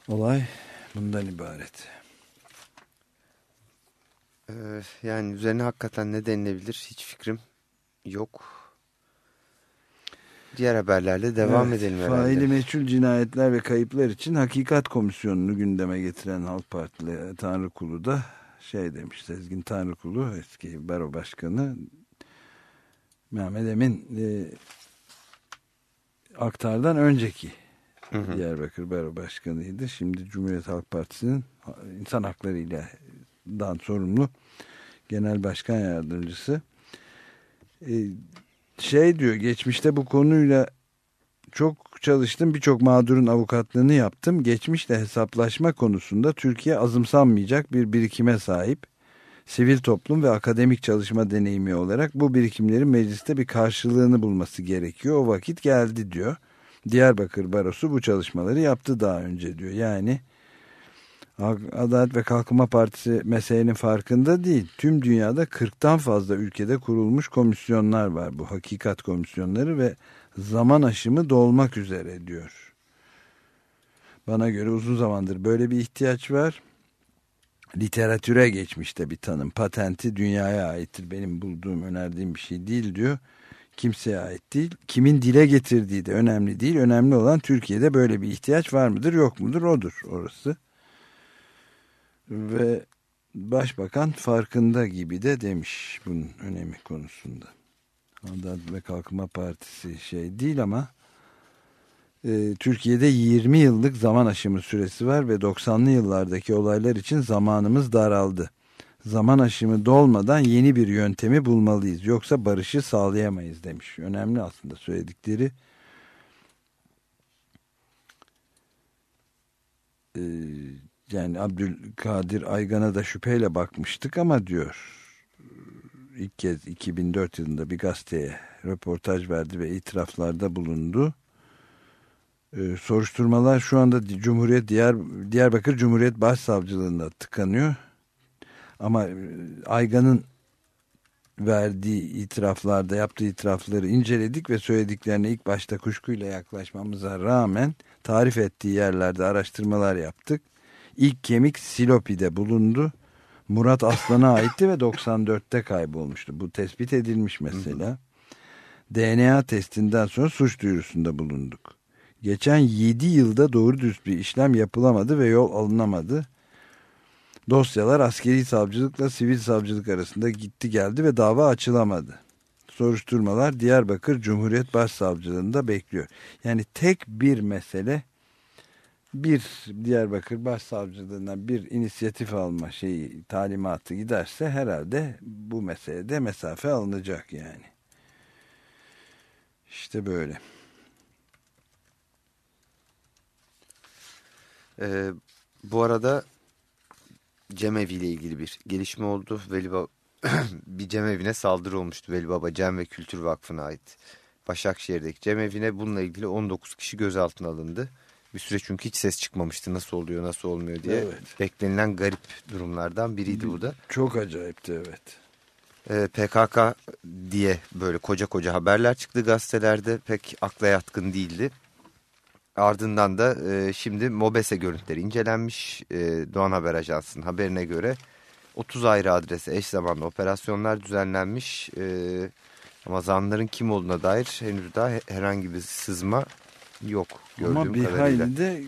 Olay bundan ibaret. Ee, yani üzerine hakikaten ne denilebilir hiç fikrim yok. Diğer haberlerle devam evet, edelim herhalde. Faili meçhul cinayetler ve kayıplar için Hakikat Komisyonu'nu gündeme getiren Halk Partili Tanrı Kulu da şey demiş Sezgin Tanrı Kulu eski baro başkanı Mehmet Emin e, Aktar'dan önceki hı hı. Diyarbakır Baro Başkanı'ydı. Şimdi Cumhuriyet Halk Partisi'nin insan hakları ile dan sorumlu genel başkan yardımcısı e, şey diyor geçmişte bu konuyla çok çalıştım birçok mağdurun avukatlığını yaptım. Geçmişte hesaplaşma konusunda Türkiye azımsanmayacak bir birikime sahip. Sivil toplum ve akademik çalışma deneyimi olarak bu birikimlerin mecliste bir karşılığını bulması gerekiyor. O vakit geldi diyor. Diyarbakır Barosu bu çalışmaları yaptı daha önce diyor. Yani Adalet ve Kalkınma Partisi meselenin farkında değil. Tüm dünyada 40'tan fazla ülkede kurulmuş komisyonlar var. Bu hakikat komisyonları ve zaman aşımı dolmak üzere diyor. Bana göre uzun zamandır böyle bir ihtiyaç var. Literatüre geçmişte bir tanım. Patenti dünyaya aittir. Benim bulduğum, önerdiğim bir şey değil diyor. Kimseye ait değil. Kimin dile getirdiği de önemli değil. Önemli olan Türkiye'de böyle bir ihtiyaç var mıdır yok mudur odur orası ve başbakan farkında gibi de demiş bunun önemi konusunda. Adalet ve Kalkınma Partisi şey değil ama e, Türkiye'de 20 yıllık zaman aşımı süresi var ve 90'lı yıllardaki olaylar için zamanımız daraldı. Zaman aşımı dolmadan yeni bir yöntemi bulmalıyız. Yoksa barışı sağlayamayız demiş. Önemli aslında söyledikleri. Ee, yani Abdülkadir Aygan'a da şüpheyle bakmıştık ama diyor ilk kez 2004 yılında bir gazeteye röportaj verdi ve itiraflarda bulundu. Ee, soruşturmalar şu anda Cumhuriyet Diyar, Diyarbakır Cumhuriyet Başsavcılığında tıkanıyor. Ama e, Aygan'ın verdiği itiraflarda yaptığı itirafları inceledik ve söylediklerine ilk başta kuşkuyla yaklaşmamıza rağmen tarif ettiği yerlerde araştırmalar yaptık İlk kemik Silopi'de bulundu. Murat Aslan'a aitti ve 94'te kaybolmuştu. Bu tespit edilmiş mesela. DNA testinden sonra suç duyurusunda bulunduk. Geçen 7 yılda doğru düz bir işlem yapılamadı ve yol alınamadı. Dosyalar askeri savcılıkla sivil savcılık arasında gitti geldi ve dava açılamadı. Soruşturmalar Diyarbakır Cumhuriyet Başsavcılığında bekliyor. Yani tek bir mesele bir Diyarbakır Başsavcılığına bir inisiyatif alma şeyi talimatı giderse herhalde bu meselede mesafe alınacak yani. İşte böyle. Ee, bu arada cemevi ile ilgili bir gelişme oldu. Veli bir cemevine saldırı olmuştu Veli Baba Cem ve Kültür Vakfı'na ait. Başakşehir'deki cemevine bununla ilgili 19 kişi gözaltına alındı. Bir süre çünkü hiç ses çıkmamıştı nasıl oluyor nasıl olmuyor diye. Evet. Beklenilen garip durumlardan biriydi bu da. Çok acayipti evet. Ee, PKK diye böyle koca koca haberler çıktı gazetelerde pek akla yatkın değildi. Ardından da e, şimdi MOBESE görüntüleri incelenmiş. E, Doğan Haber Ajansı'nın haberine göre 30 ayrı adrese eş zamanlı operasyonlar düzenlenmiş. E, ama zanların kim olduğuna dair henüz daha herhangi bir sızma yok gördüğüm Ama bir kadarıyla. hayli de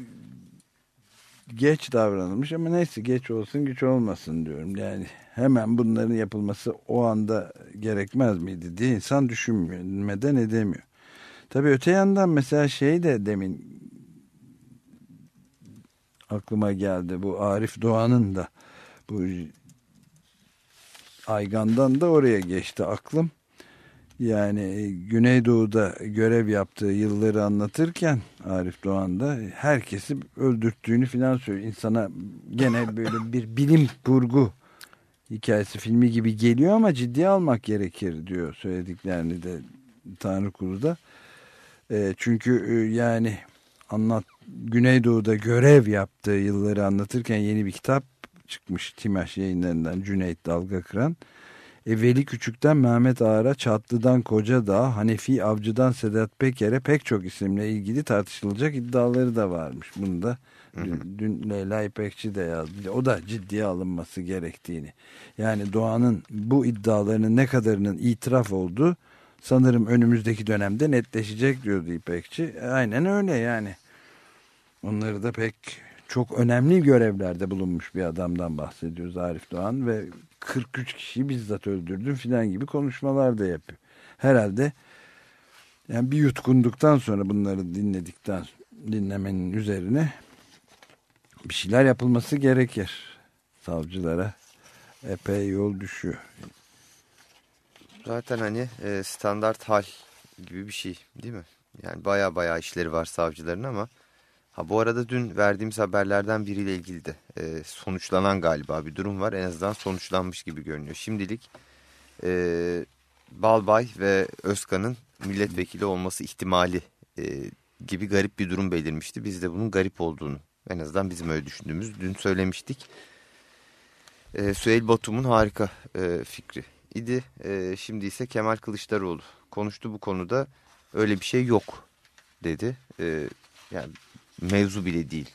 geç davranılmış ama neyse geç olsun güç olmasın diyorum. Yani hemen bunların yapılması o anda gerekmez miydi diye insan düşünmeden edemiyor. Tabii öte yandan mesela şey de demin aklıma geldi bu Arif Doğan'ın da bu Aygan'dan da oraya geçti aklım. Yani e, Güneydoğu'da görev yaptığı yılları anlatırken Arif Doğan da herkesi öldürttüğünü filan söylüyor. İnsana gene böyle bir bilim kurgu hikayesi filmi gibi geliyor ama ciddiye almak gerekir diyor söylediklerini de Tanrı Kulu da. E, çünkü e, yani anlat Güneydoğu'da görev yaptığı yılları anlatırken yeni bir kitap çıkmış Timaş yayınlarından Cüneyt Dalga Kıran. E, Veli Küçük'ten Mehmet Ağar'a, Çatlı'dan Koca Dağ, Hanefi Avcı'dan Sedat Peker'e pek çok isimle ilgili tartışılacak iddiaları da varmış. Bunu da dün, dün Leyla İpekçi de yazdı. O da ciddiye alınması gerektiğini. Yani Doğan'ın bu iddialarının ne kadarının itiraf olduğu sanırım önümüzdeki dönemde netleşecek diyordu İpekçi. Aynen öyle yani. Onları da pek çok önemli görevlerde bulunmuş bir adamdan bahsediyoruz Arif Doğan ve 43 kişiyi bizzat öldürdüm filan gibi konuşmalar da yapıyor. Herhalde yani bir yutkunduktan sonra bunları dinledikten dinlemenin üzerine bir şeyler yapılması gerekir. Savcılara epey yol düşüyor. Zaten hani e, standart hal gibi bir şey değil mi? Yani baya baya işleri var savcıların ama ha bu arada dün verdiğimiz haberlerden biriyle ilgili de e, sonuçlanan galiba bir durum var. En azından sonuçlanmış gibi görünüyor. Şimdilik e, Balbay ve Özkan'ın milletvekili olması ihtimali e, gibi garip bir durum belirmişti. Biz de bunun garip olduğunu en azından bizim öyle düşündüğümüz dün söylemiştik. E, Süheyl Batum'un harika e, fikri idi. E, şimdi ise Kemal Kılıçdaroğlu konuştu bu konuda. Öyle bir şey yok dedi. E, yani mevzu bile değil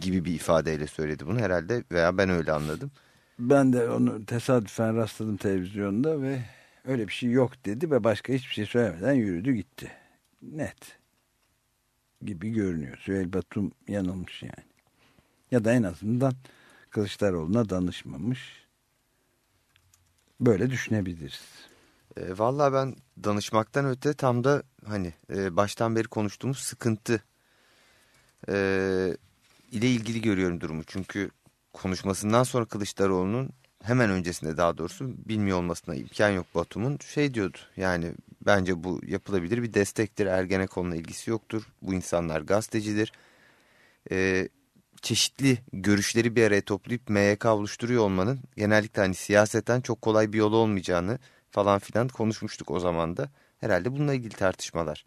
gibi bir ifadeyle söyledi bunu herhalde veya ben öyle anladım. Ben de onu tesadüfen rastladım televizyonda ve öyle bir şey yok dedi ve başka hiçbir şey söylemeden yürüdü gitti. Net gibi görünüyor. Süheyl Batum yanılmış yani. Ya da en azından Kılıçdaroğlu'na danışmamış. Böyle düşünebiliriz. E, Valla ben danışmaktan öte tam da hani e, baştan beri konuştuğumuz sıkıntı e, ile ilgili görüyorum durumu. Çünkü konuşmasından sonra Kılıçdaroğlu'nun hemen öncesinde daha doğrusu bilmiyor olmasına imkan yok Batum'un şey diyordu. Yani bence bu yapılabilir bir destektir. Ergenekon'la ilgisi yoktur. Bu insanlar gazetecidir. E, çeşitli görüşleri bir araya toplayıp MYK oluşturuyor olmanın genellikle hani siyaseten çok kolay bir yol olmayacağını falan filan konuşmuştuk o zaman da. Herhalde bununla ilgili tartışmalar.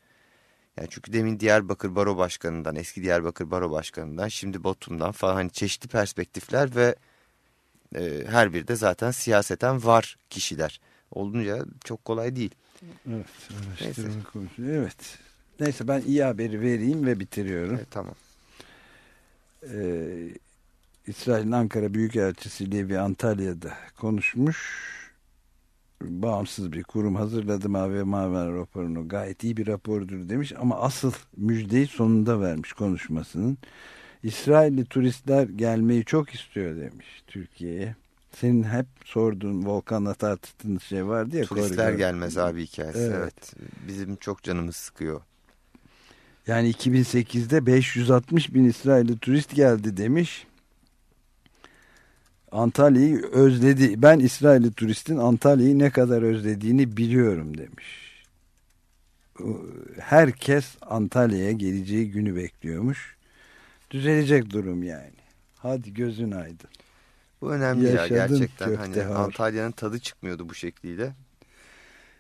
Yani çünkü demin Diyarbakır Baro Başkanı'ndan, eski Diyarbakır Baro Başkanı'ndan, şimdi Batum'dan falan hani çeşitli perspektifler ve e, her bir de zaten siyaseten var kişiler. Olunca çok kolay değil. Evet, Neyse. Evet. Neyse ben iyi haberi vereyim ve bitiriyorum. Evet, tamam. Ee, İsrail'in Ankara Büyükelçisi Levi Antalya'da konuşmuş. Bağımsız bir kurum hazırladı Mavi Mavi raporunu. Gayet iyi bir rapordur demiş ama asıl müjdeyi sonunda vermiş konuşmasının. İsrailli turistler gelmeyi çok istiyor demiş Türkiye'ye. Senin hep sorduğun volkanla tartıştığın şey vardı ya. Turistler koridor. gelmez abi hikayesi. Evet. Evet. Bizim çok canımız sıkıyor. Yani 2008'de 560 bin İsrailli turist geldi demiş. Antalya'yı özledi. Ben İsrailli turistin Antalya'yı ne kadar özlediğini biliyorum demiş. Herkes Antalya'ya geleceği günü bekliyormuş. Düzelecek durum yani. Hadi gözün aydın. Bu önemli ya Yaşadım gerçekten. Hani. Antalya'nın tadı çıkmıyordu bu şekliyle.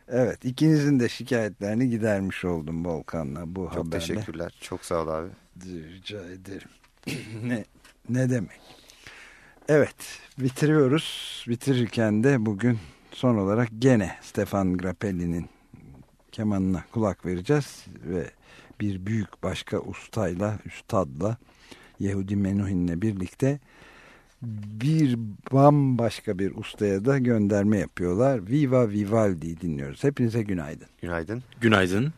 Evet ikinizin de şikayetlerini gidermiş oldum Volkan'la bu Çok haberle. teşekkürler. Çok sağ ol abi. Rica ederim. ne, ne demek? Evet bitiriyoruz. Bitirirken de bugün son olarak gene Stefan Grappelli'nin kemanına kulak vereceğiz ve bir büyük başka ustayla, üstadla Yehudi Menuhin'le birlikte bir bambaşka bir ustaya da gönderme yapıyorlar. Viva Vivaldi'yi dinliyoruz. Hepinize günaydın. Günaydın. Günaydın.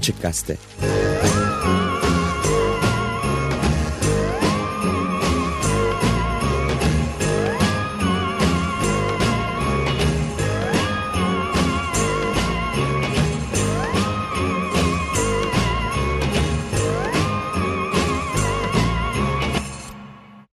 Açık Gazete.